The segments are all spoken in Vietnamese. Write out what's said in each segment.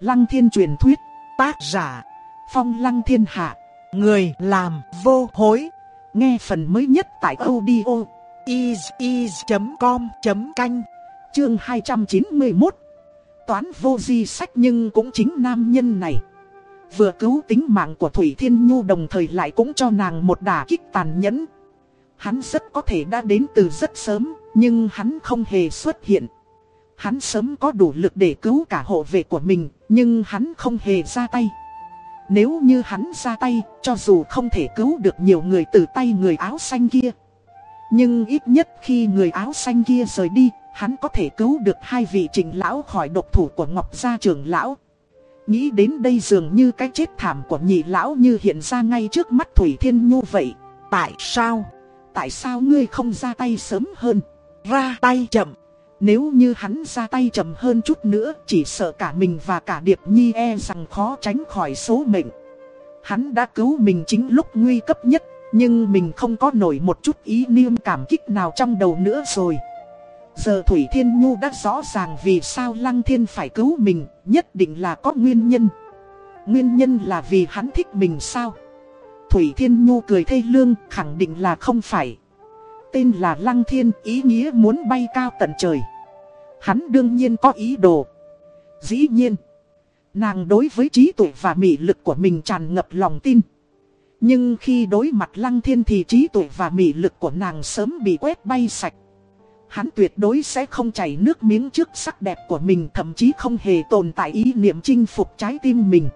Lăng thiên truyền thuyết, tác giả, phong lăng thiên hạ, người làm vô hối. Nghe phần mới nhất tại audio is.com.canh, chương 291. Toán vô di sách nhưng cũng chính nam nhân này. Vừa cứu tính mạng của Thủy Thiên Nhu đồng thời lại cũng cho nàng một đả kích tàn nhẫn. Hắn rất có thể đã đến từ rất sớm, nhưng hắn không hề xuất hiện. Hắn sớm có đủ lực để cứu cả hộ vệ của mình, nhưng hắn không hề ra tay. Nếu như hắn ra tay, cho dù không thể cứu được nhiều người từ tay người áo xanh kia. Nhưng ít nhất khi người áo xanh kia rời đi, hắn có thể cứu được hai vị trình lão khỏi độc thủ của Ngọc Gia trưởng lão. Nghĩ đến đây dường như cái chết thảm của nhị lão như hiện ra ngay trước mắt Thủy Thiên Nhu vậy. Tại sao? Tại sao ngươi không ra tay sớm hơn? Ra tay chậm. Nếu như hắn ra tay chậm hơn chút nữa chỉ sợ cả mình và cả Điệp Nhi e rằng khó tránh khỏi số mệnh. Hắn đã cứu mình chính lúc nguy cấp nhất, nhưng mình không có nổi một chút ý niệm cảm kích nào trong đầu nữa rồi. Giờ Thủy Thiên Nhu đã rõ ràng vì sao Lăng Thiên phải cứu mình, nhất định là có nguyên nhân. Nguyên nhân là vì hắn thích mình sao? Thủy Thiên Nhu cười thê lương, khẳng định là không phải. Tên là Lăng Thiên, ý nghĩa muốn bay cao tận trời. Hắn đương nhiên có ý đồ. Dĩ nhiên, nàng đối với trí tuệ và mị lực của mình tràn ngập lòng tin. Nhưng khi đối mặt Lăng Thiên thì trí tuệ và mị lực của nàng sớm bị quét bay sạch. Hắn tuyệt đối sẽ không chảy nước miếng trước sắc đẹp của mình thậm chí không hề tồn tại ý niệm chinh phục trái tim mình.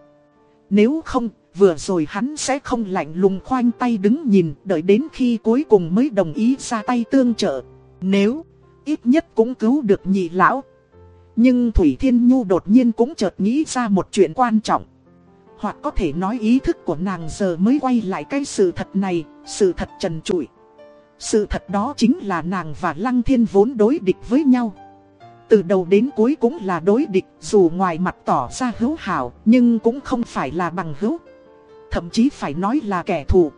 Nếu không, vừa rồi hắn sẽ không lạnh lùng khoanh tay đứng nhìn đợi đến khi cuối cùng mới đồng ý ra tay tương trợ. Nếu, ít nhất cũng cứu được nhị lão. Nhưng Thủy Thiên Nhu đột nhiên cũng chợt nghĩ ra một chuyện quan trọng. Hoặc có thể nói ý thức của nàng giờ mới quay lại cái sự thật này, sự thật trần trụi. Sự thật đó chính là nàng và Lăng Thiên vốn đối địch với nhau. Từ đầu đến cuối cũng là đối địch, dù ngoài mặt tỏ ra hữu hảo, nhưng cũng không phải là bằng hữu. Thậm chí phải nói là kẻ thù.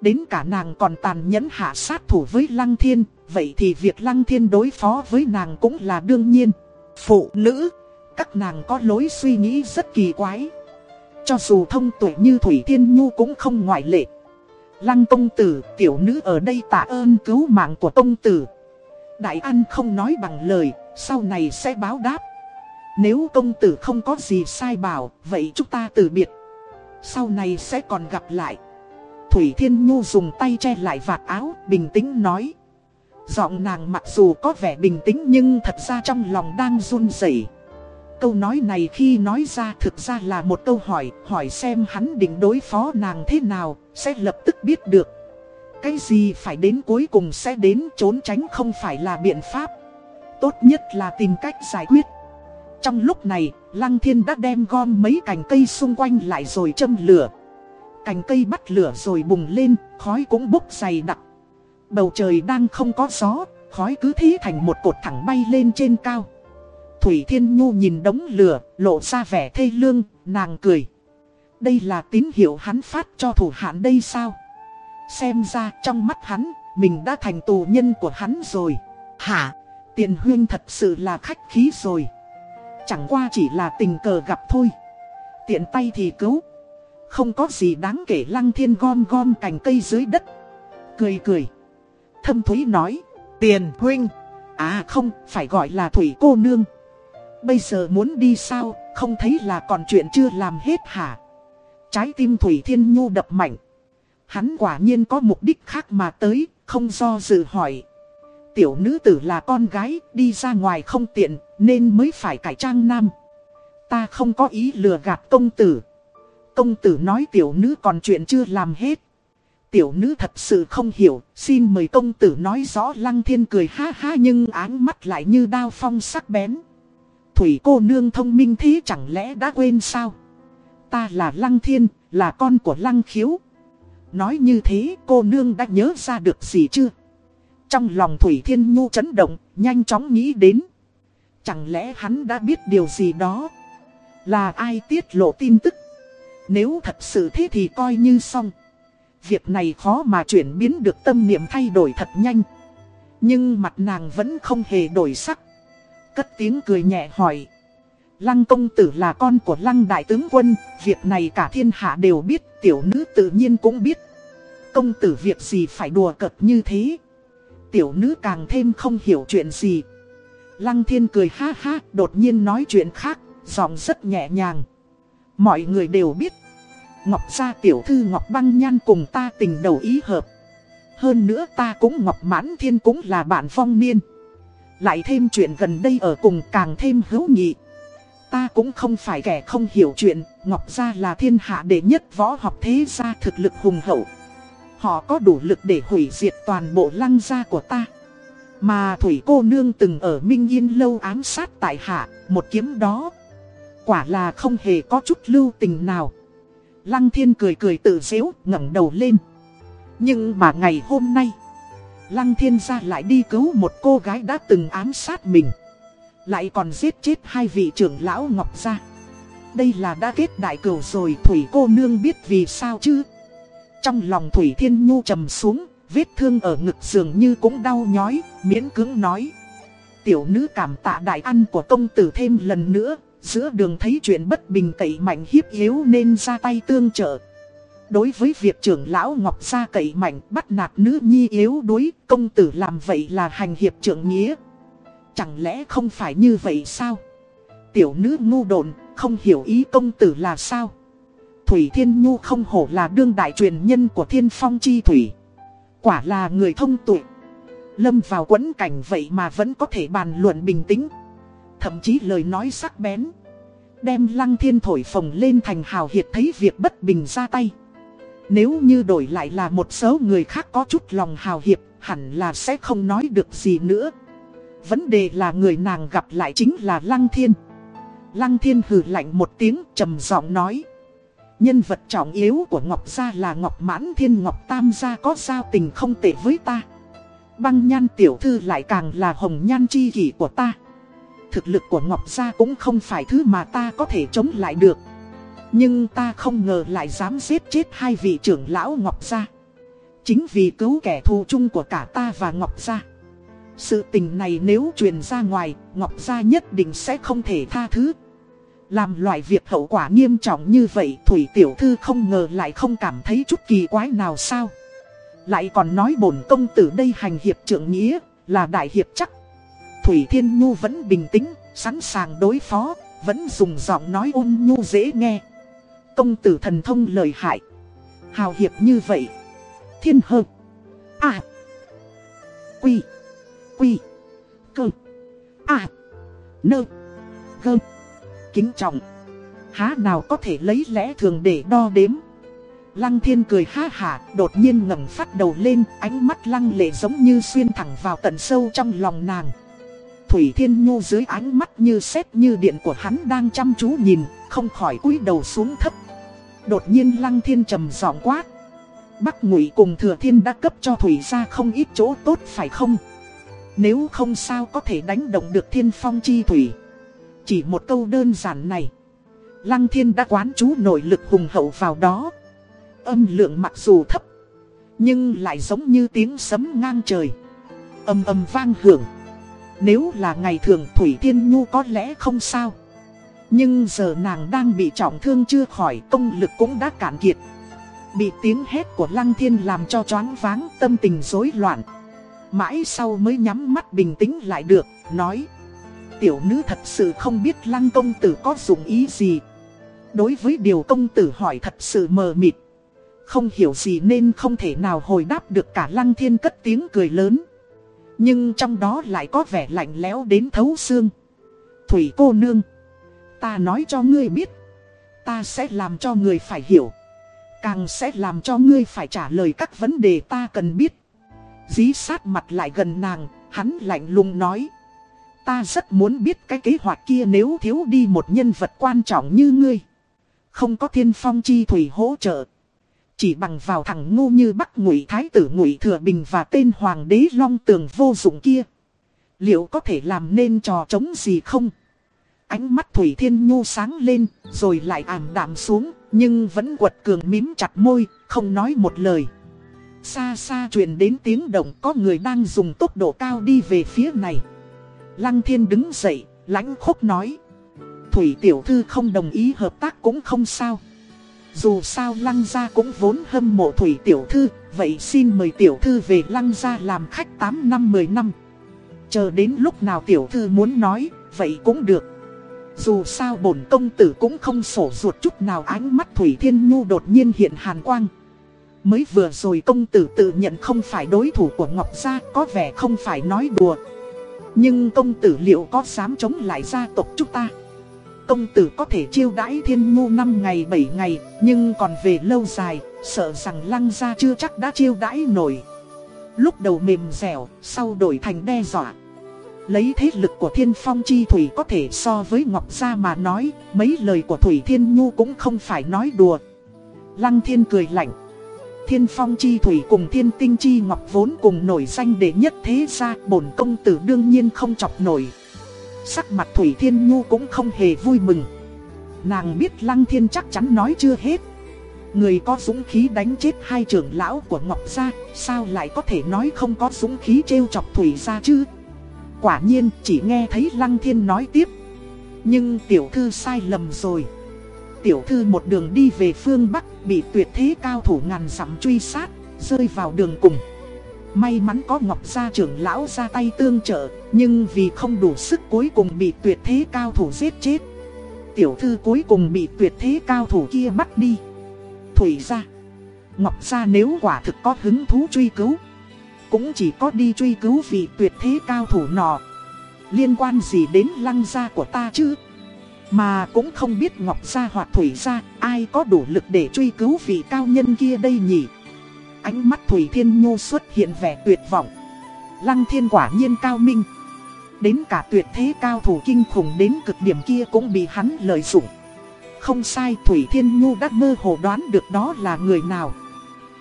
Đến cả nàng còn tàn nhẫn hạ sát thủ với Lăng Thiên, vậy thì việc Lăng Thiên đối phó với nàng cũng là đương nhiên. Phụ nữ, các nàng có lối suy nghĩ rất kỳ quái. Cho dù thông tuệ như Thủy Thiên Nhu cũng không ngoại lệ. Lăng công tử, tiểu nữ ở đây tạ ơn cứu mạng của công tử. Đại an không nói bằng lời, sau này sẽ báo đáp. Nếu công tử không có gì sai bảo, vậy chúng ta từ biệt. Sau này sẽ còn gặp lại. Thủy Thiên Nhu dùng tay che lại vạt áo, bình tĩnh nói. Giọng nàng mặc dù có vẻ bình tĩnh nhưng thật ra trong lòng đang run rẩy. Câu nói này khi nói ra thực ra là một câu hỏi, hỏi xem hắn định đối phó nàng thế nào, sẽ lập tức biết được. Cái gì phải đến cuối cùng sẽ đến trốn tránh không phải là biện pháp. Tốt nhất là tìm cách giải quyết. Trong lúc này, Lăng Thiên đã đem gom mấy cành cây xung quanh lại rồi châm lửa. Cành cây bắt lửa rồi bùng lên, khói cũng bốc dày đặc. Bầu trời đang không có gió, khói cứ thế thành một cột thẳng bay lên trên cao. Thủy Thiên Nhu nhìn đống lửa, lộ ra vẻ thê lương, nàng cười. Đây là tín hiệu hắn phát cho thủ hạn đây sao? Xem ra trong mắt hắn, mình đã thành tù nhân của hắn rồi. Hả? Tiền huyên thật sự là khách khí rồi. Chẳng qua chỉ là tình cờ gặp thôi. Tiện tay thì cứu. Không có gì đáng kể lăng thiên gom gom cành cây dưới đất. Cười cười. Thâm Thúy nói. Tiền huynh. À không, phải gọi là Thủy cô nương. Bây giờ muốn đi sao, không thấy là còn chuyện chưa làm hết hả? Trái tim Thủy Thiên Nhu đập mạnh. Hắn quả nhiên có mục đích khác mà tới, không do dự hỏi. Tiểu nữ tử là con gái, đi ra ngoài không tiện, nên mới phải cải trang nam. Ta không có ý lừa gạt công tử. Công tử nói tiểu nữ còn chuyện chưa làm hết. Tiểu nữ thật sự không hiểu, xin mời công tử nói rõ lăng thiên cười ha ha nhưng áng mắt lại như đao phong sắc bén. Thủy cô nương thông minh thế chẳng lẽ đã quên sao? Ta là lăng thiên, là con của lăng khiếu. Nói như thế cô nương đã nhớ ra được gì chưa? Trong lòng Thủy Thiên Nhu chấn động, nhanh chóng nghĩ đến. Chẳng lẽ hắn đã biết điều gì đó? Là ai tiết lộ tin tức? Nếu thật sự thế thì coi như xong. Việc này khó mà chuyển biến được tâm niệm thay đổi thật nhanh. Nhưng mặt nàng vẫn không hề đổi sắc. Cất tiếng cười nhẹ hỏi. Lăng công tử là con của lăng đại tướng quân, việc này cả thiên hạ đều biết, tiểu nữ tự nhiên cũng biết. Công tử việc gì phải đùa cợt như thế? Tiểu nữ càng thêm không hiểu chuyện gì. Lăng thiên cười ha ha, đột nhiên nói chuyện khác, giọng rất nhẹ nhàng. Mọi người đều biết, Ngọc gia tiểu thư Ngọc băng nhan cùng ta tình đầu ý hợp. Hơn nữa ta cũng Ngọc mãn thiên cũng là bạn phong niên. Lại thêm chuyện gần đây ở cùng càng thêm hữu nghị. Ta cũng không phải kẻ không hiểu chuyện, Ngọc Gia là thiên hạ đệ nhất võ học thế gia thực lực hùng hậu. Họ có đủ lực để hủy diệt toàn bộ lăng gia của ta. Mà Thủy cô nương từng ở Minh Yên lâu ám sát tại hạ, một kiếm đó. Quả là không hề có chút lưu tình nào. Lăng thiên cười cười tự dễu, ngẩng đầu lên. Nhưng mà ngày hôm nay, Lăng thiên gia lại đi cứu một cô gái đã từng ám sát mình. Lại còn giết chết hai vị trưởng lão Ngọc Gia Đây là đã kết đại cửu rồi Thủy cô nương biết vì sao chứ Trong lòng Thủy Thiên Nhu trầm xuống Vết thương ở ngực dường như cũng đau nhói Miễn cứng nói Tiểu nữ cảm tạ đại ăn của công tử thêm lần nữa Giữa đường thấy chuyện bất bình cậy mạnh hiếp yếu nên ra tay tương trợ Đối với việc trưởng lão Ngọc Gia cậy mạnh bắt nạt nữ nhi yếu đuối Công tử làm vậy là hành hiệp trưởng nghĩa Chẳng lẽ không phải như vậy sao? Tiểu nữ ngu đồn, không hiểu ý công tử là sao? Thủy Thiên Nhu không hổ là đương đại truyền nhân của thiên phong chi thủy. Quả là người thông tuệ. Lâm vào quẫn cảnh vậy mà vẫn có thể bàn luận bình tĩnh. Thậm chí lời nói sắc bén. Đem lăng thiên thổi phồng lên thành hào hiệt thấy việc bất bình ra tay. Nếu như đổi lại là một số người khác có chút lòng hào hiệp, hẳn là sẽ không nói được gì nữa. Vấn đề là người nàng gặp lại chính là Lăng Thiên. Lăng Thiên hừ lạnh một tiếng trầm giọng nói. Nhân vật trọng yếu của Ngọc Gia là Ngọc Mãn Thiên Ngọc Tam Gia có giao tình không tệ với ta. Băng nhan tiểu thư lại càng là hồng nhan chi kỷ của ta. Thực lực của Ngọc Gia cũng không phải thứ mà ta có thể chống lại được. Nhưng ta không ngờ lại dám giết chết hai vị trưởng lão Ngọc Gia. Chính vì cứu kẻ thù chung của cả ta và Ngọc Gia. Sự tình này nếu truyền ra ngoài, Ngọc Gia nhất định sẽ không thể tha thứ. Làm loại việc hậu quả nghiêm trọng như vậy, Thủy Tiểu Thư không ngờ lại không cảm thấy chút kỳ quái nào sao. Lại còn nói bổn công tử đây hành hiệp trưởng nghĩa, là đại hiệp chắc. Thủy Thiên Nhu vẫn bình tĩnh, sẵn sàng đối phó, vẫn dùng giọng nói ôn nhu dễ nghe. Công tử thần thông lời hại. Hào hiệp như vậy. Thiên hợp. À. Quy quy. Cơ. À. Nơ. Gơ. Kính trọng. Há nào có thể lấy lẽ thường để đo đếm. Lăng thiên cười ha hả, đột nhiên ngẩng phát đầu lên, ánh mắt lăng lệ giống như xuyên thẳng vào tận sâu trong lòng nàng. Thủy Thiên Nhu dưới ánh mắt như sét như điện của hắn đang chăm chú nhìn, không khỏi cúi đầu xuống thấp. Đột nhiên Lăng Thiên trầm giọng quát. Bắc Ngụy cùng Thừa Thiên đã cấp cho Thủy ra không ít chỗ tốt phải không? Nếu không sao có thể đánh động được thiên phong chi thủy Chỉ một câu đơn giản này Lăng thiên đã quán chú nội lực hùng hậu vào đó Âm lượng mặc dù thấp Nhưng lại giống như tiếng sấm ngang trời Âm âm vang hưởng nếu là ngày thường Thủy Thiên Nhu có lẽ không sao. Nhưng giờ nàng đang bị trọng thương chưa khỏi Công lực cũng đã cạn kiệt. Bị tiếng hét của Lăng Thiên làm cho choáng váng tâm tình rối loạn. Mãi sau mới nhắm mắt bình tĩnh lại được, nói Tiểu nữ thật sự không biết lăng công tử có dụng ý gì. Đối với điều công tử hỏi thật sự mờ mịt. Không hiểu gì nên không thể nào hồi đáp được cả. Lăng thiên cất tiếng cười lớn nhưng trong đó lại có vẻ lạnh lẽo đến thấu xương Thủy cô nương Ta nói cho ngươi biết Ta sẽ làm cho người phải hiểu Càng sẽ làm cho ngươi phải trả lời các vấn đề ta cần biết Dí sát mặt lại gần nàng, hắn lạnh lùng nói. Ta rất muốn biết cái kế hoạch kia nếu thiếu đi một nhân vật quan trọng như ngươi. Không có thiên phong chi thủy hỗ trợ. Chỉ bằng vào thằng ngu như Bắc Ngụy Thái tử Ngụy Thừa Bình và tên Hoàng đế Long Tường vô dụng kia. Liệu có thể làm nên trò chống gì không? Ánh mắt Thủy Thiên Nhu sáng lên, rồi lại ảm đạm xuống, nhưng vẫn quật cường mím chặt môi, không nói một lời. Xa xa truyền đến tiếng động có người đang dùng tốc độ cao đi về phía này. Lăng thiên đứng dậy, lãnh khốc nói. Thủy tiểu thư không đồng ý hợp tác cũng không sao. Dù sao lăng gia cũng vốn hâm mộ Thủy tiểu thư, vậy xin mời tiểu thư về lăng gia làm khách 8 năm 10 năm. Chờ đến lúc nào tiểu thư muốn nói, vậy cũng được. Dù sao bổn công tử cũng không sổ ruột chút nào ánh mắt Thủy Thiên Nhu đột nhiên hiện hàn quang. Mới vừa rồi công tử tự nhận không phải đối thủ của Ngọc Gia có vẻ không phải nói đùa. Nhưng công tử liệu có dám chống lại gia tộc chúng ta? Công tử có thể chiêu đãi Thiên Nhu 5 ngày 7 ngày, nhưng còn về lâu dài, sợ rằng Lăng Gia chưa chắc đã chiêu đãi nổi. Lúc đầu mềm dẻo, sau đổi thành đe dọa. Lấy thế lực của thiên phong chi thủy có thể so với Ngọc Gia mà nói, mấy lời của Thủy Thiên Nhu cũng không phải nói đùa. Lăng Thiên cười lạnh. Thiên phong chi thủy cùng thiên tinh chi ngọc vốn cùng nổi danh đệ nhất thế gia bổn công tử đương nhiên không chọc nổi. Sắc mặt Thủy Thiên Nhu cũng không hề vui mừng. Nàng biết Lăng Thiên chắc chắn nói chưa hết. Người có dũng khí đánh chết hai trưởng lão của Ngọc Gia, sao lại có thể nói không có dũng khí trêu chọc Thủy Gia chứ? Quả nhiên chỉ nghe thấy Lăng Thiên nói tiếp. Nhưng tiểu thư sai lầm rồi. Tiểu thư một đường đi về phương Bắc bị tuyệt thế cao thủ ngàn dặm truy sát, rơi vào đường cùng. May mắn có Ngọc Gia trưởng lão ra tay tương trợ, nhưng vì không đủ sức cuối cùng bị tuyệt thế cao thủ giết chết. Tiểu thư cuối cùng bị tuyệt thế cao thủ kia bắt đi. Thủy ra. Ngọc Gia nếu quả thực có hứng thú truy cứu cũng chỉ có đi truy cứu vì tuyệt thế cao thủ nọ. Liên quan gì đến lăng gia của ta chứ? Mà cũng không biết Ngọc Gia hoặc Thủy Gia, ai có đủ lực để truy cứu vị cao nhân kia đây nhỉ? Ánh mắt Thủy Thiên Nhu xuất hiện vẻ tuyệt vọng. Lăng thiên quả nhiên cao minh. Đến cả tuyệt thế cao thủ kinh khủng đến cực điểm kia cũng bị hắn lợi dụng. Không sai, Thủy Thiên Nhu đã mơ hồ đoán được đó là người nào.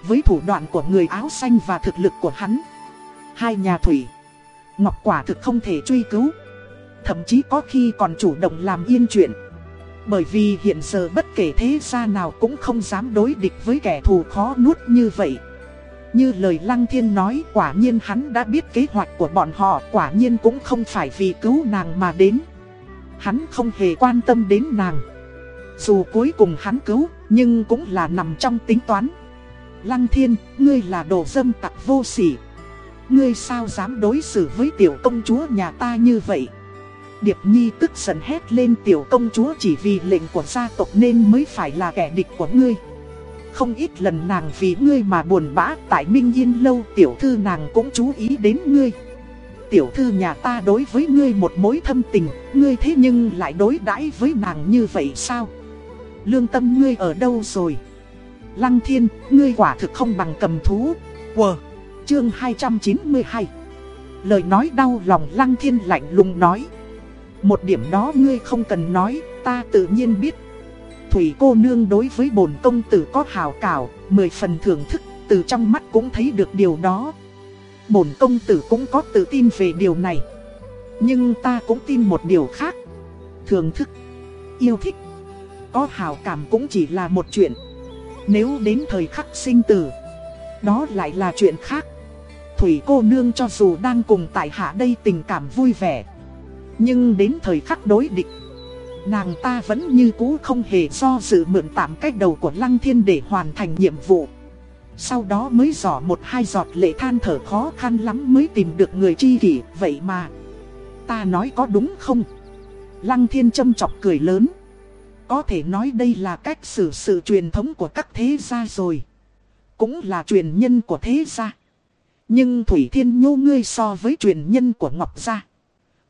Với thủ đoạn của người áo xanh và thực lực của hắn, Hai nhà thủy Ngọc quả thực không thể truy cứu Thậm chí có khi còn chủ động làm yên chuyện Bởi vì hiện giờ bất kể thế gia nào cũng không dám đối địch với kẻ thù khó nuốt như vậy như lời Lăng Thiên nói quả nhiên hắn đã biết kế hoạch của bọn họ Quả nhiên cũng không phải vì cứu nàng mà đến Hắn không hề quan tâm đến nàng Dù cuối cùng hắn cứu nhưng cũng là nằm trong tính toán Lăng thiên, ngươi là đồ dâm tặc vô sỉ. Ngươi sao dám đối xử với tiểu công chúa nhà ta như vậy? Điệp Nhi tức giận hét lên tiểu công chúa chỉ vì lệnh của gia tộc nên mới phải là kẻ địch của ngươi. Không ít lần nàng vì ngươi mà buồn bã tại Minh Yên Lâu tiểu thư nàng cũng chú ý đến ngươi. Tiểu thư nhà ta đối với ngươi một mối thâm tình, ngươi thế nhưng lại đối đãi với nàng như vậy sao? Lương tâm ngươi ở đâu rồi? Lăng thiên, ngươi quả thực không bằng cầm thú. Quờ, chương 292. Lời nói đau lòng lăng thiên lạnh lùng nói. Một điểm đó ngươi không cần nói, ta tự nhiên biết. Thủy cô nương đối với bổn công tử có hào cảo, mười phần thưởng thức, từ trong mắt cũng thấy được điều đó. Bổn công tử cũng có tự tin về điều này. Nhưng ta cũng tin một điều khác. Thưởng thức, yêu thích, có hào cảm cũng chỉ là một chuyện. Nếu đến thời khắc sinh tử Đó lại là chuyện khác Thủy cô nương cho dù đang cùng tại hạ đây tình cảm vui vẻ Nhưng đến thời khắc đối địch Nàng ta vẫn như cũ không hề do dự mượn tạm cách đầu của Lăng Thiên để hoàn thành nhiệm vụ Sau đó mới giỏ một hai giọt lệ than thở khó khăn lắm mới tìm được người chi kỷ, Vậy mà Ta nói có đúng không Lăng Thiên châm chọc cười lớn có thể nói đây là cách xử sự truyền thống của các thế gia rồi. Cũng là truyền nhân của thế gia. Nhưng Thủy Thiên Nhô ngươi so với truyền nhân của Ngọc gia.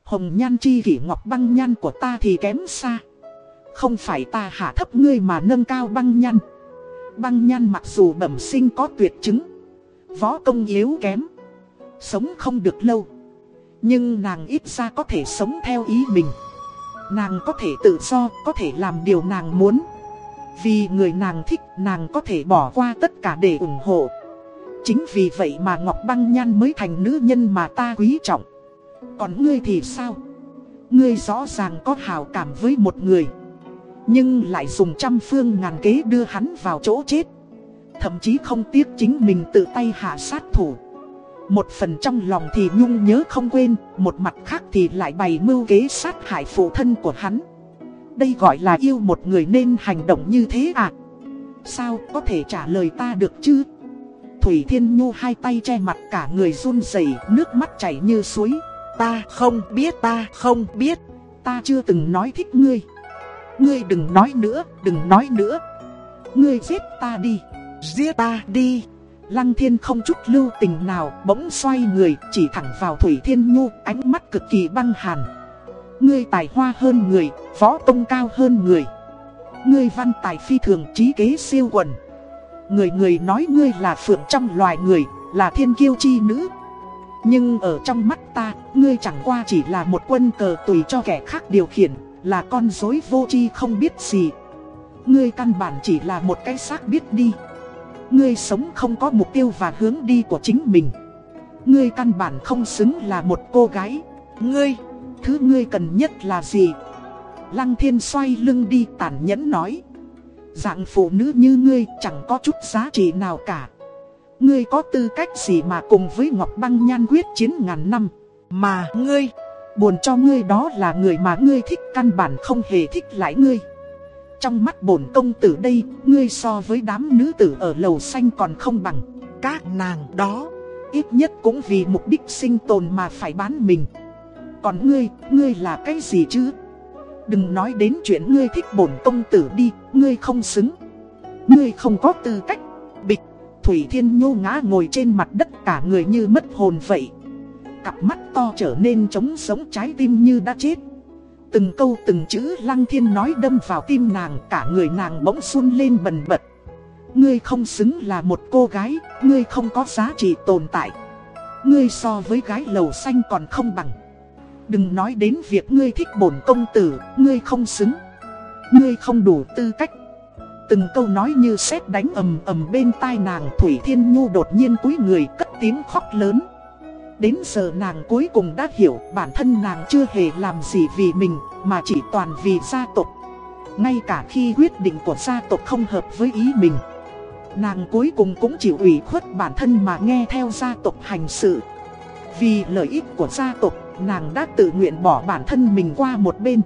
Hồng nhan chi kỷ Ngọc băng nhan của ta thì kém xa. Không phải ta hạ thấp ngươi mà nâng cao băng nhan. Băng nhan mặc dù bẩm sinh có tuyệt chứng. Võ công yếu kém. Sống không được lâu. Nhưng nàng ít ra có thể sống theo ý mình. Nàng có thể tự do, có thể làm điều nàng muốn Vì người nàng thích, nàng có thể bỏ qua tất cả để ủng hộ Chính vì vậy mà Ngọc Băng Nhan mới thành nữ nhân mà ta quý trọng còn ngươi thì sao? Ngươi rõ ràng có hào cảm với một người Nhưng lại dùng trăm phương ngàn kế đưa hắn vào chỗ chết Thậm chí không tiếc chính mình tự tay hạ sát thủ một phần trong lòng thì nhung nhớ không quên, một mặt khác thì lại bày mưu kế sát hại phụ thân của hắn. đây gọi là yêu một người nên hành động như thế à? Sao có thể trả lời ta được chứ? Thủy Thiên Nhu hai tay che mặt cả người run rẩy, nước mắt chảy như suối. Ta không biết, ta không biết, ta chưa từng nói thích ngươi. Ngươi đừng nói nữa, đừng nói nữa. Ngươi giết ta đi, giết ta đi. Lăng thiên không chút lưu tình nào, bỗng xoay người, chỉ thẳng vào Thủy Thiên Nhu, ánh mắt cực kỳ băng hàn. Ngươi tài hoa hơn người, võ tông cao hơn người. Ngươi văn tài phi thường trí kế siêu quần. Người người nói ngươi là phượng trong loài người, là thiên kiêu chi nữ. Nhưng ở trong mắt ta, ngươi chẳng qua chỉ là một quân cờ tùy cho kẻ khác điều khiển, là con dối vô chi không biết gì. Ngươi căn bản chỉ là một cái xác biết đi. Ngươi sống không có mục tiêu và hướng đi của chính mình. Ngươi căn bản không xứng là một cô gái. Ngươi, thứ ngươi cần nhất là gì? Lăng thiên xoay lưng đi tàn nhẫn nói. Dạng phụ nữ như ngươi chẳng có chút giá trị nào cả. Ngươi có tư cách gì mà cùng với Ngọc Băng Nhan quyết chiến ngàn năm. Mà ngươi, buồn cho ngươi đó là người mà ngươi thích căn bản không hề thích lại ngươi. Trong mắt bổn công tử đây, ngươi so với đám nữ tử ở lầu xanh còn không bằng. Các nàng đó, ít nhất cũng vì mục đích sinh tồn mà phải bán mình. Còn ngươi, ngươi là cái gì chứ? Đừng nói đến chuyện ngươi thích bổn công tử đi, ngươi không xứng. Ngươi không có tư cách. Thủy Thiên Nhu ngã ngồi trên mặt đất cả người như mất hồn vậy. Cặp mắt to trở nên trống sống trái tim như đã chết. Từng câu từng chữ Lăng Thiên nói đâm vào tim nàng cả người nàng bỗng run lên bần bật. Ngươi không xứng là một cô gái, ngươi không có giá trị tồn tại. Ngươi so với gái lầu xanh còn không bằng. Đừng nói đến việc ngươi thích bổn công tử, ngươi không xứng. Ngươi không đủ tư cách. Từng câu nói như sét đánh ầm ầm bên tai nàng Thủy Thiên Nhu đột nhiên cúi người cất tiếng khóc lớn. Đến giờ nàng cuối cùng đã hiểu bản thân nàng chưa hề làm gì vì mình mà chỉ toàn vì gia tộc. Ngay cả khi quyết định của gia tộc không hợp với ý mình. Nàng cuối cùng cũng chịu ủy khuất bản thân mà nghe theo gia tộc hành sự. Vì lợi ích của gia tộc, nàng đã tự nguyện bỏ bản thân mình qua một bên.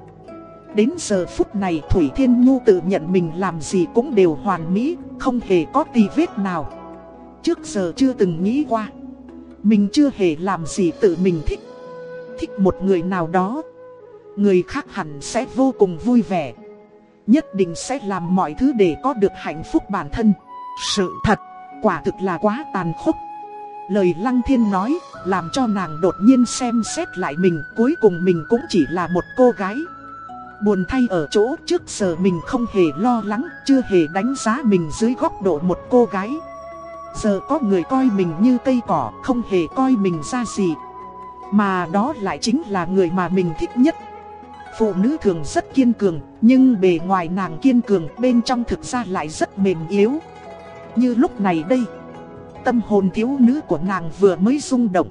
Đến giờ phút này Thủy Thiên Nhu tự nhận mình làm gì cũng đều hoàn mỹ, không hề có tì vết nào. Trước giờ chưa từng nghĩ qua. Mình chưa hề làm gì tự mình thích. Thích một người nào đó. Người khác hẳn sẽ vô cùng vui vẻ. Nhất định sẽ làm mọi thứ để có được hạnh phúc bản thân. Sự thật, quả thực là quá tàn khốc. Lời Lăng Thiên nói, làm cho nàng đột nhiên xem xét lại mình, cuối cùng mình cũng chỉ là một cô gái. Buồn thay ở chỗ trước giờ mình không hề lo lắng, chưa hề đánh giá mình dưới góc độ một cô gái. Giờ có người coi mình như cây cỏ, không hề coi mình ra gì. Mà đó lại chính là người mà mình thích nhất. Phụ nữ thường rất kiên cường, nhưng bề ngoài nàng kiên cường bên trong thực ra lại rất mềm yếu. Như lúc này đây, tâm hồn thiếu nữ của nàng vừa mới rung động.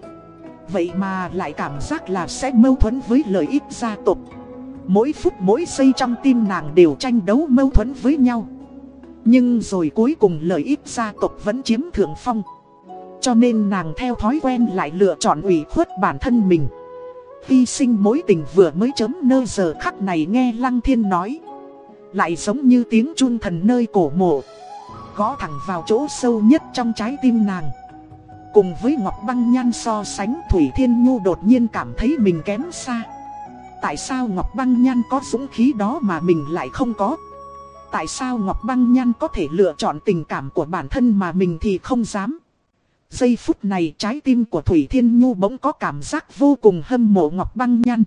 Vậy mà lại cảm giác là sẽ mâu thuẫn với lợi ích gia tộc. Mỗi phút mỗi giây trong tim nàng đều tranh đấu mâu thuẫn với nhau. Nhưng rồi cuối cùng lợi ích gia tộc vẫn chiếm thượng phong. Cho nên nàng theo thói quen lại lựa chọn ủy khuất bản thân mình. Hy sinh mối tình vừa mới chấm nơ giờ khắc này nghe Lăng Thiên nói. Lại giống như tiếng chun thần nơi cổ mộ. Gõ thẳng vào chỗ sâu nhất trong trái tim nàng. Cùng với Ngọc Băng Nhan so sánh, Thủy Thiên Nhu đột nhiên cảm thấy mình kém xa. Tại sao Ngọc Băng Nhan có dũng khí đó mà mình lại không có? Tại sao Ngọc Băng Nhan có thể lựa chọn tình cảm của bản thân mà mình thì không dám? Giây phút này trái tim của Thủy Thiên Nhu bỗng có cảm giác vô cùng hâm mộ Ngọc Băng Nhan.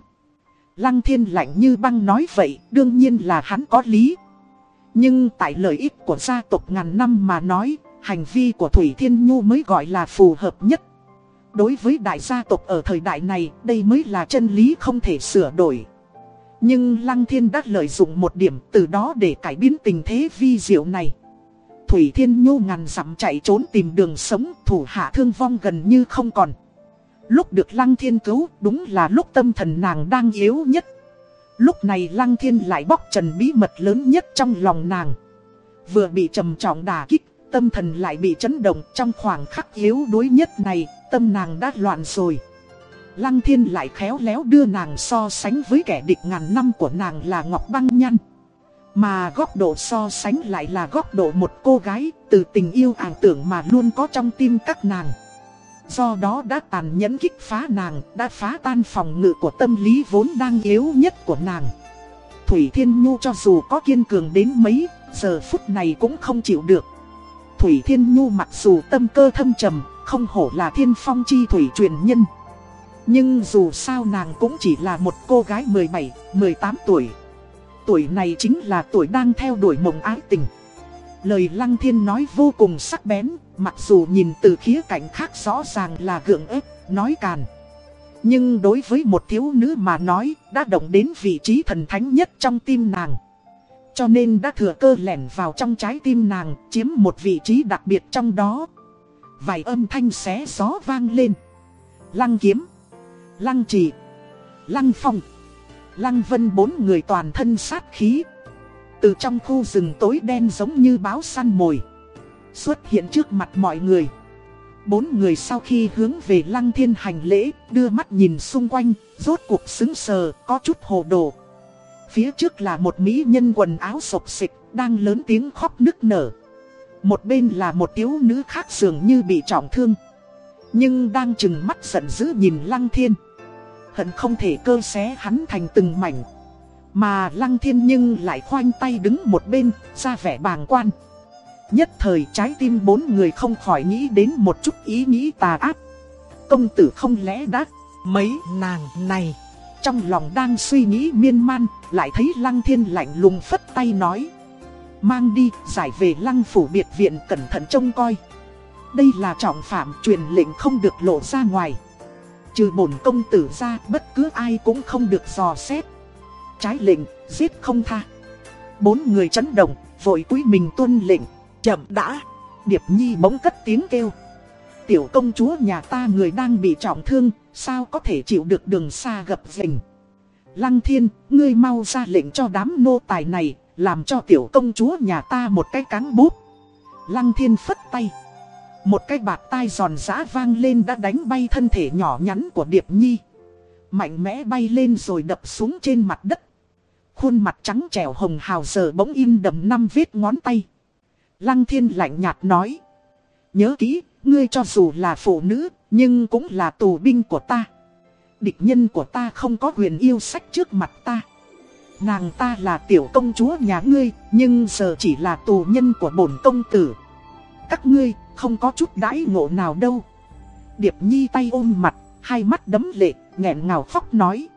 Lăng Thiên lạnh như băng nói vậy, đương nhiên là hắn có lý. Nhưng tại lợi ích của gia tộc ngàn năm mà nói, hành vi của Thủy Thiên Nhu mới gọi là phù hợp nhất. Đối với đại gia tộc ở thời đại này, đây mới là chân lý không thể sửa đổi. Nhưng Lăng Thiên đã lợi dụng một điểm từ đó để cải biến tình thế vi diệu này. Thủy Thiên Nhu ngàn dặm chạy trốn tìm đường sống, thủ hạ thương vong gần như không còn. Lúc được Lăng Thiên cứu, đúng là lúc tâm thần nàng đang yếu nhất. Lúc này Lăng Thiên lại bóc trần bí mật lớn nhất trong lòng nàng. Vừa bị trầm trọng đả kích, tâm thần lại bị chấn động trong khoảng khắc yếu đuối nhất này, tâm nàng đã loạn rồi. Lăng thiên lại khéo léo đưa nàng so sánh với kẻ địch ngàn năm của nàng là Ngọc Băng Nhăn. Mà góc độ so sánh lại là góc độ một cô gái từ tình yêu ảo tưởng mà luôn có trong tim các nàng. Do đó đã tàn nhẫn kích phá nàng, đã phá tan phòng ngự của tâm lý vốn đang yếu nhất của nàng. Thủy Thiên Nhu cho dù có kiên cường đến mấy, giờ phút này cũng không chịu được. Thủy Thiên Nhu mặc dù tâm cơ thâm trầm, không hổ là thiên phong chi thủy truyền nhân. Nhưng dù sao nàng cũng chỉ là một cô gái 17, 18 tuổi. Tuổi này chính là tuổi đang theo đuổi mộng ái tình. Lời Lăng Thiên nói vô cùng sắc bén, mặc dù nhìn từ khía cạnh khác rõ ràng là gượng ép, nói càn. Nhưng đối với một thiếu nữ mà nói, đã động đến vị trí thần thánh nhất trong tim nàng. Cho nên đã thừa cơ lẻn vào trong trái tim nàng, chiếm một vị trí đặc biệt trong đó. Vài âm thanh xé gió vang lên. Lăng kiếm, lăng trì, lăng phong, lăng vân bốn người toàn thân sát khí. Từ trong khu rừng tối đen giống như báo săn mồi. Xuất hiện trước mặt mọi người. Bốn người sau khi hướng về lăng thiên hành lễ, đưa mắt nhìn xung quanh, rốt cuộc xứng sờ, có chút hồ đồ. Phía trước là một mỹ nhân quần áo sộc xịch, đang lớn tiếng khóc nức nở. Một bên là một thiếu nữ khác dường như bị trọng thương. Nhưng đang chừng mắt giận dữ nhìn lăng thiên. Hận không thể cơ xé hắn thành từng mảnh. Mà lăng thiên nhưng lại khoanh tay đứng một bên, ra vẻ bàng quan. Nhất thời trái tim bốn người không khỏi nghĩ đến một chút ý nghĩ tà ác. Công tử không lẽ đã mấy nàng này. Trong lòng đang suy nghĩ miên man, lại thấy lăng thiên lạnh lùng phất tay nói. Mang đi, giải về lăng phủ biệt viện cẩn thận trông coi. Đây là trọng phạm truyền lệnh không được lộ ra ngoài. Trừ bổn công tử ra, bất cứ ai cũng không được dò xét. Trái lệnh, giết không tha. Bốn người chấn động, vội cúi mình tuân lệnh. Chậm đã, Điệp Nhi bỗng cất tiếng kêu. Tiểu công chúa nhà ta người đang bị trọng thương, sao có thể chịu được đường xa gập rình. Lăng thiên, ngươi mau ra lệnh cho đám nô tài này, làm cho tiểu công chúa nhà ta một cái cắn bút. Lăng thiên phất tay. Một cái bạt tai giòn giã vang lên đã đánh bay thân thể nhỏ nhắn của Điệp Nhi. Mạnh mẽ bay lên rồi đập xuống trên mặt đất. Khuôn mặt trắng trẻo hồng hào giờ bỗng in đầm năm vết ngón tay. Lăng thiên lạnh nhạt nói. Nhớ kỹ, ngươi cho dù là phụ nữ, nhưng cũng là tù binh của ta. Địch nhân của ta không có quyền yêu sách trước mặt ta. Nàng ta là tiểu công chúa nhà ngươi, nhưng giờ chỉ là tù nhân của bổn công tử. Các ngươi, không có chút đãi ngộ nào đâu. Điệp Nhi tay ôm mặt, hai mắt đấm lệ, nghẹn ngào khóc nói.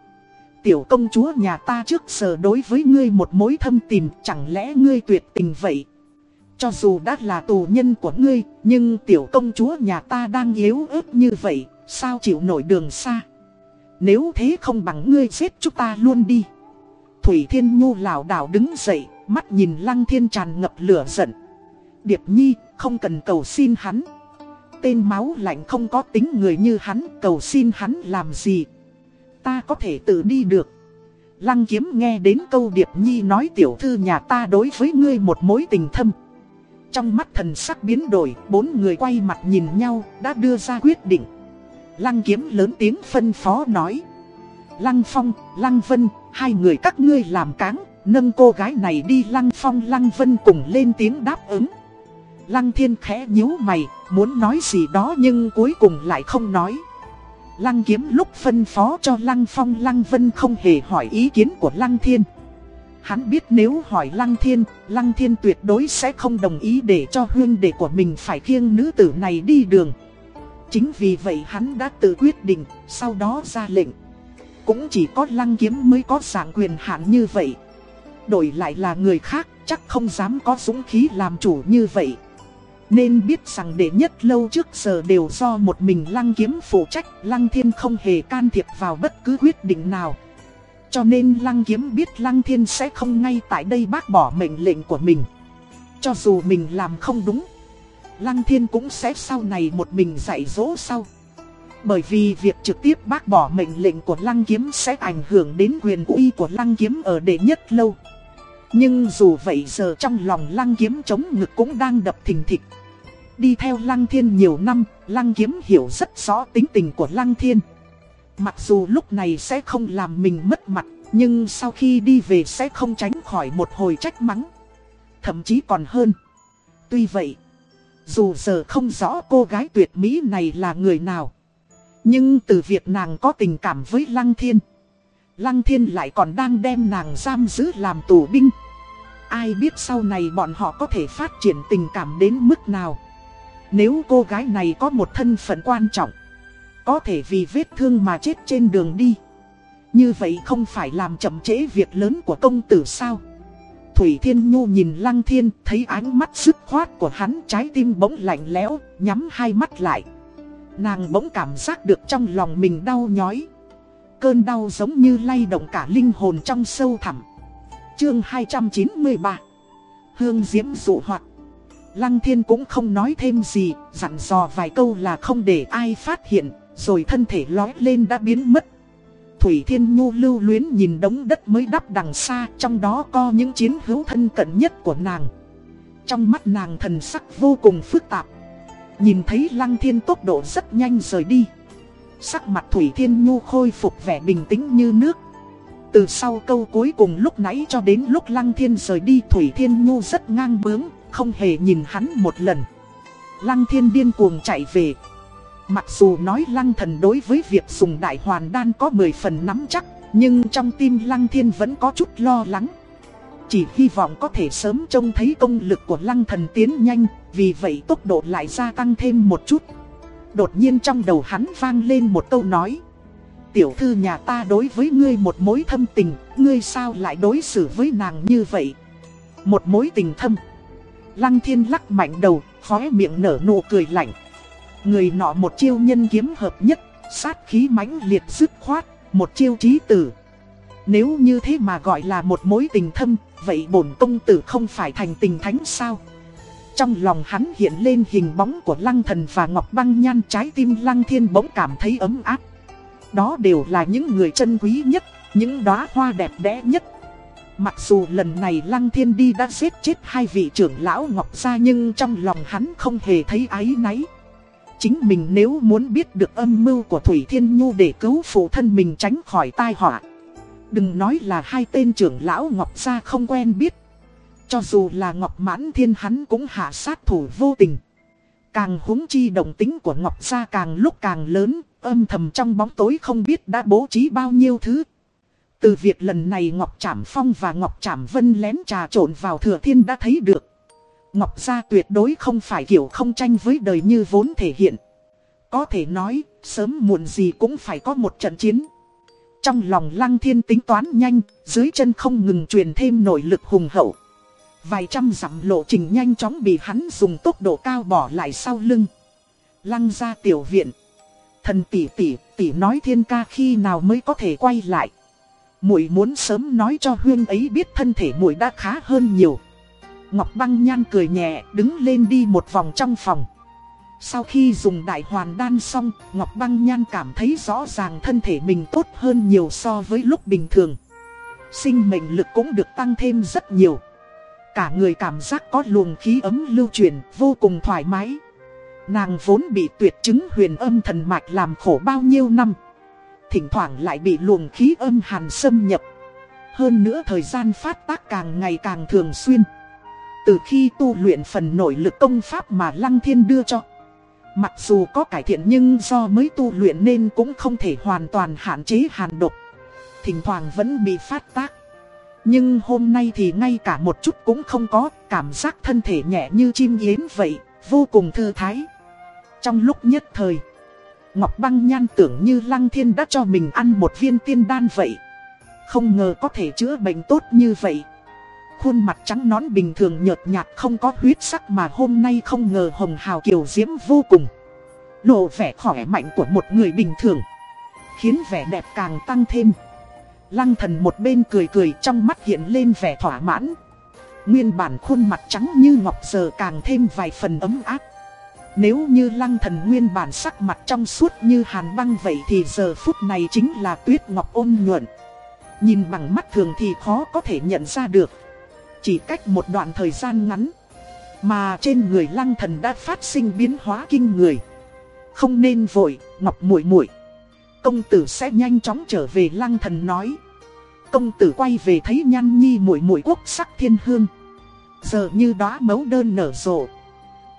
Tiểu công chúa nhà ta trước giờ đối với ngươi một mối thâm tìm chẳng lẽ ngươi tuyệt tình vậy? Cho dù đã là tù nhân của ngươi, nhưng tiểu công chúa nhà ta đang yếu ớt như vậy, sao chịu nổi đường xa? Nếu thế không bằng ngươi giết chúng ta luôn đi. Thủy Thiên Nhu lảo đảo đứng dậy, mắt nhìn Lăng Thiên tràn ngập lửa giận. Điệp Nhi, không cần cầu xin hắn. Tên máu lạnh không có tính người như hắn, cầu xin hắn làm gì. Ta có thể tự đi được. Lăng kiếm nghe đến câu Điệp Nhi nói tiểu thư nhà ta đối với ngươi một mối tình thâm. Trong mắt thần sắc biến đổi, bốn người quay mặt nhìn nhau, đã đưa ra quyết định. Lăng kiếm lớn tiếng phân phó nói. Lăng Phong, Lăng Vân, hai người các ngươi làm cáng, nâng cô gái này đi Lăng Phong Lăng Vân cùng lên tiếng đáp ứng. Lăng Thiên khẽ nhíu mày, muốn nói gì đó nhưng cuối cùng lại không nói. Lăng kiếm lúc phân phó cho Lăng Phong Lăng Vân không hề hỏi ý kiến của Lăng Thiên. Hắn biết nếu hỏi Lăng Thiên, Lăng Thiên tuyệt đối sẽ không đồng ý để cho huyên đệ của mình phải khiêng nữ tử này đi đường. Chính vì vậy hắn đã tự quyết định, sau đó ra lệnh. Cũng chỉ có Lăng Kiếm mới có dạng quyền hạn như vậy. Đổi lại là người khác, chắc không dám có dũng khí làm chủ như vậy. Nên biết rằng đệ nhất lâu trước giờ đều do một mình Lăng Kiếm phụ trách, Lăng Thiên không hề can thiệp vào bất cứ quyết định nào. Cho nên Lăng Kiếm biết Lăng Thiên sẽ không ngay tại đây bác bỏ mệnh lệnh của mình. Cho dù mình làm không đúng, Lăng Thiên cũng sẽ sau này một mình dạy dỗ sau. Bởi vì việc trực tiếp bác bỏ mệnh lệnh của Lăng Kiếm sẽ ảnh hưởng đến quyền uy của Lăng Kiếm ở đệ nhất lâu. Nhưng dù vậy giờ trong lòng Lăng Kiếm chống ngực cũng đang đập thình thịch. Đi theo Lăng Thiên nhiều năm, Lăng Kiếm hiểu rất rõ tính tình của Lăng Thiên. Mặc dù lúc này sẽ không làm mình mất mặt, nhưng sau khi đi về sẽ không tránh khỏi một hồi trách mắng. Thậm chí còn hơn. Tuy vậy, dù giờ không rõ cô gái tuyệt mỹ này là người nào. Nhưng từ việc nàng có tình cảm với Lăng Thiên Lăng Thiên lại còn đang đem nàng giam giữ làm tù binh Ai biết sau này bọn họ có thể phát triển tình cảm đến mức nào Nếu cô gái này có một thân phận quan trọng có thể vì vết thương mà chết trên đường đi Như vậy không phải làm chậm trễ việc lớn của công tử sao Thủy Thiên Nhu nhìn Lăng Thiên thấy ánh mắt sức khoát của hắn trái tim bỗng lạnh lẽo, nhắm hai mắt lại. Nàng bỗng cảm giác được trong lòng mình đau nhói. Cơn đau giống như lay động cả linh hồn trong sâu thẳm. Chương 293 Hương Diễm dụ hoạt Lăng Thiên cũng không nói thêm gì, dặn dò vài câu là không để ai phát hiện, rồi thân thể lói lên đã biến mất. Thủy Thiên Nhu lưu luyến nhìn đống đất mới đắp đằng xa, trong đó có những chiến hữu thân cận nhất của nàng. Trong mắt nàng thần sắc vô cùng phức tạp. Nhìn thấy Lăng Thiên tốc độ rất nhanh rời đi. Sắc mặt Thủy Thiên Nhu khôi phục vẻ bình tĩnh như nước. Từ sau câu cuối cùng lúc nãy cho đến lúc Lăng Thiên rời đi Thủy Thiên Nhu rất ngang bướng, không hề nhìn hắn một lần. Lăng Thiên điên cuồng chạy về. Mặc dù nói Lăng Thần đối với việc dùng đại hoàn đan có 10 phần nắm chắc, nhưng trong tim Lăng Thiên vẫn có chút lo lắng. Chỉ hy vọng có thể sớm trông thấy công lực của Lăng Thần tiến nhanh, vì vậy tốc độ lại gia tăng thêm một chút. Đột nhiên trong đầu hắn vang lên một câu nói. Tiểu thư nhà ta đối với ngươi một mối thâm tình, ngươi sao lại đối xử với nàng như vậy? Một mối tình thâm. Lăng thiên lắc mạnh đầu, khóe miệng nở nụ cười lạnh. Người nọ một chiêu nhân kiếm hợp nhất, sát khí mãnh liệt dứt khoát, một chiêu trí tử. Nếu như thế mà gọi là một mối tình thâm, vậy bổn công tử không phải thành tình thánh sao? Trong lòng hắn hiện lên hình bóng của lăng thần và ngọc băng nhan trái tim lăng thiên bỗng cảm thấy ấm áp. Đó đều là những người chân quý nhất, những đóa hoa đẹp đẽ nhất. Mặc dù lần này lăng thiên đi đã giết chết hai vị trưởng lão ngọc gia nhưng trong lòng hắn không hề thấy áy náy. Chính mình nếu muốn biết được âm mưu của Thủy Thiên Nhu để cứu phụ thân mình tránh khỏi tai họa. Đừng nói là hai tên trưởng lão ngọc gia không quen biết cho dù là Ngọc Mãn Thiên hắn cũng hạ sát thủ vô tình. Càng húng chi đồng tính của Ngọc Gia càng lúc càng lớn, âm thầm trong bóng tối không biết đã bố trí bao nhiêu thứ. Từ việc lần này Ngọc Trảm Phong và Ngọc Trảm Vân lén trà trộn vào Thừa Thiên đã thấy được. Ngọc Gia tuyệt đối không phải kiểu không tranh với đời như vốn thể hiện. Có thể nói, sớm muộn gì cũng phải có một trận chiến. Trong lòng Lăng Thiên tính toán nhanh, dưới chân không ngừng truyền thêm nội lực hùng hậu. Vài trăm dặm lộ trình nhanh chóng bị hắn dùng tốc độ cao bỏ lại sau lưng. Lăng ra tiểu viện. Thần tỷ tỷ tỷ nói thiên ca khi nào mới có thể quay lại. Muội muốn sớm nói cho huyên ấy biết thân thể muội đã khá hơn nhiều. Ngọc băng nhan cười nhẹ đứng lên đi một vòng trong phòng. Sau khi dùng đại hoàn đan xong, Ngọc băng nhan cảm thấy rõ ràng thân thể mình tốt hơn nhiều so với lúc bình thường. Sinh mệnh lực cũng được tăng thêm rất nhiều. Cả người cảm giác có luồng khí ấm lưu truyền vô cùng thoải mái Nàng vốn bị tuyệt chứng huyền âm thần mạch làm khổ bao nhiêu năm Thỉnh thoảng lại bị luồng khí âm hàn xâm nhập Hơn nữa thời gian phát tác càng ngày càng thường xuyên từ khi tu luyện phần nội lực công pháp mà Lăng Thiên đưa cho Mặc dù có cải thiện nhưng do mới tu luyện nên cũng không thể hoàn toàn hạn chế hàn độc Thỉnh thoảng vẫn bị phát tác nhưng hôm nay thì ngay cả một chút cũng không có, cảm giác thân thể nhẹ như chim yến vậy, vô cùng thư thái. Trong lúc nhất thời, Ngọc Băng Nhan tưởng như Lăng Thiên đã cho mình ăn một viên tiên đan vậy. Không ngờ có thể chữa bệnh tốt như vậy. Khuôn mặt trắng nón bình thường nhợt nhạt không có huyết sắc mà hôm nay không ngờ hồng hào kiều diễm vô cùng. Lộ vẻ khỏe mạnh của một người bình thường. Khiến vẻ đẹp càng tăng thêm. Lăng thần một bên cười cười trong mắt hiện lên vẻ thỏa mãn. Nguyên bản khuôn mặt trắng như ngọc giờ càng thêm vài phần ấm áp. Nếu như lăng thần nguyên bản sắc mặt trong suốt như hàn băng vậy thì giờ phút này chính là tuyết ngọc ôn nhuận. Nhìn bằng mắt thường thì khó có thể nhận ra được. Chỉ cách một đoạn thời gian ngắn. Mà trên người lăng thần đã phát sinh biến hóa kinh người. Không nên vội, ngọc muội muội Công tử sẽ nhanh chóng trở về lăng thần nói. Công tử quay về thấy nhan nhi mũi mũi quốc sắc thiên hương. Giờ như đóa mấu đơn nở rộ.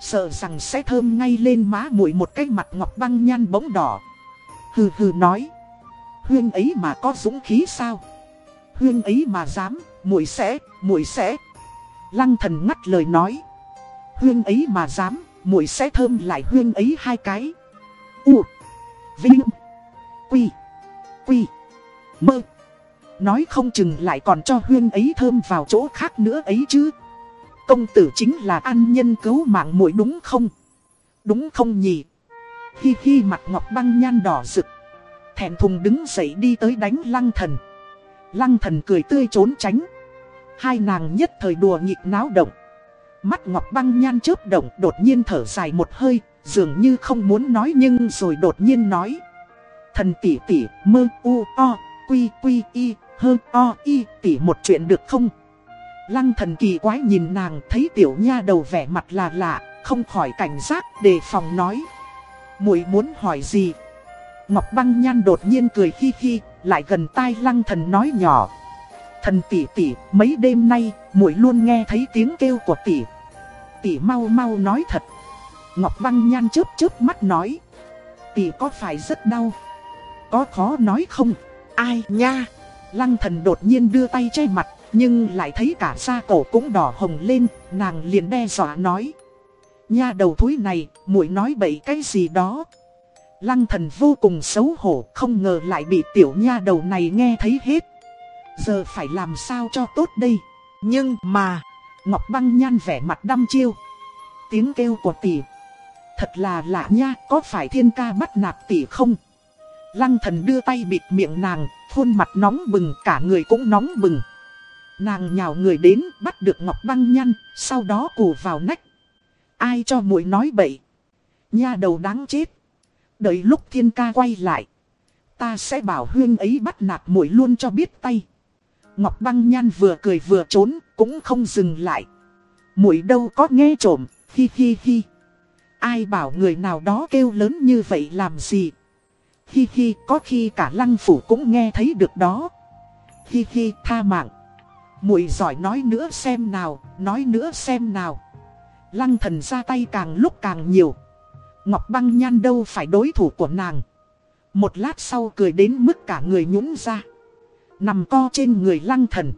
Sợ rằng sẽ thơm ngay lên má mũi một cái mặt ngọc băng nhan bỗng đỏ. Hừ hừ nói. Huyên ấy mà có dũng khí sao? Huyên ấy mà dám, muội sẽ, muội sẽ. Lăng thần ngắt lời nói. Huyên ấy mà dám, muội sẽ thơm lại huyên ấy hai cái. U. Vinh. Quy. Quy. Mơ. Nói không chừng lại còn cho huyên ấy thơm vào chỗ khác nữa ấy chứ. Công tử chính là an nhân cứu mạng muội đúng không? Đúng không nhỉ? Hi hi mặt ngọc băng nhan đỏ rực. Thẹn thùng đứng dậy đi tới đánh lăng thần. Lăng thần cười tươi trốn tránh. Hai nàng nhất thời đùa nghịch náo động. Mắt ngọc băng nhan chớp động đột nhiên thở dài một hơi, dường như không muốn nói nhưng rồi đột nhiên nói. Thần tỷ tỷ mơ u o, quy quy y, hơ o y tỷ một chuyện được không? Lăng thần kỳ quái nhìn nàng thấy tiểu nha đầu vẻ mặt là lạ, không khỏi cảnh giác đề phòng nói. muội muốn hỏi gì? Ngọc băng nhan đột nhiên cười khi khi lại gần tai lăng thần nói nhỏ. Thần tỷ tỷ, mấy đêm nay, muội luôn nghe thấy tiếng kêu của tỷ. Tỷ mau mau nói thật. Ngọc băng nhan chớp chớp mắt nói. Tỷ có phải rất đau? Có khó nói không? Ai nha? Lăng thần đột nhiên đưa tay che mặt, nhưng lại thấy cả da cổ cũng đỏ hồng lên, nàng liền đe dọa nói. Nha đầu thúi này, muội nói bậy cái gì đó. Lăng thần vô cùng xấu hổ, không ngờ lại bị tiểu nha đầu này nghe thấy hết. Giờ phải làm sao cho tốt đây? Nhưng mà, Ngọc Băng nhan vẻ mặt đăm chiêu. Tiếng kêu của tỷ. Thật là lạ nha, có phải thiên ca bắt nạt tỷ không? Lăng thần đưa tay bịt miệng nàng, khuôn mặt nóng bừng, cả người cũng nóng bừng. Nàng nhào người đến, bắt được Ngọc Băng Nhan, sau đó cù vào nách. Ai cho muội nói bậy? Nha đầu đáng chết. Đợi lúc thiên ca quay lại, ta sẽ bảo huyên ấy bắt nạt muội luôn cho biết tay. Ngọc Băng Nhan vừa cười vừa trốn, cũng không dừng lại. Muội đâu có nghe trộm, hi hi hi. Ai bảo người nào đó kêu lớn như vậy làm gì? Hi hi, có khi cả lăng phủ cũng nghe thấy được đó. Hi hi, tha mạng. Muội giỏi nói nữa xem nào, nói nữa xem nào. Lăng thần ra tay càng lúc càng nhiều. Ngọc băng nhan đâu phải đối thủ của nàng. Một lát sau cười đến mức cả người nhũn ra. Nằm co trên người lăng thần.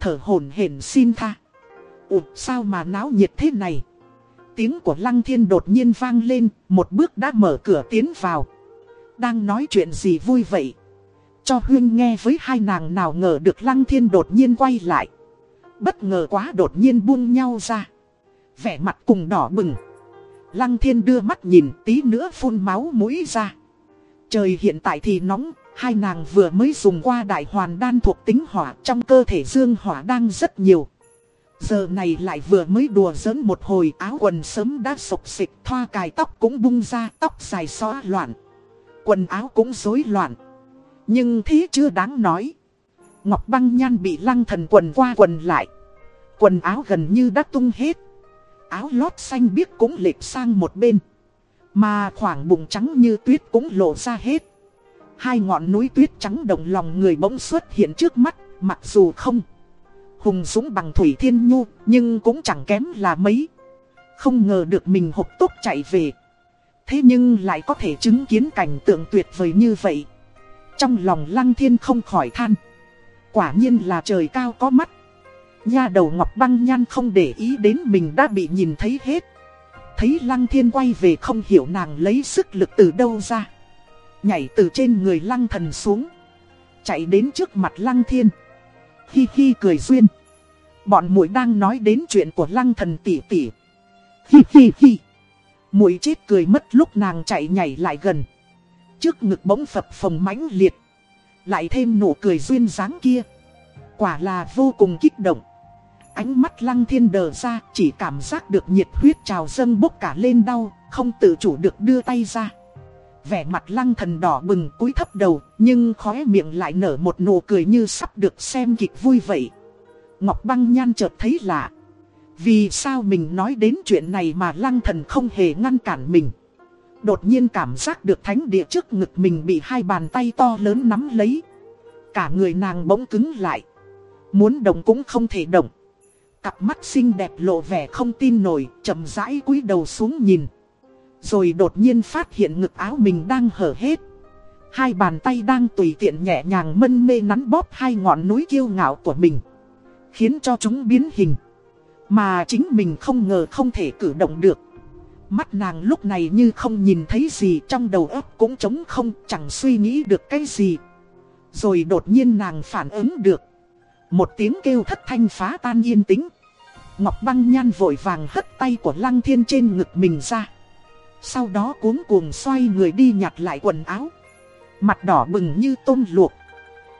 Thở hổn hển xin tha. Ủa sao mà náo nhiệt thế này? Tiếng của lăng thiên đột nhiên vang lên, một bước đã mở cửa tiến vào. Đang nói chuyện gì vui vậy? Cho Huyên nghe với hai nàng nào ngờ được Lăng Thiên đột nhiên quay lại. Bất ngờ quá đột nhiên buông nhau ra. Vẻ mặt cùng đỏ bừng. Lăng Thiên đưa mắt nhìn tí nữa phun máu mũi ra. Trời hiện tại thì nóng, hai nàng vừa mới dùng qua đại hoàn đan thuộc tính hỏa trong cơ thể dương hỏa đang rất nhiều. Giờ này lại vừa mới đùa giỡn một hồi áo quần sớm đã sộc xịch thoa cài tóc cũng bung ra tóc dài xóa loạn. Quần áo cũng rối loạn. Nhưng thế chưa đáng nói. Ngọc băng nhan bị lăng thần quần qua quần lại. Quần áo gần như đã tung hết. Áo lót xanh biếc cũng lệch sang một bên. Mà khoảng bụng trắng như tuyết cũng lộ ra hết. Hai ngọn núi tuyết trắng đồng lòng người bỗng xuất hiện trước mắt, mặc dù không. Hùng dũng bằng Thủy Thiên Nhu, nhưng cũng chẳng kém là mấy. Không ngờ được mình hộp tốt chạy về. Thế nhưng lại có thể chứng kiến cảnh tượng tuyệt vời như vậy. Trong lòng lăng thiên không khỏi than. Quả nhiên là trời cao có mắt. Nha đầu ngọc băng nhan không để ý đến mình đã bị nhìn thấy hết. Thấy lăng thiên quay về không hiểu nàng lấy sức lực từ đâu ra. Nhảy từ trên người lăng thần xuống. Chạy đến trước mặt lăng thiên. Hi hi cười duyên. Bọn muội đang nói đến chuyện của lăng thần tỷ tỷ. Hi hi hi. Muội chết cười mất lúc nàng chạy nhảy lại gần. Trước ngực bỗng phập phồng mãnh liệt. Lại thêm nụ cười duyên dáng kia. Quả là vô cùng kích động. Ánh mắt lăng thiên đờ ra chỉ cảm giác được nhiệt huyết trào dâng bốc cả lên đau, không tự chủ được đưa tay ra. Vẻ mặt lăng thần đỏ bừng cúi thấp đầu, nhưng khóe miệng lại nở một nụ cười như sắp được xem kịch vui vậy. Ngọc băng nhan chợt thấy lạ. Vì sao mình nói đến chuyện này mà lăng thần không hề ngăn cản mình. Đột nhiên cảm giác được thánh địa trước ngực mình bị hai bàn tay to lớn nắm lấy. Cả người nàng bỗng cứng lại. Muốn động cũng không thể động. Cặp mắt xinh đẹp lộ vẻ không tin nổi, chậm rãi cúi đầu xuống nhìn. Rồi đột nhiên phát hiện ngực áo mình đang hở hết. Hai bàn tay đang tùy tiện nhẹ nhàng mân mê nắn bóp hai ngọn núi kiêu ngạo của mình. Khiến cho chúng biến hình. Mà chính mình không ngờ không thể cử động được. Mắt nàng lúc này như không nhìn thấy gì trong đầu óc cũng trống không chẳng suy nghĩ được cái gì. Rồi đột nhiên nàng phản ứng được. Một tiếng kêu thất thanh phá tan yên tĩnh. Ngọc băng nhan vội vàng hất tay của lăng thiên trên ngực mình ra. Sau đó cuống cuồng xoay người đi nhặt lại quần áo. Mặt đỏ bừng như tôm luộc.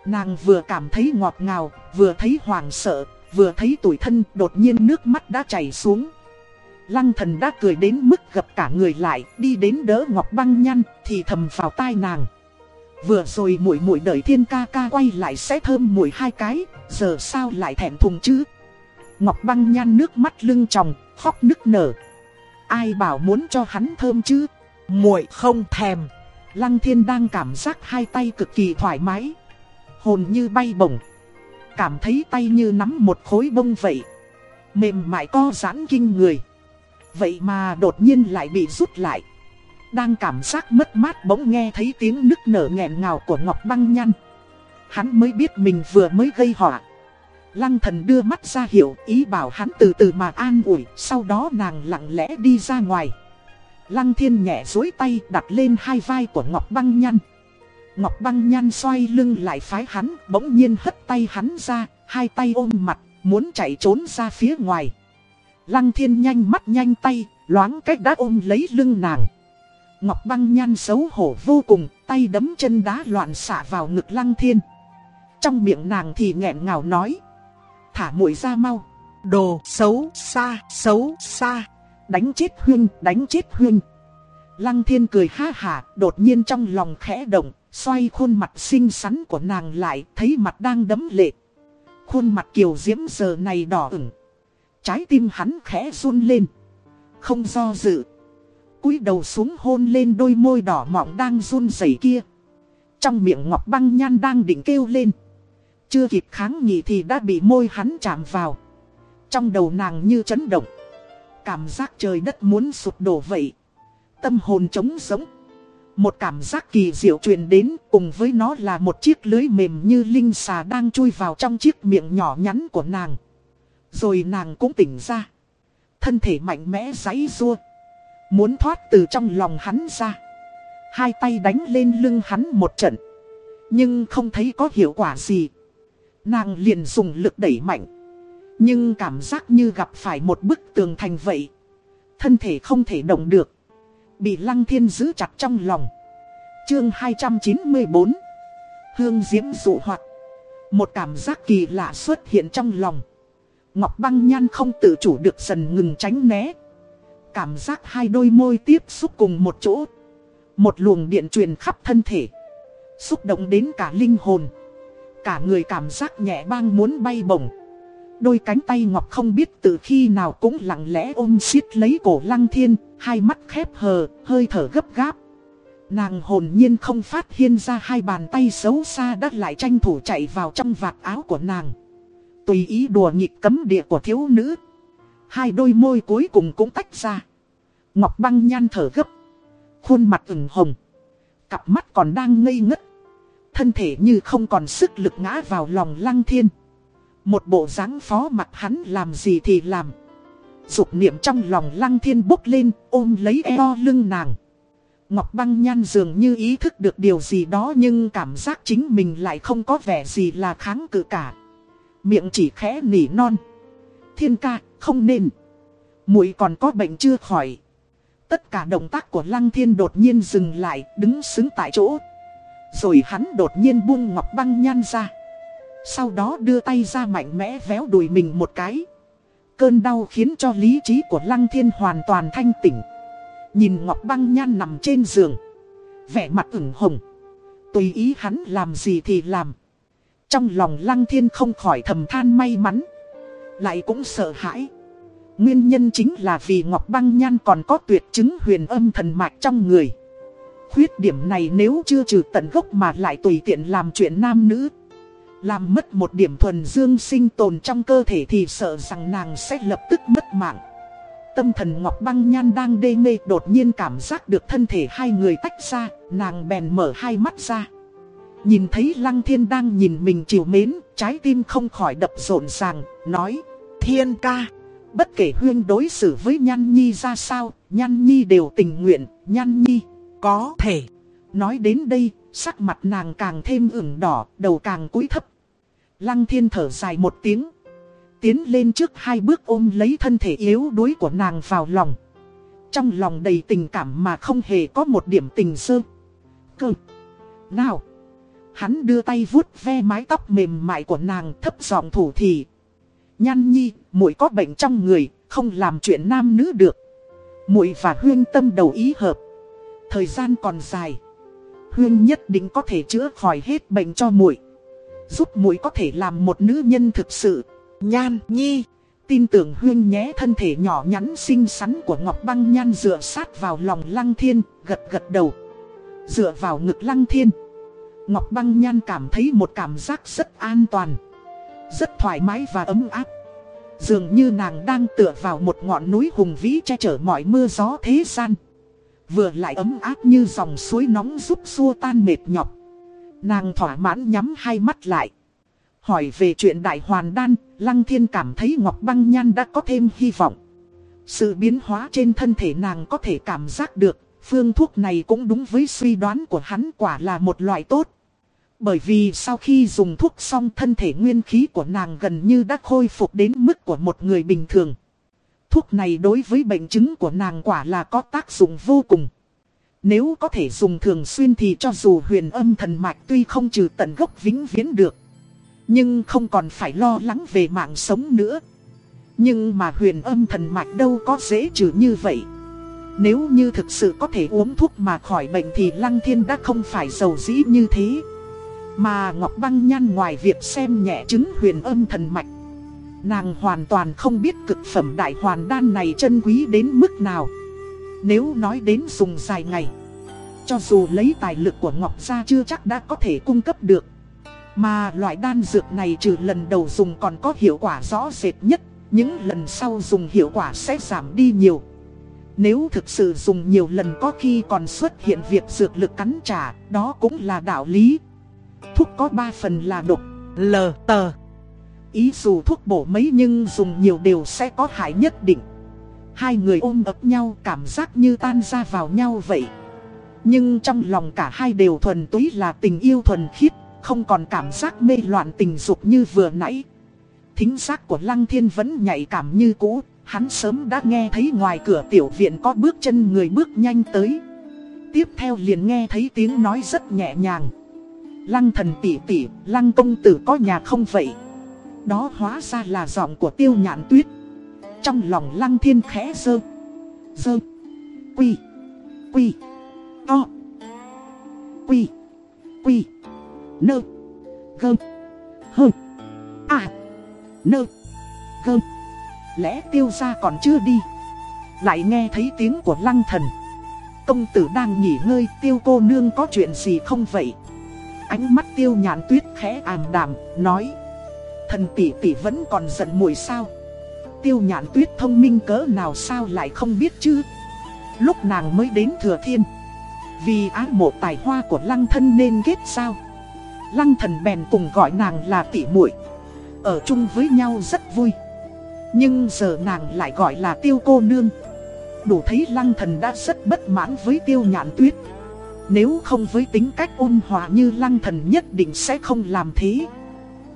Nàng vừa cảm thấy ngọt ngào, vừa thấy hoàng sợ, vừa thấy tủi thân đột nhiên nước mắt đã chảy xuống. Lăng thần đã cười đến mức gặp cả người lại, đi đến đỡ Ngọc Băng Nhăn, thì thầm vào tai nàng. Vừa rồi muội muội đợi thiên ca ca quay lại sẽ thơm mùi hai cái, giờ sao lại thẹn thùng chứ? Ngọc Băng Nhăn nước mắt lưng tròng, khóc nức nở. Ai bảo muốn cho hắn thơm chứ? muội không thèm. Lăng thiên đang cảm giác hai tay cực kỳ thoải mái. Hồn như bay bổng. Cảm thấy tay như nắm một khối bông vậy. Mềm mại co giãn kinh người. Vậy mà đột nhiên lại bị rút lại. Đang cảm giác mất mát bỗng nghe thấy tiếng nức nở nghẹn ngào của Ngọc Băng Nhăn. Hắn mới biết mình vừa mới gây họa. Lăng thần đưa mắt ra hiệu ý bảo hắn từ từ mà an ủi, sau đó nàng lặng lẽ đi ra ngoài. Lăng thiên nhẹ dối tay đặt lên hai vai của Ngọc Băng Nhăn. Ngọc Băng Nhăn xoay lưng lại phái hắn, bỗng nhiên hất tay hắn ra, hai tay ôm mặt, muốn chạy trốn ra phía ngoài. Lăng thiên nhanh mắt nhanh tay, loáng cách đã ôm lấy lưng nàng. Ngọc Băng nhan xấu hổ vô cùng, tay đấm chân đá loạn xạ vào ngực Lăng thiên. Trong miệng nàng thì nghẹn ngào nói. Thả mũi ra mau. Đồ xấu xa, xấu xa. Đánh chết huynh, đánh chết huynh. Lăng thiên cười ha hả, đột nhiên trong lòng khẽ động, xoay khuôn mặt xinh xắn của nàng lại, thấy mặt đang đấm lệ. Khuôn mặt kiều diễm giờ này đỏ ửng. Trái tim hắn khẽ run lên. Không do dự cúi đầu xuống hôn lên đôi môi đỏ mọng đang run rẩy kia. Trong miệng ngọc băng nhan đang định kêu lên. Chưa kịp kháng nghị thì đã bị môi hắn chạm vào. Trong đầu nàng như chấn động. Cảm giác trời đất muốn sụp đổ vậy. Tâm hồn trống sống. Một cảm giác kỳ diệu truyền đến cùng với nó là một chiếc lưới mềm như linh xà đang chui vào trong chiếc miệng nhỏ nhắn của nàng. Rồi nàng cũng tỉnh ra. Thân thể mạnh mẽ giãy rua. Muốn thoát từ trong lòng hắn ra. Hai tay đánh lên lưng hắn một trận. Nhưng không thấy có hiệu quả gì. Nàng liền dùng lực đẩy mạnh. Nhưng cảm giác như gặp phải một bức tường thành vậy. Thân thể không thể động được. Bị lăng thiên giữ chặt trong lòng. Chương 294 Hương diễm dụ hoạt. Một cảm giác kỳ lạ xuất hiện trong lòng. Ngọc băng nhan không tự chủ được dần ngừng tránh né. Cảm giác hai đôi môi tiếp xúc cùng một chỗ. Một luồng điện truyền khắp thân thể. Xúc động đến cả linh hồn. Cả người cảm giác nhẹ bang muốn bay bổng. Đôi cánh tay ngọc không biết từ khi nào cũng lặng lẽ ôm siết lấy cổ lăng thiên, hai mắt khép hờ, hơi thở gấp gáp. Nàng hồn nhiên không phát hiện ra hai bàn tay xấu xa đã lại tranh thủ chạy vào trong vạt áo của nàng. Tùy ý đùa nghịch cấm địa của thiếu nữ. Hai đôi môi cuối cùng cũng tách ra. Ngọc băng nhan thở gấp. Khuôn mặt ửng hồng. Cặp mắt còn đang ngây ngất. Thân thể như không còn sức lực ngã vào lòng lăng thiên. Một bộ dáng phó mặt hắn làm gì thì làm. Dục niệm trong lòng lăng thiên bốc lên, ôm lấy eo lưng nàng. Ngọc băng nhan dường như ý thức được điều gì đó nhưng cảm giác chính mình lại không có vẻ gì là kháng cự cả. Miệng chỉ khẽ nỉ non. Thiên ca, không nên. muội còn có bệnh chưa khỏi. Tất cả động tác của lăng thiên đột nhiên dừng lại, đứng xứng tại chỗ. Rồi hắn đột nhiên buông ngọc băng nhan ra. Sau đó đưa tay ra mạnh mẽ véo đùi mình một cái. Cơn đau khiến cho lý trí của Lăng Thiên hoàn toàn thanh tỉnh. Nhìn Ngọc Băng Nhan nằm trên giường. Vẻ mặt ửng hồng. Tùy ý hắn làm gì thì làm. Trong lòng Lăng Thiên không khỏi thầm than may mắn. Lại cũng sợ hãi. Nguyên nhân chính là vì Ngọc Băng Nhan còn có tuyệt chứng huyền âm thần mạch trong người. Khuyết điểm này nếu chưa trừ tận gốc mà lại tùy tiện làm chuyện nam nữ. Làm mất một điểm thuần dương sinh tồn trong cơ thể thì sợ rằng nàng sẽ lập tức mất mạng. Tâm thần Ngọc Băng Nhan đang đê mê đột nhiên cảm giác được thân thể hai người tách ra, nàng bèn mở hai mắt ra. Nhìn thấy Lăng Thiên đang nhìn mình chiều mến, trái tim không khỏi đập rộn ràng, nói, Thiên ca, bất kể huyên đối xử với Nhan Nhi ra sao, Nhan Nhi đều tình nguyện, Nhan Nhi, có thể. Nói đến đây, sắc mặt nàng càng thêm ửng đỏ, đầu càng cúi thấp. Lăng Thiên thở dài một tiếng tiến lên trước hai bước ôm lấy thân thể yếu đuối của nàng vào lòng. Trong lòng đầy tình cảm mà không hề có một điểm tình sơ. Cơ. Nào. Hắn đưa tay vuốt ve mái tóc mềm mại của nàng thấp giọng thủ thì. Nhan nhi, muội có bệnh trong người, không làm chuyện nam nữ được. muội và Huyên tâm đầu ý hợp. Thời gian còn dài. Huyên nhất định có thể chữa khỏi hết bệnh cho muội Giúp muội có thể làm một nữ nhân thực sự. Nhan Nhi Tin tưởng Huyên nhé thân thể nhỏ nhắn xinh xắn của Ngọc Băng Nhan dựa sát vào lòng Lăng Thiên, gật gật đầu. Dựa vào ngực Lăng Thiên. Ngọc Băng Nhan cảm thấy một cảm giác rất an toàn. Rất thoải mái và ấm áp. Dường như nàng đang tựa vào một ngọn núi hùng vĩ che chở mọi mưa gió thế gian. Vừa lại ấm áp như dòng suối nóng giúp xua tan mệt nhọc. Nàng thỏa mãn nhắm hai mắt lại. Hỏi về chuyện đại hoàn đan, Lăng Thiên cảm thấy Ngọc Băng Nhan đã có thêm hy vọng. Sự biến hóa trên thân thể nàng có thể cảm giác được, phương thuốc này cũng đúng với suy đoán của hắn quả là một loại tốt. Bởi vì sau khi dùng thuốc xong thân thể nguyên khí của nàng gần như đã khôi phục đến mức của một người bình thường. Thuốc này đối với bệnh chứng của nàng quả là có tác dụng vô cùng. Nếu có thể dùng thường xuyên thì cho dù huyền âm thần mạch tuy không trừ tận gốc vĩnh viễn được. Nhưng không còn phải lo lắng về mạng sống nữa Nhưng mà huyền âm thần mạch đâu có dễ trừ như vậy Nếu như thực sự có thể uống thuốc mà khỏi bệnh thì Lăng Thiên đã không phải giàu dĩ như thế mà Ngọc Băng Nhan ngoài việc xem nhẹ chứng huyền âm thần mạch Nàng hoàn toàn không biết cực phẩm đại hoàn đan này chân quý đến mức nào Nếu nói đến dùng dài ngày Cho dù lấy tài lực của Ngọc ra chưa chắc đã có thể cung cấp được mà loại đan dược này trừ lần đầu dùng còn có hiệu quả rõ rệt nhất, những lần sau dùng hiệu quả sẽ giảm đi nhiều. Nếu thực sự dùng nhiều lần có khi còn xuất hiện việc dược lực cắn trả, đó cũng là đạo lý. Thuốc có 3 phần là độc, L, tờ. Ý dù thuốc bổ mấy nhưng dùng nhiều đều sẽ có hại nhất định. Hai người ôm ấp nhau cảm giác như tan ra vào nhau vậy. Nhưng trong lòng cả hai đều thuần túy là tình yêu thuần khiết. Không còn cảm giác mê loạn tình dục như vừa nãy Thính giác của Lăng Thiên vẫn nhạy cảm như cũ Hắn sớm đã nghe thấy ngoài cửa tiểu viện có bước chân người bước nhanh tới Tiếp theo liền nghe thấy tiếng nói rất nhẹ nhàng Lăng thần tỷ tỷ, lăng công tử có nhà không vậy? Đó hóa ra là giọng của tiêu nhạn tuyết. Trong lòng lăng thiên khẽ dơ. Dơ. Quy. Quy. To. Quy. Quy. Nơ. Gơ. Hơ. À nơ. Gơ. Lẽ tiêu ra còn chưa đi. Lại nghe thấy tiếng của lăng thần. Công tử đang nghỉ ngơi tiêu cô nương có chuyện gì không vậy? Ánh mắt tiêu nhàn tuyết khẽ ảm đạm, nói, thần tỷ tỷ vẫn còn giận mùi sao? Tiêu nhàn tuyết thông minh cỡ nào sao lại không biết chứ? Lúc nàng mới đến thừa thiên, vì ái mộ tài hoa của lăng thân nên ghét sao? Lăng thần bèn cùng gọi nàng là tỷ muội, Ở chung với nhau rất vui. Nhưng giờ nàng lại gọi là tiêu cô nương. Đủ thấy lăng thần đã rất bất mãn với tiêu nhạn tuyết. Nếu không với tính cách ôn hòa như lăng thần nhất định sẽ không làm thế.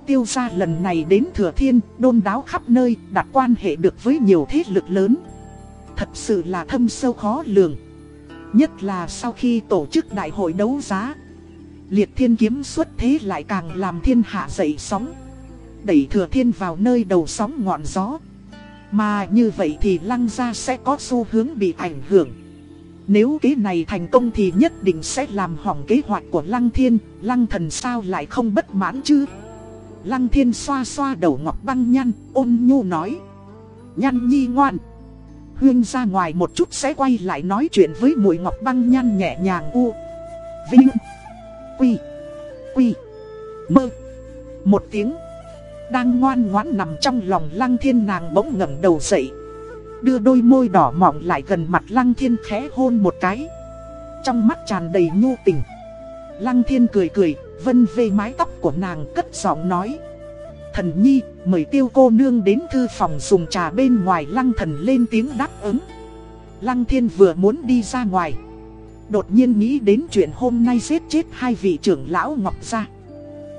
Tiêu gia lần này đến thừa thiên, đôn đáo khắp nơi, đặt quan hệ được với nhiều thế lực lớn. Thật sự là thâm sâu khó lường. Nhất là sau khi tổ chức đại hội đấu giá Liệt thiên kiếm xuất thế lại càng làm thiên hạ dậy sóng. Đẩy thừa thiên vào nơi đầu sóng ngọn gió. Mà như vậy thì lăng gia sẽ có xu hướng bị ảnh hưởng. Nếu kế này thành công thì nhất định sẽ làm hỏng kế hoạch của lăng thiên. Lăng thần sao lại không bất mãn chứ? Lăng thiên xoa xoa đầu ngọc băng nhăn ôn nhu nói. Nhăn nhi ngoan. Huyên ra ngoài một chút sẽ quay lại nói chuyện với muội ngọc băng nhăn nhẹ nhàng u. Vinh. Quy. Quy. Mơ. Một tiếng. Đang ngoan ngoãn nằm trong lòng lăng thiên nàng bỗng ngẩng đầu dậy. Đưa đôi môi đỏ mọng lại gần mặt lăng thiên khẽ hôn một cái. Trong mắt tràn đầy nhu tình. Lăng thiên cười cười, Vân về mái tóc của nàng cất giọng nói. Thần nhi, mời tiêu cô nương đến thư phòng dùng trà bên ngoài. Lăng thần lên tiếng đáp ứng. Lăng thiên vừa muốn đi ra ngoài. Đột nhiên nghĩ đến chuyện hôm nay giết chết hai vị trưởng lão Ngọc gia.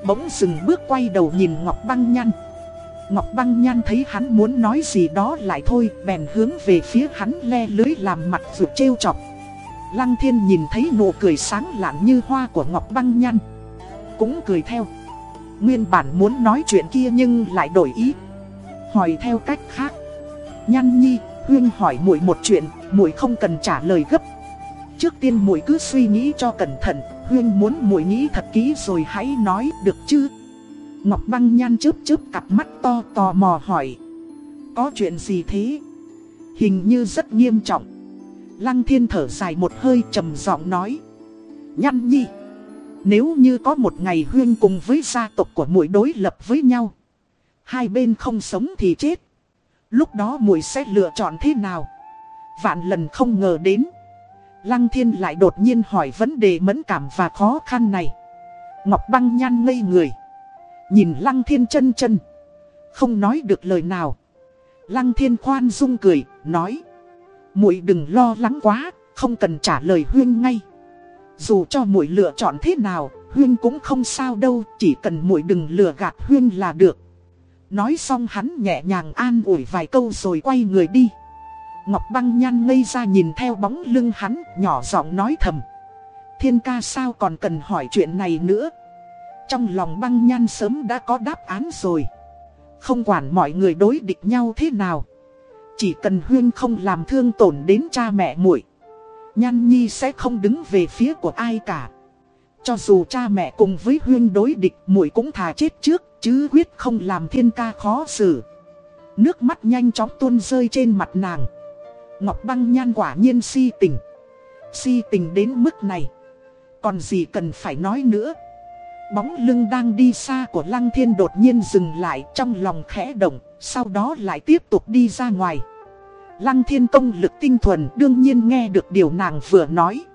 Bỗng dừng bước quay đầu nhìn Ngọc băng nhăn Ngọc băng nhan thấy hắn muốn nói gì đó lại thôi Bèn hướng về phía hắn le lưới làm mặt vượt trêu chọc. Lăng thiên nhìn thấy nụ cười sáng lạn như hoa của Ngọc băng nhan Cũng cười theo. Nguyên bản muốn nói chuyện kia nhưng lại đổi ý. Hỏi theo cách khác. Nhan nhi, Huyên hỏi muội một chuyện, muội không cần trả lời gấp. Trước tiên muội cứ suy nghĩ cho cẩn thận Huyên muốn muội nghĩ thật kỹ rồi hãy nói được chứ? Ngọc băng nhan chớp chớp cặp mắt to tò mò hỏi. Có chuyện gì thế? Hình như rất nghiêm trọng. Lăng thiên thở dài một hơi trầm giọng nói. Nhăn nhi Nếu như có một ngày huyên cùng với gia tộc của muội đối lập với nhau, Hai bên không sống thì chết. Lúc đó muội sẽ lựa chọn thế nào? Vạn lần không ngờ đến. Lăng thiên lại đột nhiên hỏi vấn đề mẫn cảm và khó khăn này. Ngọc băng nhan ngây người. Nhìn lăng thiên chân chân. Không nói được lời nào. Lăng thiên khoan dung cười, Nói. Muội đừng lo lắng quá, Không cần trả lời Huyên ngay. Dù cho muội lựa chọn thế nào, Huyên cũng không sao đâu, Chỉ cần muội đừng lừa gạt Huyên là được. Nói xong hắn nhẹ nhàng an ủi vài câu rồi quay người đi. Ngọc băng nhan ngây ra nhìn theo bóng lưng hắn, Nhỏ giọng nói thầm. Thiên ca sao còn cần hỏi chuyện này nữa? Trong lòng băng nhan sớm đã có đáp án rồi. Không quản mọi người đối địch nhau thế nào. Chỉ cần Huyên không làm thương tổn đến cha mẹ muội, Nhan Nhi sẽ không đứng về phía của ai cả. Cho dù cha mẹ cùng với Huyên đối địch, muội cũng thà chết trước, Chứ quyết không làm thiên ca khó xử. Nước mắt nhanh chóng tuôn rơi trên mặt nàng. Ngọc băng nhan quả nhiên si tình. Si tình đến mức này. Còn gì cần phải nói nữa? Bóng lưng đang đi xa của Lăng Thiên đột nhiên dừng lại trong lòng khẽ động, sau đó lại tiếp tục đi ra ngoài. Lăng Thiên công lực tinh thuần đương nhiên nghe được điều nàng vừa nói.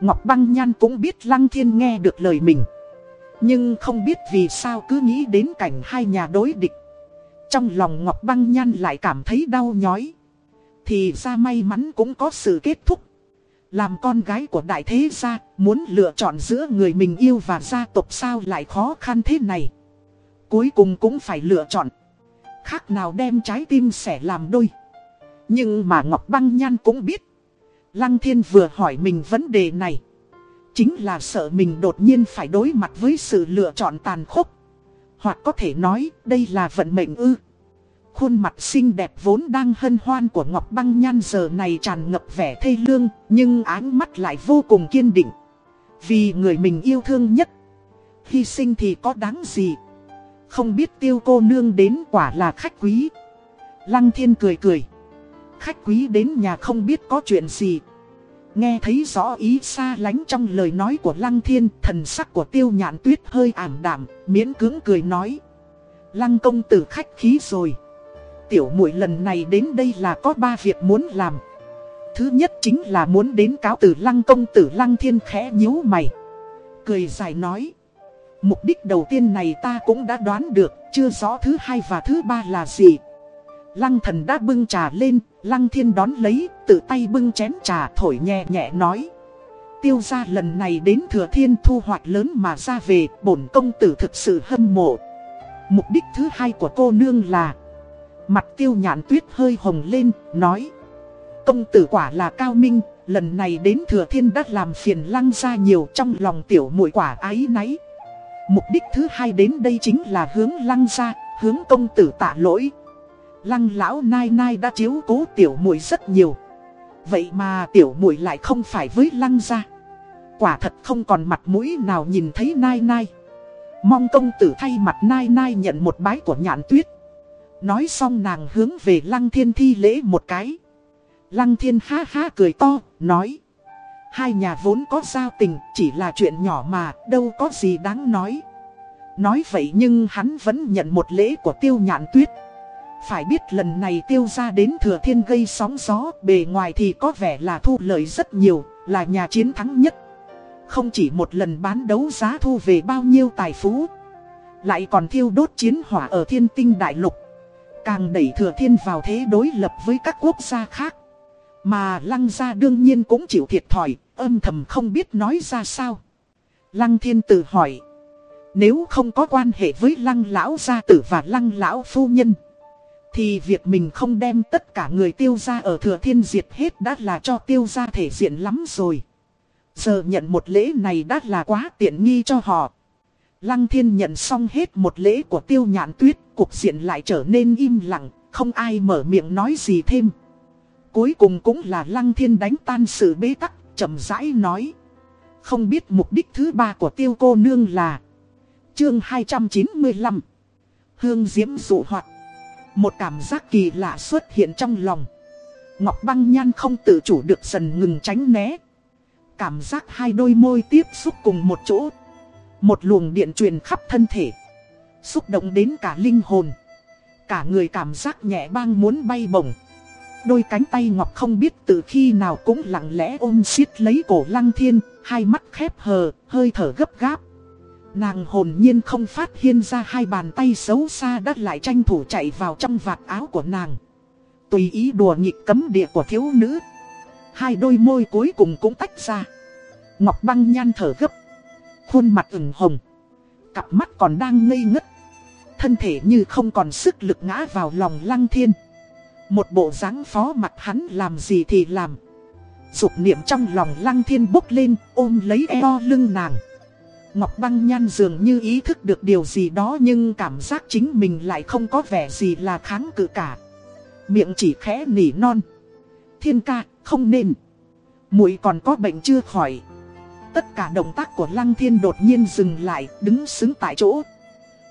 Ngọc Băng Nhan cũng biết Lăng Thiên nghe được lời mình. Nhưng không biết vì sao cứ nghĩ đến cảnh hai nhà đối địch. Trong lòng Ngọc Băng Nhan lại cảm thấy đau nhói. Thì ra may mắn cũng có sự kết thúc. Làm con gái của đại thế gia, muốn lựa chọn giữa người mình yêu và gia tộc sao lại khó khăn thế này. Cuối cùng cũng phải lựa chọn. Khác nào đem trái tim sẻ làm đôi. Nhưng mà Ngọc Băng Nhan cũng biết. Lăng Thiên vừa hỏi mình vấn đề này. Chính là sợ mình đột nhiên phải đối mặt với sự lựa chọn tàn khốc. Hoặc có thể nói đây là vận mệnh ư. Khuôn mặt xinh đẹp vốn đang hân hoan của Ngọc Băng Nhan giờ này tràn ngập vẻ thê lương, nhưng áng mắt lại vô cùng kiên định. Vì người mình yêu thương nhất, hy sinh thì có đáng gì. Không biết tiêu cô nương đến quả là khách quý. Lăng thiên cười cười. Khách quý đến nhà không biết có chuyện gì. Nghe thấy rõ ý xa lánh trong lời nói của Lăng Thiên, thần sắc của tiêu nhạn tuyết hơi ảm đạm, miễn cưỡng cười nói. Lăng công tử khách khí rồi tiểu muội lần này đến đây là có ba việc muốn làm. Thứ nhất chính là muốn đến cáo tử lăng công tử lăng thiên khẽ nhíu mày. Cười dài nói. Mục đích đầu tiên này ta cũng đã đoán được, chưa rõ thứ hai và thứ ba là gì. Lăng thần đã bưng trà lên, lăng thiên đón lấy, tự tay bưng chén trà thổi nhẹ nhẹ nói. Tiêu gia lần này đến thừa thiên thu hoạch lớn mà ra về, bổn công tử thực sự hâm mộ. Mục đích thứ hai của cô nương là Mặt tiêu nhạn tuyết hơi hồng lên, nói. Công tử quả là cao minh, lần này đến thừa thiên đã làm phiền lăng ra nhiều trong lòng tiểu muội quả ái náy. Mục đích thứ hai đến đây chính là hướng lăng ra, hướng công tử tạ lỗi. Lăng lão nai nai đã chiếu cố tiểu muội rất nhiều. Vậy mà tiểu muội lại không phải với lăng ra Quả thật không còn mặt mũi nào nhìn thấy nai nai. Mong công tử thay mặt nai nai nhận một bái của nhạn tuyết. Nói xong nàng hướng về lăng thiên thi lễ một cái. Lăng thiên ha ha cười to, nói. Hai nhà vốn có giao tình, chỉ là chuyện nhỏ mà, đâu có gì đáng nói. Nói vậy nhưng hắn vẫn nhận một lễ của tiêu nhạn tuyết. Phải biết lần này tiêu ra đến thừa thiên gây sóng gió, bề ngoài thì có vẻ là thu lợi rất nhiều, là nhà chiến thắng nhất. Không chỉ một lần bán đấu giá thu về bao nhiêu tài phú, lại còn thiêu đốt chiến hỏa ở thiên tinh đại lục. Càng đẩy thừa thiên vào thế đối lập với các quốc gia khác. Mà lăng gia đương nhiên cũng chịu thiệt thòi, âm thầm không biết nói ra sao. Lăng thiên tự hỏi. Nếu không có quan hệ với lăng lão gia tử và lăng lão phu nhân. Thì việc mình không đem tất cả người tiêu gia ở thừa thiên diệt hết đã là cho tiêu gia thể diện lắm rồi. Giờ nhận một lễ này đã là quá tiện nghi cho họ. Lăng thiên nhận xong hết một lễ của tiêu nhạn tuyết, cuộc diện lại trở nên im lặng, không ai mở miệng nói gì thêm. Cuối cùng cũng là lăng thiên đánh tan sự bế tắc, chậm rãi nói. Không biết mục đích thứ ba của tiêu cô nương là Chương 295 Hương diễm dụ hoạt Một cảm giác kỳ lạ xuất hiện trong lòng Ngọc băng nhan không tự chủ được dần ngừng tránh né Cảm giác hai đôi môi tiếp xúc cùng một chỗ một luồng điện truyền khắp thân thể. Xúc động đến cả linh hồn. Cả người cảm giác nhẹ bang muốn bay bổng. Đôi cánh tay ngọc không biết từ khi nào cũng lặng lẽ ôm siết lấy cổ lăng thiên Hai mắt khép hờ, hơi thở gấp gáp. Nàng hồn nhiên không phát hiện ra hai bàn tay xấu xa đã lại tranh thủ chạy vào trong vạt áo của nàng. Tùy ý đùa nghịch cấm địa của thiếu nữ. Hai đôi môi cuối cùng cũng tách ra. Ngọc băng nhan thở gấp. Khuôn mặt ửng hồng Cặp mắt còn đang ngây ngất Thân thể như không còn sức lực ngã vào lòng lăng thiên Một bộ dáng phó mặt hắn làm gì thì làm Dục niệm trong lòng lăng thiên bốc lên ôm lấy eo lưng nàng Ngọc băng nhan dường như ý thức được điều gì đó nhưng cảm giác chính mình lại không có vẻ gì là kháng cự cả. Miệng chỉ khẽ nỉ non. Thiên ca, không nên. muội còn có bệnh chưa khỏi. Tất cả động tác của lăng thiên đột nhiên dừng lại, đứng xứng tại chỗ.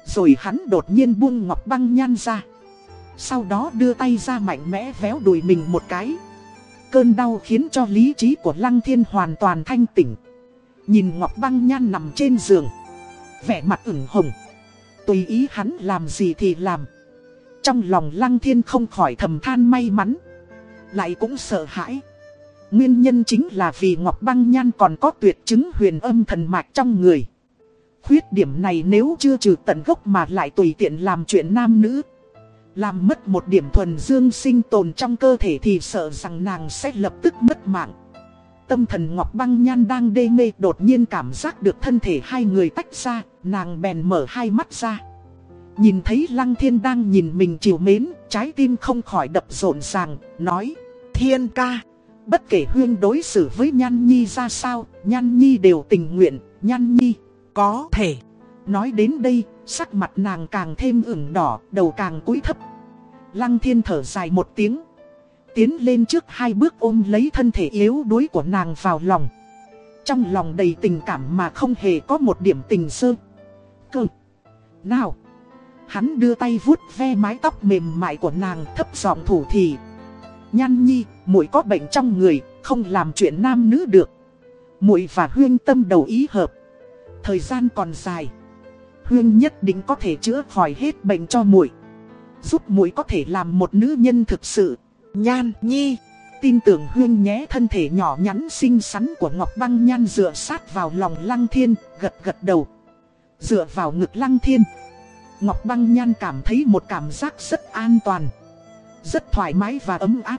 Rồi hắn đột nhiên buông ngọc băng nhan ra. Sau đó đưa tay ra mạnh mẽ véo đùi mình một cái. Cơn đau khiến cho lý trí của lăng thiên hoàn toàn thanh tỉnh. Nhìn Ngọc Băng Nhan nằm trên giường Vẻ mặt ửng hồng Tùy ý hắn làm gì thì làm Trong lòng Lăng Thiên không khỏi thầm than may mắn Lại cũng sợ hãi Nguyên nhân chính là vì Ngọc Băng Nhan còn có tuyệt chứng huyền âm thần mạch trong người. Khuyết điểm này nếu chưa trừ tận gốc mà lại tùy tiện làm chuyện nam nữ. Làm mất một điểm thuần dương sinh tồn trong cơ thể thì sợ rằng nàng sẽ lập tức mất mạng. Tâm thần Ngọc Băng Nhan đang đê mê đột nhiên cảm giác được thân thể hai người tách ra, nàng bèn mở hai mắt ra. Nhìn thấy Lăng Thiên đang nhìn mình chiều mến, trái tim không khỏi đập rộn ràng, nói Thiên ca, bất kể huyên đối xử với Nhan Nhi ra sao, Nhan Nhi đều tình nguyện, Nhan Nhi, có thể. Nói đến đây, sắc mặt nàng càng thêm ửng đỏ, đầu càng cúi thấp. Lăng Thiên thở dài một tiếng tiến lên trước hai bước ôm lấy thân thể yếu đuối của nàng vào lòng. Trong lòng đầy tình cảm mà không hề có một điểm tình sơ. Cơ. Nào. Hắn đưa tay vuốt ve mái tóc mềm mại của nàng thấp giọng thủ thì. Nhan nhi, muội có bệnh trong người, không làm chuyện nam nữ được. muội và huyên tâm đầu ý hợp. Thời gian còn dài. Huyên nhất định có thể chữa khỏi hết bệnh cho muội giúp muội có thể làm một nữ nhân thực sự. Nhan Nhi, tin tưởng Huyên nhé thân thể nhỏ nhắn xinh xắn của Ngọc Băng Nhan dựa sát vào lòng Lăng Thiên, gật gật đầu. Dựa vào ngực Lăng Thiên. Ngọc Băng Nhan cảm thấy một cảm giác rất an toàn, rất thoải mái và ấm áp.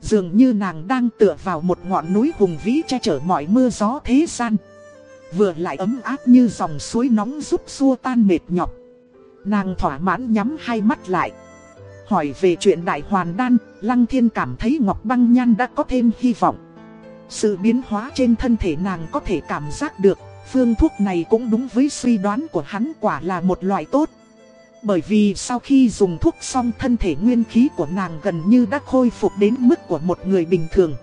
Dường như nàng đang tựa vào một ngọn núi hùng vĩ che chở mọi mưa gió thế gian. Vừa lại ấm áp như dòng suối nóng giúp xua tan mệt nhọc. Nàng thỏa mãn nhắm hai mắt lại. Hỏi về chuyện đại hoàn đan, Lăng Thiên cảm thấy Ngọc Băng Nhan đã có thêm hy vọng. Sự biến hóa trên thân thể nàng có thể cảm giác được, phương thuốc này cũng đúng với suy đoán của hắn quả là một loại tốt. Bởi vì sau khi dùng thuốc xong thân thể nguyên khí của nàng gần như đã khôi phục đến mức của một người bình thường.